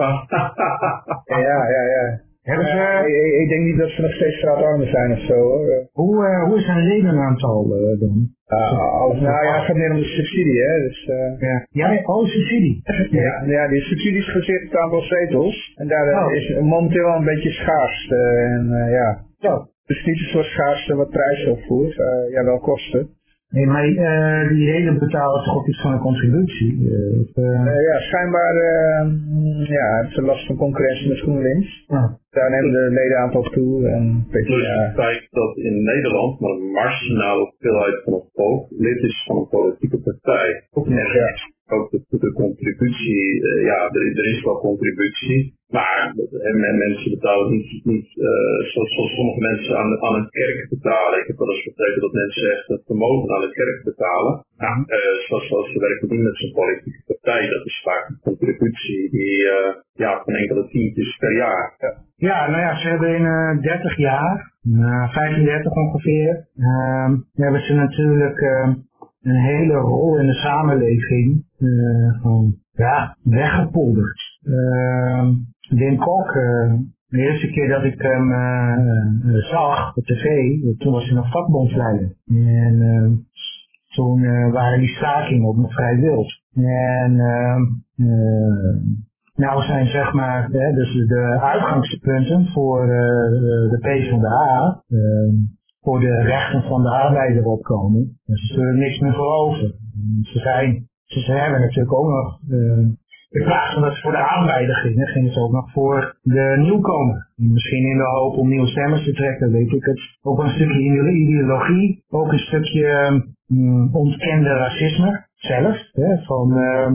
Speaker 2: ja, ja, ja.
Speaker 4: Hebben ze,
Speaker 2: uh, ik, ik, denk niet dat ze nog steeds straatarmen zijn of zo hoor.
Speaker 4: Hoe, uh, hoe is een ledenaantal uh, dan?
Speaker 2: alles, nou ja, het gaat meer om de subsidie hè. Dus,
Speaker 4: ja. ja, oh subsidie.
Speaker 2: ja, ja, die subsidie is gebaseerd op het aantal zetels. En daar oh. is momenteel wel een beetje schaars. en ja.
Speaker 4: Zo.
Speaker 2: Dus niet een soort schaarste wat prijzen opvoert. ja, wel kosten.
Speaker 4: Nee, maar uh, die leden betalen toch ook iets van een contributie? Uh, of,
Speaker 2: uh... ja, schijnbaar ja, hebben ze last van concurrentie met GroenLinks.
Speaker 4: Ja.
Speaker 2: Daar nemen de ledenaantal toe. En
Speaker 3: dus het feit dat in Nederland maar een marginale hoeveelheid van een volk lid is van een politieke partij. Ja. Ook de, de contributie, ja, er, er, is wel contributie. Maar en mensen betalen niet, niet uh, zoals, zoals sommige mensen aan, aan een kerk betalen. Ik heb wel eens begrepen dat mensen echt het vermogen aan de kerk betalen. Nou, uh, zoals, zoals ze werken niet met zo'n politieke partij. Dat is vaak een contributie die ja, van enkele tientjes per jaar.
Speaker 4: Ja. Ja, nou ja, ze hebben in uh, 30 jaar, uh, 35 ongeveer, uh, hebben ze natuurlijk uh, een hele rol in de samenleving uh, van, ja, weggepolderd. Uh, Wim Kok, uh, de eerste keer dat ik hem uh, zag op tv, toen was hij nog vakbondsleider. En uh, toen waren die stakingen ook nog vrij wild. En nou zijn zeg maar hè, dus de uitgangspunten voor de P van de A, voor de rechten van de arbeider opkomen. Dus er is niks meer voor over. Ze, zijn, ze hebben natuurlijk ook nog in plaats van dat ze voor de aanleider gingen, gingen ze ook nog voor de nieuwkomer. Misschien in de hoop om nieuwe stemmers te trekken, weet ik het. Ook een stukje ideologie, ook een stukje um, ontkende racisme zelf. Hè, van, uh,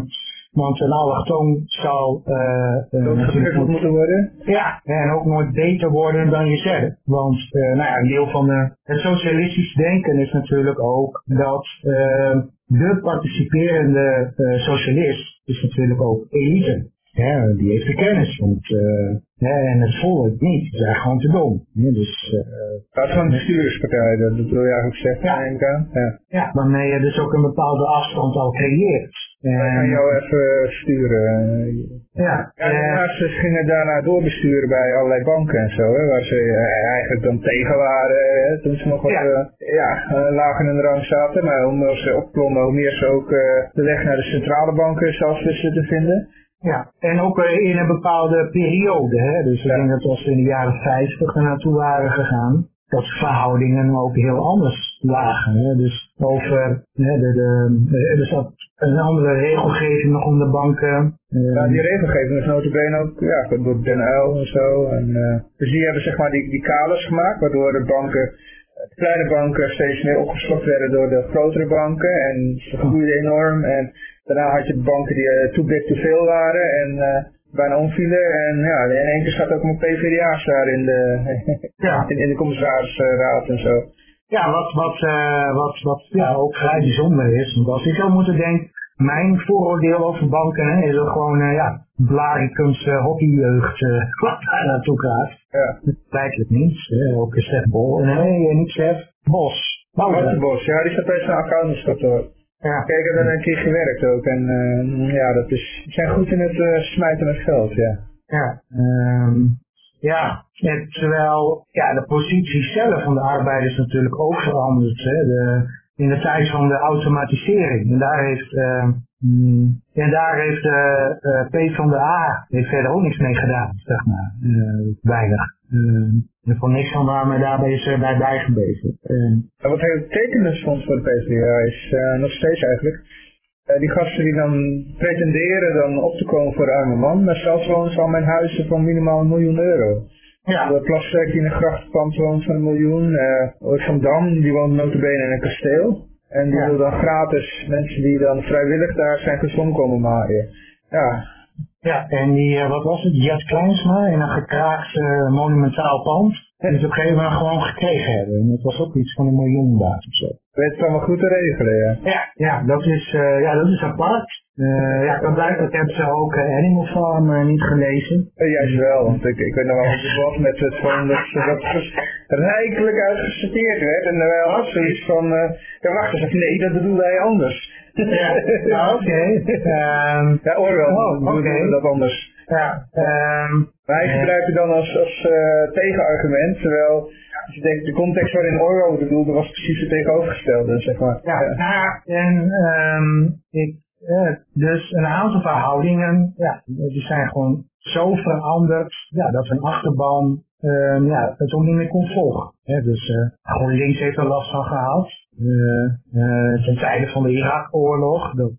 Speaker 4: want een allochtoon zal uh,
Speaker 2: uh, moeten worden.
Speaker 4: Ja, en ook nooit beter worden dan jezelf. Want uh, nou ja, een deel van de, het socialistisch denken is natuurlijk ook dat uh, de participerende uh, socialist is natuurlijk ook elite. Ja, die heeft de kennis, want, uh, en het volk niet, ze zijn gewoon te dom. Ja, dus,
Speaker 2: uh, dat is een bestuurspartij, dat wil je eigenlijk zeggen, ja.
Speaker 4: Ja. ja, waarmee je dus ook een bepaalde afstand al creëert.
Speaker 2: En... Wij gaan jou even sturen.
Speaker 4: Ja.
Speaker 2: ja daarnaast uh, gingen daarna doorbesturen bij allerlei banken en zo, hè, waar ze eigenlijk dan tegen waren, hè, toen ze nog wat ja. Uh, ja, lager in de rang zaten. Maar hoe ze opklommen, hoe meer ze ook de weg naar de centrale banken zelfs wisten te vinden.
Speaker 4: Ja, en ook in een bepaalde periode, hè. dus ik denk dat als we in de jaren 50 er naartoe waren gegaan, dat verhoudingen ook heel anders lagen. Hè? Dus over, hè, de, de, er zat een andere regelgeving nog om de banken.
Speaker 2: Ja, die regelgeving is notabene ook ja, door Den Uyl en zo. En, uh, dus die hebben zeg maar die, die kaders gemaakt, waardoor de banken, de kleine banken steeds meer opgeslokt werden door de grotere banken. En ze groeiden enorm. En daarna had je banken die uh, too big to fail waren. En bijna omvielen. En ja, in één keer staat ook mijn PvdA's daar in de, ja. in, in de commissarisraad en zo.
Speaker 4: Ja, wat, wat, uh, wat, wat ja, ook vrij bijzonder is. Want als ik zou moeten denken, mijn vooroordeel over banken hè, is er gewoon, uh, ja, Blaricums uh, hockeyjeugd uh, wat daar naartoe gaat.
Speaker 2: Ja.
Speaker 4: Feitelijk niet. Hè. Ook Stef Bol. Nee, niet Stef. Bos.
Speaker 2: Bos, ja, die staat bij zijn accountantskantoor.
Speaker 4: Ja.
Speaker 2: Kijk, ik heb er een keer gewerkt ook. En uh, ja, dat is, ze zijn goed in het uh, smijten met geld, ja.
Speaker 4: Ja, um, ja. En terwijl ja, de positie zelf van de arbeiders natuurlijk ook veranderd. Hè. De, in de tijd van de automatisering. En daar heeft, uh, mm, en daar heeft uh, P van de A heeft verder ook niks mee gedaan, zeg maar. weinig. Er van niks van waar, maar daarbij is er bij bijgebleven.
Speaker 2: Uh, wat heel tekenend vond voor de PvdA is uh, nog steeds eigenlijk, uh, die gasten die dan pretenderen dan op te komen voor arme man, maar zelfs wonen ze al met huizen van minimaal een miljoen euro.
Speaker 4: Ja.
Speaker 2: De Plaswerk die in een grachtenpand woont van een miljoen, uh, Van Dam die woont notabene in een kasteel. En die ja. wil dan gratis mensen die dan vrijwillig daar zijn gezond komen maaien. Ja,
Speaker 4: ja, en die, uh, wat was het, Jet Kleinsma in een gekraakt uh, monumentaal pand. Die ze op een gegeven moment gewoon gekregen hebben. En dat was ook iets van een miljoen baat of zo.
Speaker 2: Weet het allemaal goed te regelen, ja.
Speaker 4: Ja, ja dat, is, uh, ja dat is apart. Uh, ja, kan blijkbaar hebben ze ook uh, Animal Farm niet gelezen.
Speaker 2: Uh, juist wel, want ik, ik weet nog wel het was met het van dat, dat rijkelijk uitgesorteerd werd. En er was zoiets van, ja wacht eens even, nee, dat bedoelde hij anders.
Speaker 4: Ja, oké. Okay. Um,
Speaker 2: ja, Orwell oh, okay. dat anders.
Speaker 4: Ja, um,
Speaker 2: maar hij gebruikte dan als, als uh, tegenargument, terwijl als je denkt, de context waarin Orwell bedoelde was precies het tegenovergestelde, zeg maar.
Speaker 4: Ja, ja. en um, ik, uh, dus een aantal verhoudingen, ja, die zijn gewoon zo veranderd, ja, dat een achterban uh, ja, het ook niet meer kon volgen. Hè, dus uh, GroenLinks heeft er last van gehad. Uh, ten tijde van de Irak-oorlog, dat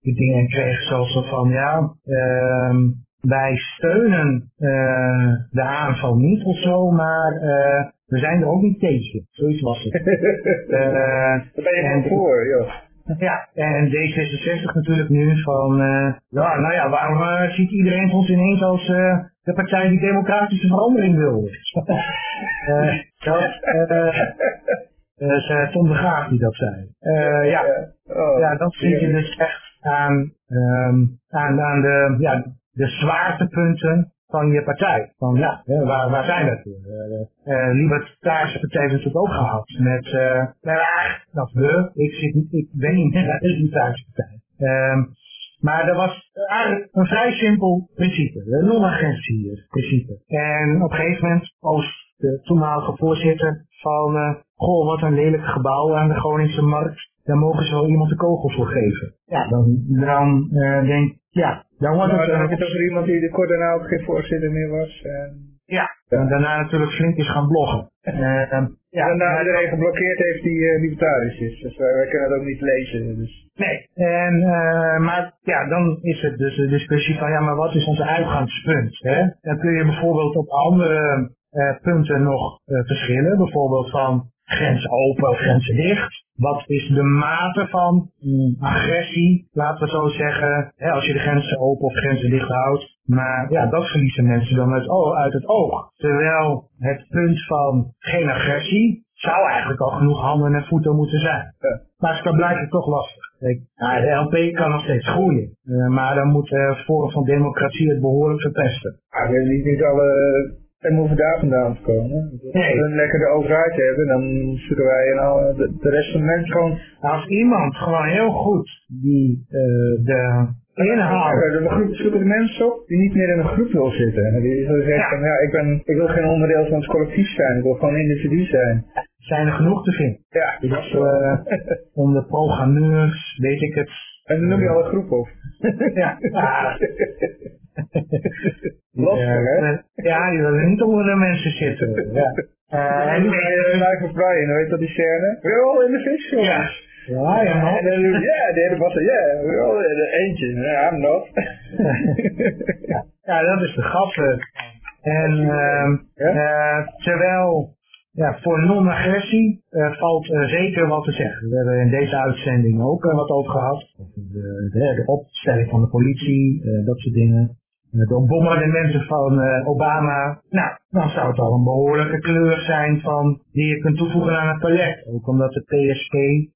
Speaker 4: die dingen kregen zoals van, ja, ehm, wij steunen de aanval niet of zo, maar we zijn er ook niet tegen. Zoiets was het.
Speaker 2: Daar ben je en, voor, joh.
Speaker 4: Ja, en D66 natuurlijk nu van, ja, nou ja, waarom ziet iedereen ons ineens als de partij die democratische verandering wil? dat, uh, Tom de Graaf die dat zei. ja,
Speaker 2: oh,
Speaker 4: ja, dat vind je dus echt aan, um, aan, aan de, ja, de zwaartepunten van je partij. Van ja, waar, waar zijn we voor? Uh, uh, Libertarische partij heeft natuurlijk ook gehad. Met, uh, nou ja, dat we, ik, zit niet, ik ben niet meer de Libertarische partij. Um, Maar dat was eigenlijk een vrij simpel principe. De non-agressie principe. En op een gegeven moment post de toenmalige voorzitter van, goh, wat een lelijk gebouw aan de Groningse markt. Daar mogen ze wel iemand de kogel voor geven. Ja, dan, dan uh, denk ja, dan wordt het...
Speaker 2: dan
Speaker 4: eh,
Speaker 2: heb je toch weer iemand die de kort daarna ook geen voorzitter meer was. En
Speaker 4: ja, en daarna natuurlijk flink is gaan bloggen. Eh, ja,
Speaker 2: daarna iedereen geblokkeerd heeft die eh, libertarisch is. Dus wij, wij kunnen het ook niet lezen. Dus.
Speaker 4: Nee, en, eh, maar ja, dan is het dus de discussie van ja, maar wat is onze uitgangspunt? Hè? Dan kun je bijvoorbeeld op andere eh, punten nog eh, verschillen. Bijvoorbeeld van grenzen open of grenzen dicht. Wat is de mate van mm, agressie, laten we zo zeggen, hè, als je de grenzen open of grenzen dicht houdt. Maar ja, dat verliezen mensen dan uit, o- uit het oog. Terwijl het punt van geen agressie zou eigenlijk al genoeg handen en voeten moeten zijn. Maar dat het toch lastig. Ja, de LP kan nog steeds groeien. Eh, maar dan moet uh, Forum van Democratie het behoorlijk verpesten.
Speaker 2: Niet, niet alle en hoeven daar vandaan te komen. Als
Speaker 4: Nee.
Speaker 2: we een lekkere overheid hebben, dan zoeken wij en al, de, de rest van de mensen gewoon...
Speaker 4: Als iemand gewoon heel goed die uh, de inhoud...
Speaker 2: Groep- zoeken de mensen op die niet meer in een groep wil zitten. En die zullen zeggen
Speaker 4: Ja.
Speaker 2: van ja, ik, ben, ik wil geen onderdeel van het collectief zijn, ik wil gewoon individu zijn.
Speaker 4: zijn er genoeg te vinden.
Speaker 2: Ja,
Speaker 4: Dus uh, onder programmeurs, weet ik het.
Speaker 2: en dan noem je al een groep op.
Speaker 4: Ja,
Speaker 2: Lastig, hè?
Speaker 4: eh, ja, je wil niet onder de mensen zitten. Ja. Uh,
Speaker 2: En Life of Brian, weet dat die scène? We're all in the fish
Speaker 4: ja, ja, ja, man.
Speaker 2: ja, de hele was ja, we're all in the eentje. Yeah, I'm not.
Speaker 4: ja, dat is de grappig. En uh, uh, terwijl ja, voor non-agressie uh, valt zeker wat te zeggen. We hebben in deze uitzending ook wat over gehad. De, de, de opstelling van de politie, dat soort dingen. De bombardementen van Obama. Nou, dan zou het al een behoorlijke kleur zijn van die je kunt toevoegen aan het palet. Ook omdat de PSP,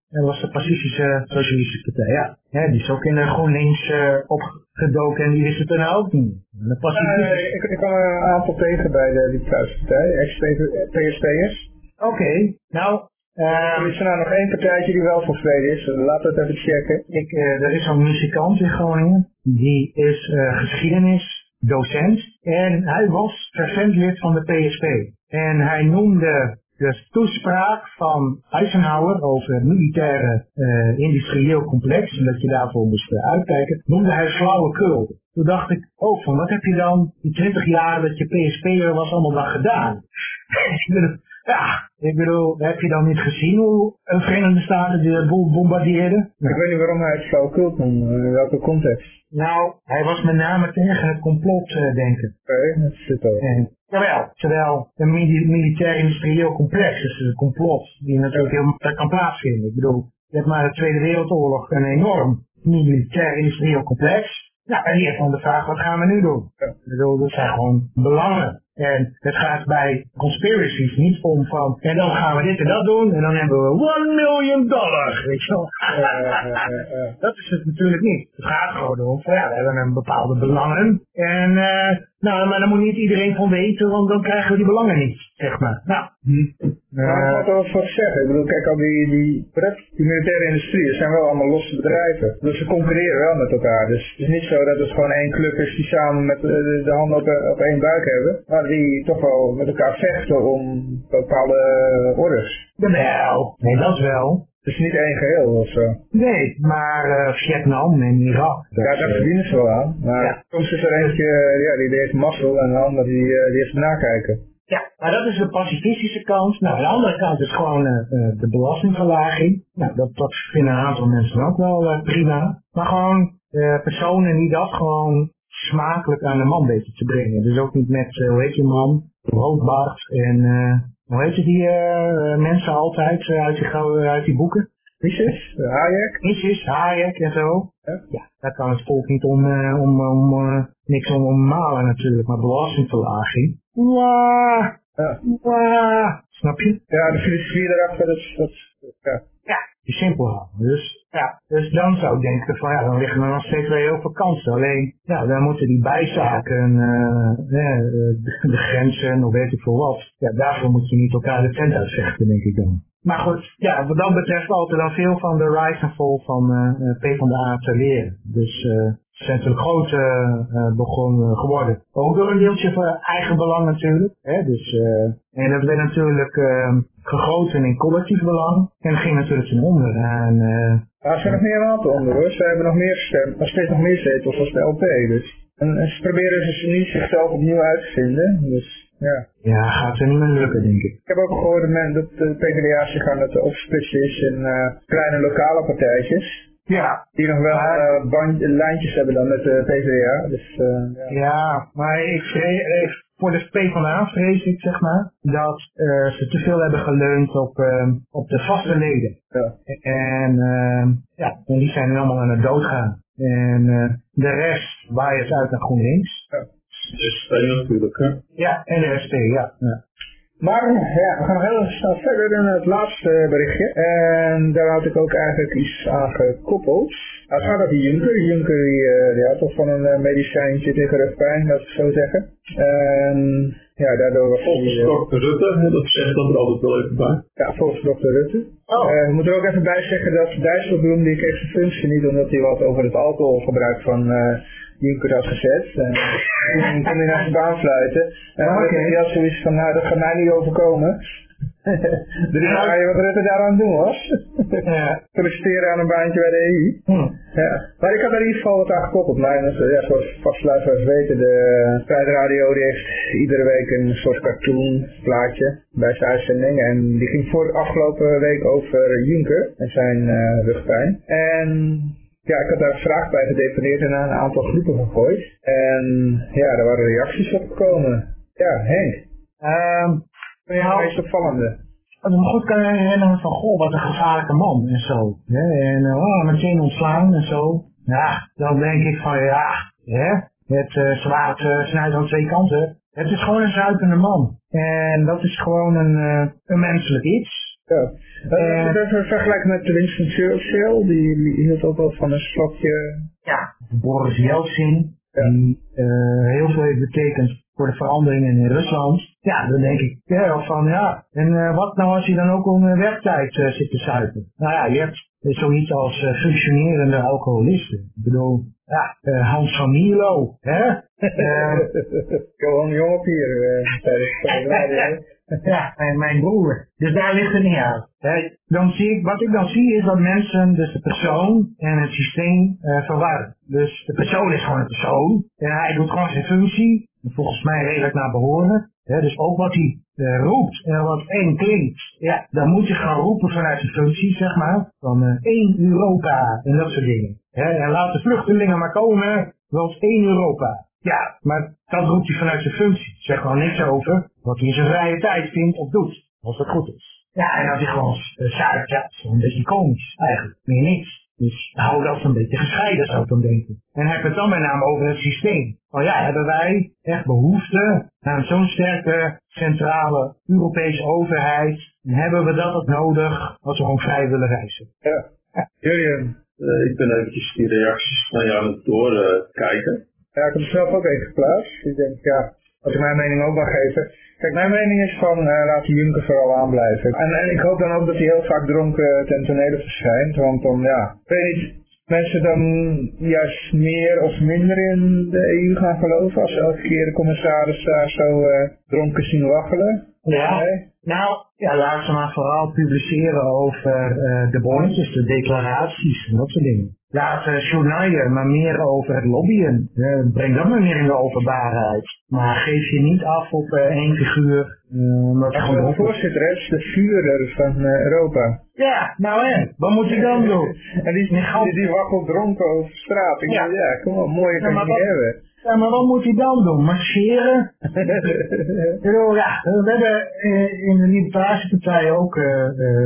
Speaker 4: dat was de Pacifische Socialistische Partij, ja. Hè, die is ook in de GroenLinks opgedoken en die wist het dan ook niet. De
Speaker 2: Uh, ik, ik kwam een aantal tegen bij de Libertarische Partij, ex-PSP'ers.
Speaker 4: Oké, okay. nou...
Speaker 2: Uh, is er nou nog één partijtje die wel voor vrede is? Laten we het even checken.
Speaker 4: Ik, uh, er is zo'n muzikant in Groningen. Die is uh, geschiedenisdocent. En hij was lid van de PSP. En hij noemde de toespraak van Eisenhower over het militaire uh, industrieel complex, en dat je daarvoor moest uitkijken, noemde hij flauwekul. Toen dacht ik ook van, wat heb je dan die 20 jaar dat je PSP'er was allemaal dan gedaan? ja, ik bedoel, heb je dan niet gezien hoe een Verenigde Staten de boel bombardeerden?
Speaker 2: Nou. Ik weet niet waarom hij het flauwekul noemde, in welke context.
Speaker 4: Nou, hij was met name tegen het complot uh, denken.
Speaker 2: Oké, okay, dat zit ook.
Speaker 4: En, jawel, terwijl een militair-industrieel complex is een complot die natuurlijk heel makkelijk kan plaatsvinden. Ik bedoel, je hebt maar de Tweede Wereldoorlog een enorm militair-industrieel complex. Nou, en heeft dan de vraag, wat gaan we nu doen?
Speaker 2: Ja.
Speaker 4: Ik bedoel, dat zijn gewoon belangen. En het gaat bij conspiracies niet om van, en dan gaan we dit en dat doen, en dan hebben we 1 miljoen dollar, weet je wel.
Speaker 2: Uh,
Speaker 4: dat is het natuurlijk niet. Het gaat gewoon om, van, ja, we hebben een bepaalde belangen. En, nou, maar dan moet niet iedereen van weten, want dan krijgen we die belangen niet, zeg maar. Nou,
Speaker 2: maar ik wil er wat zeggen. Ik bedoel, kijk al die, die, die militaire industrie, dat zijn wel allemaal losse bedrijven. Dus ze concurreren wel met elkaar. Dus het is niet zo dat het gewoon één club is die samen met de, de handen op, op één buik hebben. Maar die toch wel met elkaar vechten om bepaalde orders.
Speaker 4: Nee dat wel.
Speaker 2: Het is niet één geheel of zo.
Speaker 4: Nee, maar uh, Vietnam en Irak.
Speaker 2: Ja, daar verdienen ze wel aan. Maar ja. soms is er eentje, ja, die, die heeft mazzel en de ander die, uh, die heeft nakijken.
Speaker 4: Ja, maar dat is de pacifistische kant. Nou, de andere kant is gewoon uh, de belastingverlaging. Nou, dat, dat vinden een aantal mensen ook wel prima. Maar gewoon personen die dat gewoon smakelijk aan de man weten te brengen. Dus ook niet met, uh, hoe heet je man, roodbaard en uh, hoe heet die uh, mensen altijd uit, die, uit die boeken?
Speaker 2: Mises, Hayek.
Speaker 4: Mises, Hayek en zo.
Speaker 2: Ja,
Speaker 4: ja daar kan het volk niet om, om, om niks om, om malen natuurlijk, maar belastingverlaging. Waaah,
Speaker 2: ja.
Speaker 4: snap je?
Speaker 2: Ja, de filosofie erachter, dat is, dat ja.
Speaker 4: Ja, die simpel houden. Dus, ja, dus dan zou ik denken van ja, dan liggen er nog steeds wel heel veel kansen. Alleen, ja, dan moeten die bijzaken, uh, de, de grenzen, of weet ik veel wat. Ja, daarvoor moet je niet elkaar de tent uitvechten, denk ik dan. maar goed, ja, wat dat betreft altijd al veel van de rise and fall van uh, PvdA te leren. Dus uh, zijn natuurlijk groot uh, begonnen geworden. Ook door een deeltje van eigen belang natuurlijk. Hè? Dus, en dat werd natuurlijk ehm, gegoten in collectief belang. En ging natuurlijk ten onder. En,
Speaker 2: ja, er zijn nog meer aan onder hoor. Ze hebben nog meer stem, nog steeds nog meer zetels als de LP. Dus. En, en ze proberen ze niet zichzelf opnieuw uit te vinden. Dus ja.
Speaker 4: ja, gaat er niet meer lukken, denk ik.
Speaker 2: Ik heb ook gehoord dat de PvdA zich aan het opsplitsen is in uh, kleine lokale partijtjes.
Speaker 4: Ja.
Speaker 2: Die nog wel uh, band, lijntjes hebben dan met de PvdA. Dus, uh,
Speaker 4: ja. ja. maar ik vrees, voor de PvdA vrees ik, zeg maar, dat ze te veel hebben geleund op, op de vaste leden.
Speaker 2: Ja.
Speaker 4: En, ja, en die zijn nu allemaal aan het doodgaan. En de rest waait uit naar GroenLinks.
Speaker 2: Ja.
Speaker 3: De SP natuurlijk, hè?
Speaker 4: Ja, en de SP, ja. ja.
Speaker 2: Maar ja, we gaan nog heel snel verder in het laatste berichtje. En daar had ik ook eigenlijk iets aan gekoppeld. Het gaat over Juncker. Juncker die, uh, die had toch van een uh, medicijntje tegen rugpijn, laat ik zo zeggen. En ja, daardoor was
Speaker 3: Volgens
Speaker 2: hij, uh,
Speaker 3: dokter Rutte, dat zegt dat er altijd wel even bij.
Speaker 2: Ja, volgens dokter Rutte.
Speaker 4: Oh.
Speaker 2: we moeten er ook even bij zeggen dat Dijsselbloem die kreeg zijn functie niet omdat hij wat over het alcoholgebruik van Juncker had gezet. En toen kon hij naar zijn baan fluiten. En
Speaker 4: Oh, okay.
Speaker 2: hij had zoiets van, nou dat gaat mij niet overkomen. dus
Speaker 4: Ja.
Speaker 2: ga je wat Rutte daaraan doen was.
Speaker 4: Ja.
Speaker 2: Solliciteren aan een baantje bij de EU.
Speaker 4: Hm.
Speaker 2: Ja. Maar ik had er in ieder geval wat aan gekoppeld. Maar ja, zoals vastluisteraars weten, de Vrijradio die heeft iedere week een soort cartoon plaatje bij zijn uitzending. En die ging voor de afgelopen week over Juncker en zijn uh, rugpijn. En ja, ik had daar een vraag bij gedeponeerd en aan een aantal groepen gegooid. En ja, daar waren reacties op gekomen. Ja, Henk.
Speaker 4: Um,
Speaker 2: Ben je meest opvallende?
Speaker 4: Als ik me goed kan herinneren van, goh, wat een gevaarlijke man en zo. Hè? En uh, oh, meteen ontslaan en zo. Ja, dan denk ik van, ja, hè? het uh, zwaard uh, snijdt aan twee kanten. Het is gewoon een zuipende man. En dat is gewoon een, uh, een menselijk iets.
Speaker 2: Ja. Uh, uh, even vergelijken met Winston Churchill, die, die hield ook wel van een slokje.
Speaker 4: Ja, Boris Yeltsin, ja. die uh, heel veel heeft betekend voor de veranderingen in Rusland. Ja, dan denk ik ja, van ja, en uh, wat nou als je dan ook om werktijd uh, zit te zuipen? Nou ja, je hebt zoiets als uh, functionerende alcoholisten. Ik bedoel, ja, uh, Hans van Mierlo, hè?
Speaker 2: Gewoon jong op hier, uh,
Speaker 4: Ja, mijn, mijn broer. Dus daar ligt het niet aan. Dan zie ik, wat ik dan zie is dat mensen dus de persoon en het systeem uh, verwarren. Dus de persoon is gewoon een persoon. En hij doet gewoon zijn functie. Volgens mij redelijk naar behoren. Dus ook wat hij uh, roept en wat één klinkt. Ja, dan moet je gaan roepen vanuit de functie, zeg maar. Van uh, één Europa en dat soort dingen. En laat de vluchtelingen maar komen, want één Europa. Ja, maar dat roept hij vanuit zijn functie. Zeg gewoon niks over wat hij in zijn vrije tijd vindt of doet. Als dat goed is. Ja, en als hij gewoon uh, zuigt, ja, is een beetje komisch eigenlijk. Meer niks. Dus hou dat een beetje gescheiden, zou ik dan denken. En heb het dan met name over het systeem. Oh ja, hebben wij echt behoefte aan zo'n sterke centrale Europese overheid? En hebben we dat ook nodig als we gewoon vrij willen reizen?
Speaker 2: Ja.
Speaker 4: ja.
Speaker 3: Julian, uh, ik ben eventjes die reacties van jou aan het doorkijken.
Speaker 2: Ja, ik heb het zelf ook even geplaatst. Ik denk, ja, als ik mijn mening ook mag geven. Kijk, mijn mening is van, uh, laat Juncker vooral aanblijven. En, en ik hoop dan ook dat hij heel vaak dronken ten tonele verschijnt. Want dan, ja, weet niet, mensen dan juist meer of minder in de EU gaan geloven. Als elke keer de commissaris daar zo uh, dronken zien waggelen.
Speaker 4: Ja, nee? nou, ja, laat ze maar vooral publiceren over uh, de bonnetjes, de declaraties en dat soort dingen. Laat uh, journalen maar meer over het lobbyen. Uh, breng dat maar meer in de openbaarheid. Maar geef je niet af op één figuur.
Speaker 2: Als gewoon de voorzitter is de vuurder van Europa.
Speaker 4: Ja, nou en, wat moet je dan doen?
Speaker 2: en die, die, die dronken over straat. Ik ja. Denk, ja, kom op, mooie kan ja, je niet hebben.
Speaker 4: Ja, maar wat moet hij dan doen? Marcheren? bedoel, ja, we hebben in de Libertarische Partij ook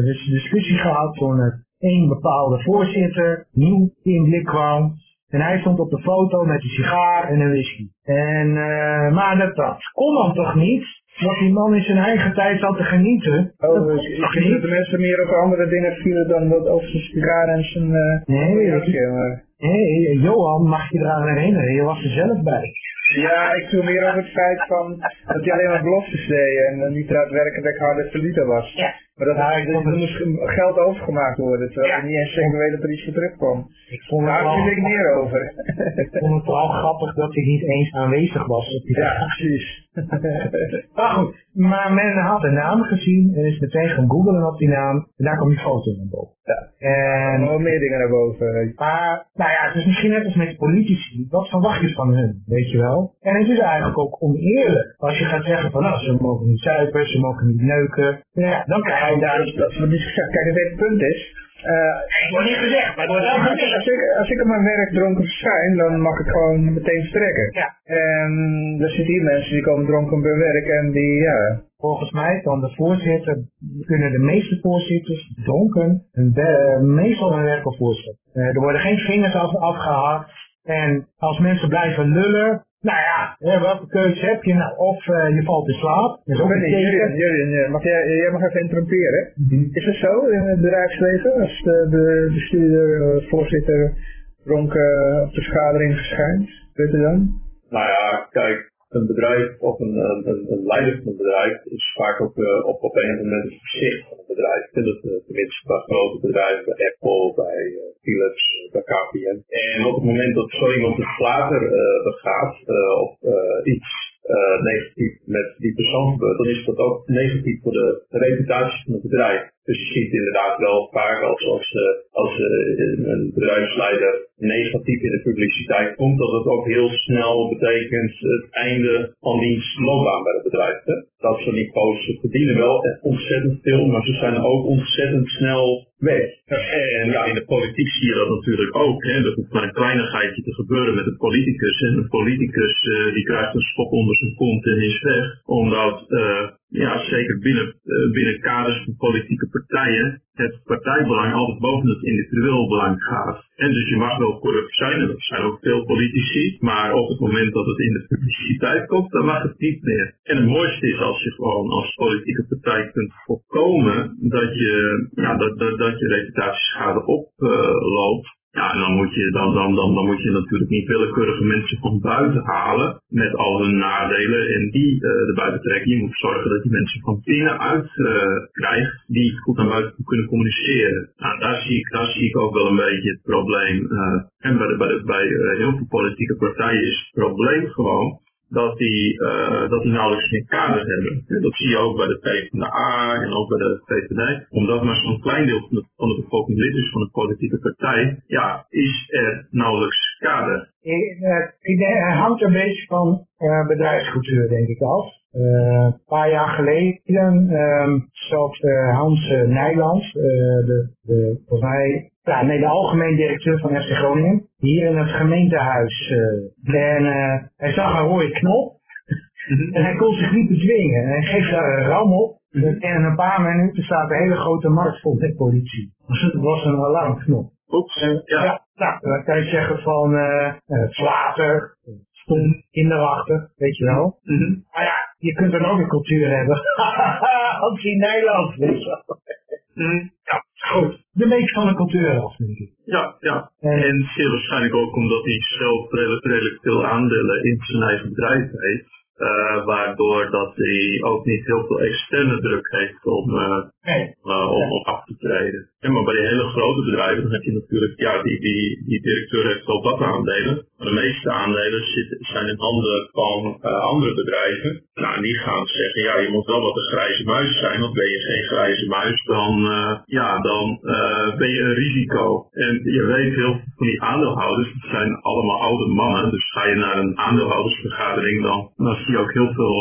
Speaker 4: dus discussie gehad toen er één bepaalde voorzitter nieuw in blik kwam. En hij stond op de foto met een sigaar en een whisky. En, uh, maar dat, dat kon dan toch niet? Dat die man in zijn eigen tijd zat te genieten.
Speaker 2: Oh, dus de mensen meer over andere dingen vielen dan dat over zijn sigaar en zijn... Uh,
Speaker 4: nee,
Speaker 2: maar...
Speaker 4: nee, Johan mag je eraan herinneren, je was er zelf bij.
Speaker 2: Ja, ik viel meer over het feit van dat hij alleen maar beloftes deed en niet daadwerkelijk harde verlieter was.
Speaker 4: Ja.
Speaker 2: Maar dat
Speaker 4: Ja,
Speaker 2: er, moest geld overgemaakt worden, terwijl
Speaker 4: Ja.
Speaker 2: hij niet eens zeker weet dat er iets voor terugkwam.
Speaker 4: Ik vond het, wel,
Speaker 2: ik meer over.
Speaker 4: ik vond het vooral grappig dat hij niet eens aanwezig was op die
Speaker 2: ja, precies.
Speaker 4: Maar goed, maar men had de naam gezien en is meteen gaan googlen op die naam. En daar kwam die foto naar boven.
Speaker 2: Ja.
Speaker 4: En,
Speaker 2: Nog meer dingen naar boven.
Speaker 4: maar, nou ja, het is misschien net als met politici. Wat verwacht je van hun, weet je wel? En het is eigenlijk ook oneerlijk. Als je gaat zeggen van, nou, ze mogen niet zuipen, ze mogen niet neuken. Ja, dan krijg je daar...
Speaker 2: Dat, dat is wat niet gezegd. Kijk, het hele punt is... eh,
Speaker 4: Ik wordt niet gezegd, maar het wordt wel
Speaker 2: als, ik, als ik op mijn werk dronken verschijn, dan mag ik gewoon meteen vertrekken.
Speaker 4: Ja.
Speaker 2: En er zitten hier mensen die komen dronken hun werk en die, ja,
Speaker 4: Volgens mij kan de voorzitter, kunnen de meeste voorzitters dronken een be- meestal een werk op voorzet. Eh, er worden geen vingers af, afgehakt. En als mensen blijven lullen, nou ja, hè, welke keuze heb je? Nou, of eh, je valt in slaap. Ook
Speaker 2: weet niet, Jurjen,
Speaker 4: teken.
Speaker 2: Jurjen, eh, mag jij, jij mag even interromperen.
Speaker 4: Mhm.
Speaker 2: Is het zo in het bedrijfsleven, als de, de bestuurder, eh, voorzitter, dronken op de vergadering verschijnt? Weet je dan?
Speaker 6: Nou ja, kijk, een bedrijf of een, een, leider van een bedrijf is vaak ook eh, op, op een moment het gezicht van een bedrijf. Het eh, tenminste bij grote bedrijven, bij Apple, bij eh, Philips, bij KPN. En op het moment dat zo iemand een later begaat of iets negatief met die persoon gebeurt, dan is dat ook negatief voor de reputatie van het bedrijf. Dus je ziet inderdaad wel vaak als, als, eh, eh, een bedrijfsleider negatief in de publiciteit komt, dat het ook heel snel betekent het einde van diens loopbaan bij het bedrijf. Dat soort niveaus ze verdienen wel echt ontzettend veel, maar ze zijn ook ontzettend snel weg.
Speaker 3: En ja, in de politiek zie je dat natuurlijk ook. Hè. Er hoeft maar een kleinigheidje te gebeuren met een politicus. En een politicus eh, die krijgt een schop onder zijn kont en is weg. Omdat, eh, ja, zeker binnen, eh, binnen kaders van politieke partijen, het partijbelang altijd boven het individueel belang gaat. En dus je mag wel corrupt zijn, en dat zijn ook veel politici, maar op het moment dat het in de publiciteit komt, dan mag het niet meer. En het mooiste is als je gewoon als politieke partij kunt voorkomen dat je, ja, dat, dat, dat je reputatieschade oploopt. Ja, en dan moet, je, dan, dan, dan, dan moet je natuurlijk niet willekeurige mensen van buiten halen met al hun nadelen en die eh erbij betrekken. Je moet zorgen dat je mensen van binnenuit eh krijgt die goed naar buiten kunnen communiceren. Nou, daar zie ik, daar zie ik ook wel een beetje het probleem. eh en bij, bij, bij heel veel politieke partijen is het probleem gewoon dat die, eh, dat die nauwelijks meer kader hebben. En dat zie je ook bij de PvdA en ook bij de VVD. Omdat maar zo'n klein deel van de, van bevolking lid is van een politieke partij, ja, is er nauwelijks kader.
Speaker 4: Ik, denk, hij hangt een beetje van eh, bedrijfscultuur, denk ik, af. Een paar jaar geleden ehm zat Hans Nijland, de, de, volgens mij, ja, nee, de algemeen directeur van FC Groningen, hier in het gemeentehuis. eh, en eh, hij zag een rode knop en hij kon zich niet bedwingen. En hij geeft daar een ram op. En in een paar minuten staat de hele grote markt vol met politie. Dus het was een alarmknop.
Speaker 3: Oeps,
Speaker 4: En,
Speaker 3: ja.
Speaker 4: ja. nou, dan kan je zeggen van eh, flater, stom, kinderachtig, weet je wel.
Speaker 3: Mhm.
Speaker 4: Maar ja, je kunt dan ook een cultuur hebben. Als in Nederland, weet je wel.
Speaker 3: Mhm.
Speaker 4: Ja, goed. De week van de cultuur af, denk ik.
Speaker 3: Ja, ja.
Speaker 4: En-
Speaker 3: En zeer waarschijnlijk ook omdat hij zelf redelijk, redelijk veel aandelen in zijn eigen bedrijf heeft. eh, waardoor dat hij ook niet heel veel externe druk heeft om, eh,
Speaker 4: Nee.
Speaker 3: uh, om, om af te treden. En maar bij hele grote bedrijven dan heb je natuurlijk, ja, die, die, die directeur heeft wel wat aandelen. Maar de meeste aandelen zitten, zijn in handen van eh, andere bedrijven. Nou, en die gaan zeggen, ja, je moet wel wat een grijze muis zijn. Want ben je geen grijze muis, dan, eh, ja, dan eh, ben je een risico. En je weet, heel veel van die aandeelhouders, dat zijn allemaal oude mannen. Dus ga je naar een aandeelhoudersvergadering, dan, dan zie je ook heel veel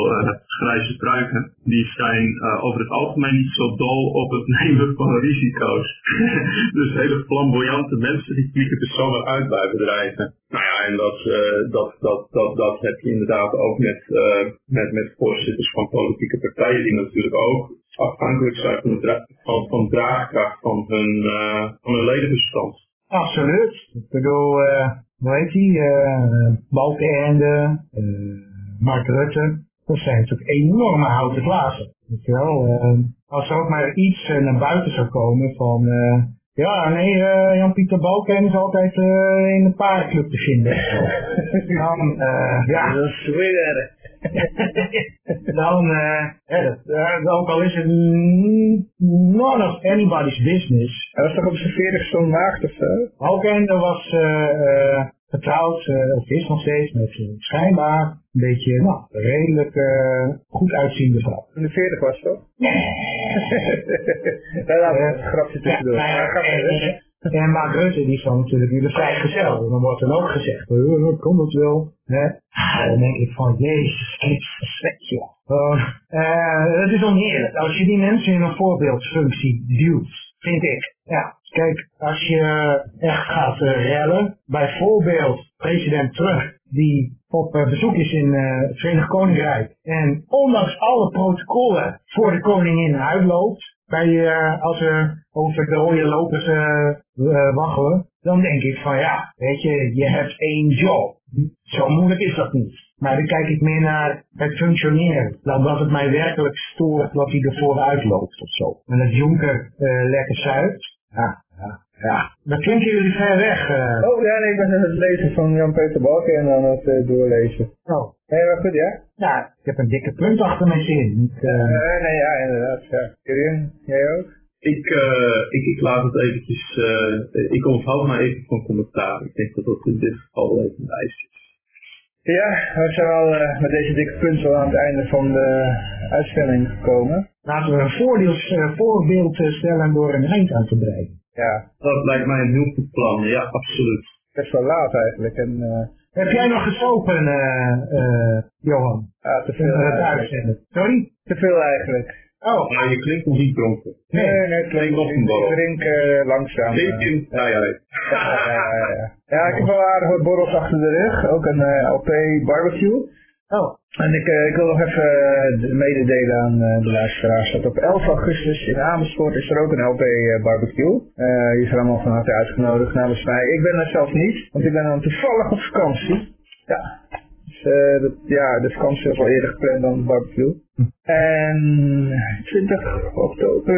Speaker 3: grijze pruiken. Die zijn over het algemeen niet zo dol op het nemen van risico's. dus hele flamboyante mensen die klikken er zomaar uit bij bedrijven. Nou ja, en dat, eh, dat, dat, dat, dat heb je inderdaad ook met, eh, met, met voorzitters van politieke partijen die natuurlijk ook afhankelijk zijn van de, van, van draagkracht van hun, eh, van hun ledenbestand.
Speaker 4: Absoluut. Ik bedoel, eh hoe heet die? Uh, Balkenende, Mark Rutte. Dat zijn natuurlijk enorme houten glazen. Weet je wel? eh, als er ook maar iets eh, naar buiten zou komen van, eh, Ja, nee, Jan-Pieter Balken is altijd in de paardenclub te vinden. Dan, eh, ja.
Speaker 2: Dat is weer
Speaker 4: dan, eh, dat, ook al is het none of anybody's business.
Speaker 2: Hij was toch op zijn 40 zo'n maagd of zo?
Speaker 4: Balkenende was getrouwd, eh, of is nog steeds, met een schijnbaar een beetje, nou, redelijk eh, goed uitziende vrouw.
Speaker 2: Toen hij 40 was toch?
Speaker 4: Nee.
Speaker 2: Daar laten we een grapje tussendoor.
Speaker 4: Ja,
Speaker 2: Maar verder.
Speaker 4: en, en Mark Rutte die is dan natuurlijk nu de vrijgezel. En dan wordt dan ook gezegd, uh, komt het wel. Hè? Ah, Dan denk ik van, jezus, dit is joh. Uh, uh, het is oneerlijk. Als je die mensen in een voorbeeldfunctie duwt, vind ik. Ja, kijk, als je echt gaat uh, rellen, bijvoorbeeld president Trump, die op uh, bezoek is in uh, het Verenigd Koninkrijk en ondanks alle protocollen voor de koningin uitloopt, bij, als we over de rode lopers waggelen, dan denk ik van ja, weet je, je hebt één job. Zo moeilijk is dat niet. Maar dan kijk ik meer naar het functioneren, dan dat het mij werkelijk stoort wat hij ervoor uitloopt of zo. En dat Jonker lekker zuipt, ja, ja, ja. Dan klinken jullie ver weg. Uh.
Speaker 2: Oh ja, nee, ik ben aan het lezen van Jan-Peter Balken en dan het uh, doorlezen.
Speaker 4: Oh.
Speaker 2: Nee, maar goed, ja?
Speaker 4: Ja, ik heb een dikke punt achter mijn zin. Ik, uh...
Speaker 2: uh, nee, ja, inderdaad. Ja. Kirin, jij ook?
Speaker 3: Ik, ik, ik laat het eventjes, ik onthoud maar even van commentaar. Ik denk dat dat in dit geval even wijs is.
Speaker 2: Ja, we zijn al uh, met deze dikke punt al aan het einde van de uitstelling gekomen.
Speaker 4: Laten we een voordeels, uh, voorbeeld stellen door een eind aan te breiden.
Speaker 2: Ja.
Speaker 3: Dat lijkt mij een heel goed plan, ja, absoluut.
Speaker 2: Best wel laat eigenlijk. En, uh,
Speaker 4: Heb jij nog gesopen, Johan?
Speaker 2: Ja, te veel.
Speaker 4: Sorry?
Speaker 2: Te veel eigenlijk.
Speaker 4: Oh.
Speaker 3: Maar je klinkt nog niet dronken.
Speaker 2: Nee, nee, nee het klinkt nog een borrel. Ik drink uh, langzaam.
Speaker 3: Drink in vrijheid.
Speaker 2: Ja, ja, ja, ja, ik heb wel aardig wat borrels achter de rug. Ook een uh, LP barbecue.
Speaker 4: Oh.
Speaker 2: En ik, uh, ik wil nog even uh, mededelen aan uh, de luisteraars dat op 11 augustus in Amersfoort is er ook een LP barbecue. je is er allemaal van harte uitgenodigd namens mij. Ik ben er zelf niet, want ik ben dan toevallig op vakantie. Ja, dus, dat, ja de vakantie was al eerder gepland dan barbecue. En 20 oktober,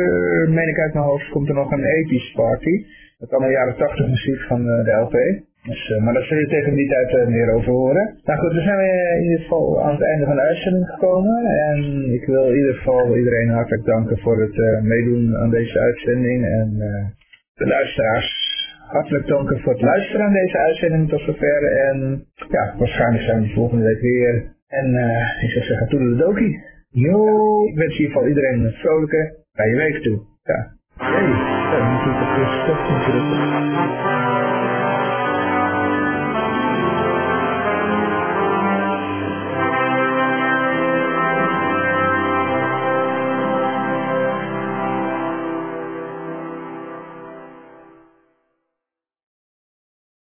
Speaker 2: meen ik uit mijn hoofd, komt er nog een episch party. Met allemaal jaren 80 muziek van de LP. Dus, uh, maar daar zul je tegen die tijd uh, meer over horen. Nou goed, we zijn in ieder geval aan het einde van de uitzending gekomen. En ik wil in ieder geval iedereen hartelijk danken voor het uh, meedoen aan deze uitzending. En de luisteraars hartelijk danken voor het luisteren aan deze uitzending tot zover. En ja, waarschijnlijk zijn we volgende week weer. En ik zou zeggen, toedeledokie. Yo, ik wens in ieder geval iedereen een vrolijke vrije week toe. Ja. Hey,